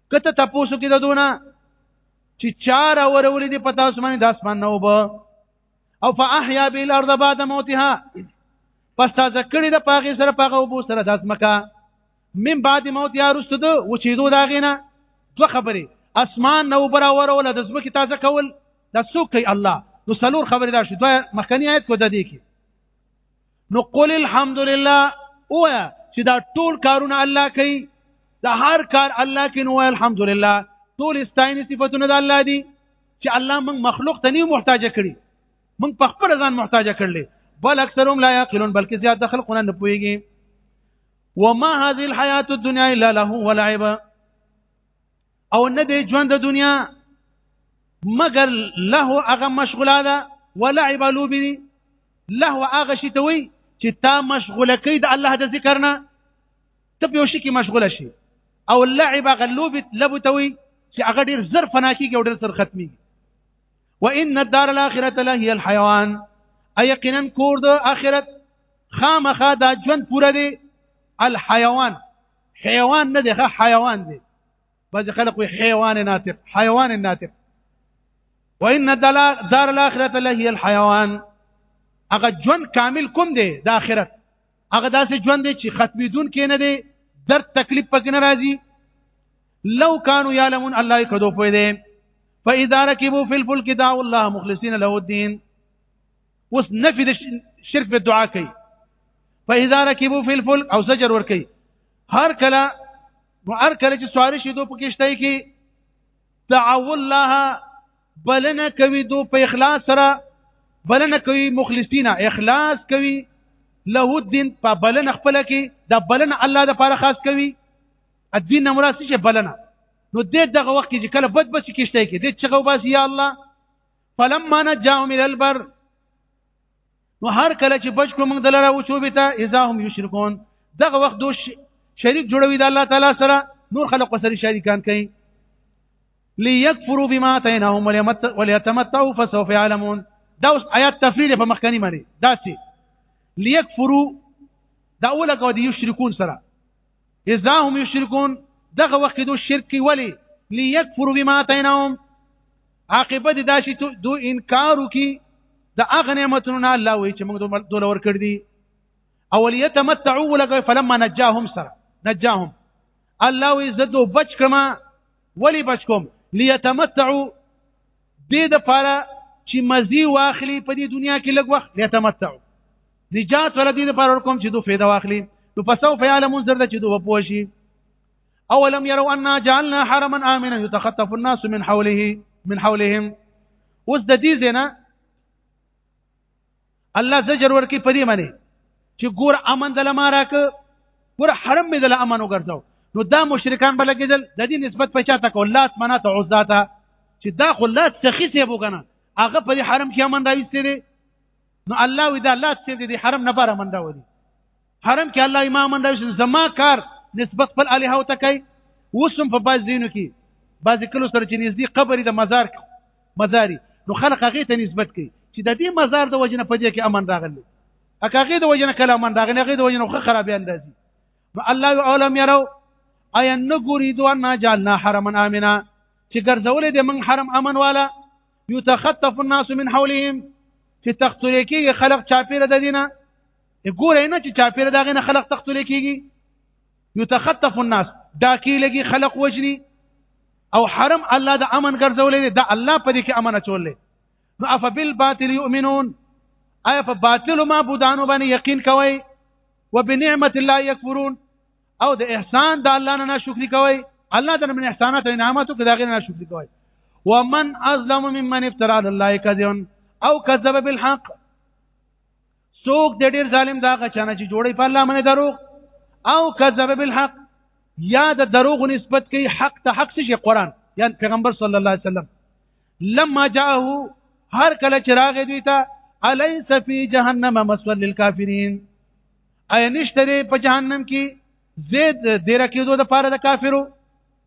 کته تاسو کې د دونه چې چار اور ولې دې پتا اوس باندې د اسمان نه وب او فاحیا بیل ارض بعد موتها پس تازه کړی د پاغه سره پاغه وبو سره د اسمکا من بعد موت یا رسته دو و چې دو دا غینا دو خبرې اسمان نو برا ورول د زمکه تازه کول د سوق کوي الله نو سلور خبرې دا شو دوه مخکنی آیت کو د دې کې نو قل الحمدلله اویا چې دا ټول کارونه الله کوي دا هر کار الله کوي نو الحمدلله ټول استاینې صفاتونه د الله دي چې الله موږ مخلوق ته نه محتاج کړي موږ په خپل ځان محتاج کړل بل اکثرهم لا یاقلون بلکې زیات د خلقونه نه پويږي وما هذه الحیات الدنیا الا له ولعب او نه دی ژوند د دنیا مگر له هغه مشغوله ده ولعب لوبي دي له هغه شي ته وي چې تا مشغوله کوي د الله د ذکر نه ته په شي کې مشغوله شي او لعب غلوب لبو ته وي چې هغه ډیر زر فنا کیږي او ډیر زر ختمي وان الدار الاخره لا هي الحيوان ايقينا کور د اخرت خامخا دا ژوند پوره دی الحيوان حيوان نه دی حيوان دی بعض خلق وي حيوان ناطق حيوان ناطق وان دار الاخره له هي الحيوان هغه ژوند کامل کوم دی د اخرت هغه داسې ژوند دی چې ختمیدون کې نه دی درد تکلیف پکې نه راځي لو كانوا يعلمون الله کدو پوي دي فاذا ركبوا في الفلك دعوا الله مخلصين له الدين وس نفي الشرك بالدعاء کوي فاذا ركبوا في الفلك او زجر ور کوي هر کله نو هر کله چې سواری شي دو په کشته کې دعو الله بلنه کوي دو په اخلاص سره بلنه کوي مخلصین اخلاص کوي له الدين په بلنه خپل کې د بلنه الله د لپاره خاص کوي الدين مراد څه بلنه نو دې دغه وخت کې کله بد بس کېشته کې دې چې غو بس یا الله فلما نجاهم الى البر نو هر کله چې بچ کړو موږ دلاره او چوبې ته اذا هم یشرکون دغه وخت دوی شریک جوړوي د الله تعالی سره نور خلق سره شریکان کوي ليكفروا بما اتيناهم وليتمتعوا فسوف يعلمون دا اوس آیات تفریل په مخکنی باندې دا سي ليكفروا دا اوله کو دي یشرکون سره اذا هم یشرکون دغه وخت دو شرک کوي ولی ليكفروا بما اتيناهم عاقبت دا شي دو انکار وکي د اغه نعمتونو نه الله وي چې موږ دول ور کړ دي او ليتمتعوا ولګوي فلما نجاهم سره نجاهم الله وي زدو بچ کما ولي بچ کوم ليتمتعوا دې د پاره چې مزي واخلي په دې دنیا کې لږ وخت یا تمتع نجات ور دې د پاره ورکوم چې دوی فایده واخلي نو پسو فیعلمون زرد چې دوی پوه شي اولم يروا ان جعلنا حرما امنا يتخطف الناس من حوله من حولهم اوس د دې زنه الله زجر ورکی په دې باندې چې ګور امن دل ما راک ګور حرم مې دل امن وګرځاو نو دا مشرکان بل کېدل د دې نسبت په چاته کولات منات عزاتا چې دا خلات سخی سی بو کنه هغه په حرم کې امن راوستي دي نو الله ودا لات سي دي حرم نه بار امن راوړي حرم کې الله امام انداش زما کار نسبت خپل الها او تکي وسم په باز دینو کې باز کلو سره چې نږدې قبر د مزار مزاري نو خلک هغه ته نسبت کوي چې د دې مزار د وجنه په دې کې امن راغلی هغه د وجنه کله امن راغلی هغه د وجنه خو خراب اندازي نو الله علم یرو ایا نګوري دوه نه جعلنا حرما امنا چې ګرځولې د من حرم امن والا یتخطف الناس من حولهم چې تختلې کې خلق چاپیره د دینه ګوره نه چې چاپیر داغه نه خلق تختل کیږي یتخطف الناس دا کی لګي خلق وجني او حرم الله د امن ګرځولې دا الله په دې کې امن اچولې نو اف بالباطل یؤمنون ایا په باطل ما بودانو باندې یقین کوي وبنعمت الله یکفرون او د احسان د الله نه شکر کوي الله د من احسانات او انعاماتو کې داغه نه شکر کوي ومن ازلم ممن افترى على الله كذبا او كذب بالحق څوک دې ډیر ظالم دا غچنه چې جوړي په الله باندې دروغ او کذب بالحق یا د دروغ نسبت کوي حق ته حق شي قران یا پیغمبر صلی الله علیه وسلم لما جاءه هر کله چې راغی دوی ته الیس فی جهنم مسول للکافرین اي نشتري په جهنم کې زید دیر کېدو د پاره د کافرو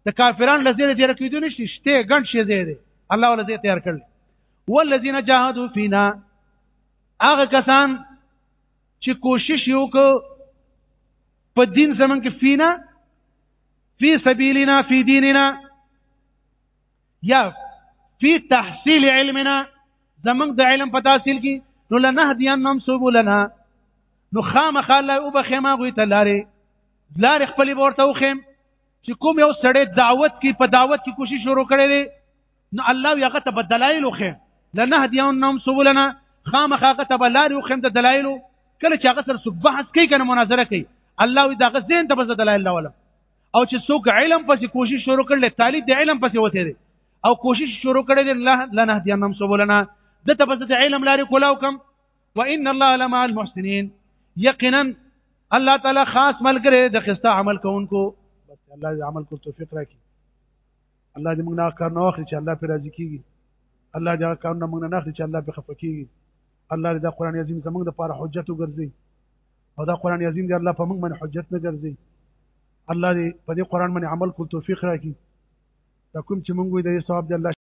د کافرانو لزید دیر کېدو نشته شته ګڼ شي زید الله ولزید تیار کړل والذین جاهدوا فینا هغه کسان چې کوشش یو کو په دین زمون کې فینا فی سبیلنا فی دیننا یا فی تحصیل علمنا زمون د علم په تحصیل کې نو لنهدینهم سبولنا نو خامخ الله او بخما غوي ته لارې لارې خپل ورته وخم چې کوم یو سړی دعوت کې په دعوت کې کوشش شروع کړي نو الله یې هغه ته په دلایل وخه لنهدينهم سبلنا خامخ هغه ته به لارې وخم د دلایلو کله چې هغه سره څوک بحث کوي کنه مناظره کوي الله وي دغه زین ته بس دلایل راولم او چې څوک علم پسې کوشش شروع کړل طالب د علم پسې وته دي او کوشش شروع کړل الله لنهدينهم سبلنا د ته بس علم لاري کولاو کم وان الله لمع المحسنين یقینا الله تعالی خاص ملګری د خسته عمل کوونکو بس الله عمل کو توفیق راکړي الله دې موږ نه کار نه واخلي چې الله پر راضي کیږي الله دې هغه کارونه موږ نه اخلي چې الله په خفه کیږي الله دې دا قران عظیم زموږ لپاره حجت وګرځي او دا قران عظیم دې الله په موږ باندې حجت نه ګرځي الله دې په دې قران باندې عمل کول توفیق راکړي دا کوم چې موږ دې ثواب دې الله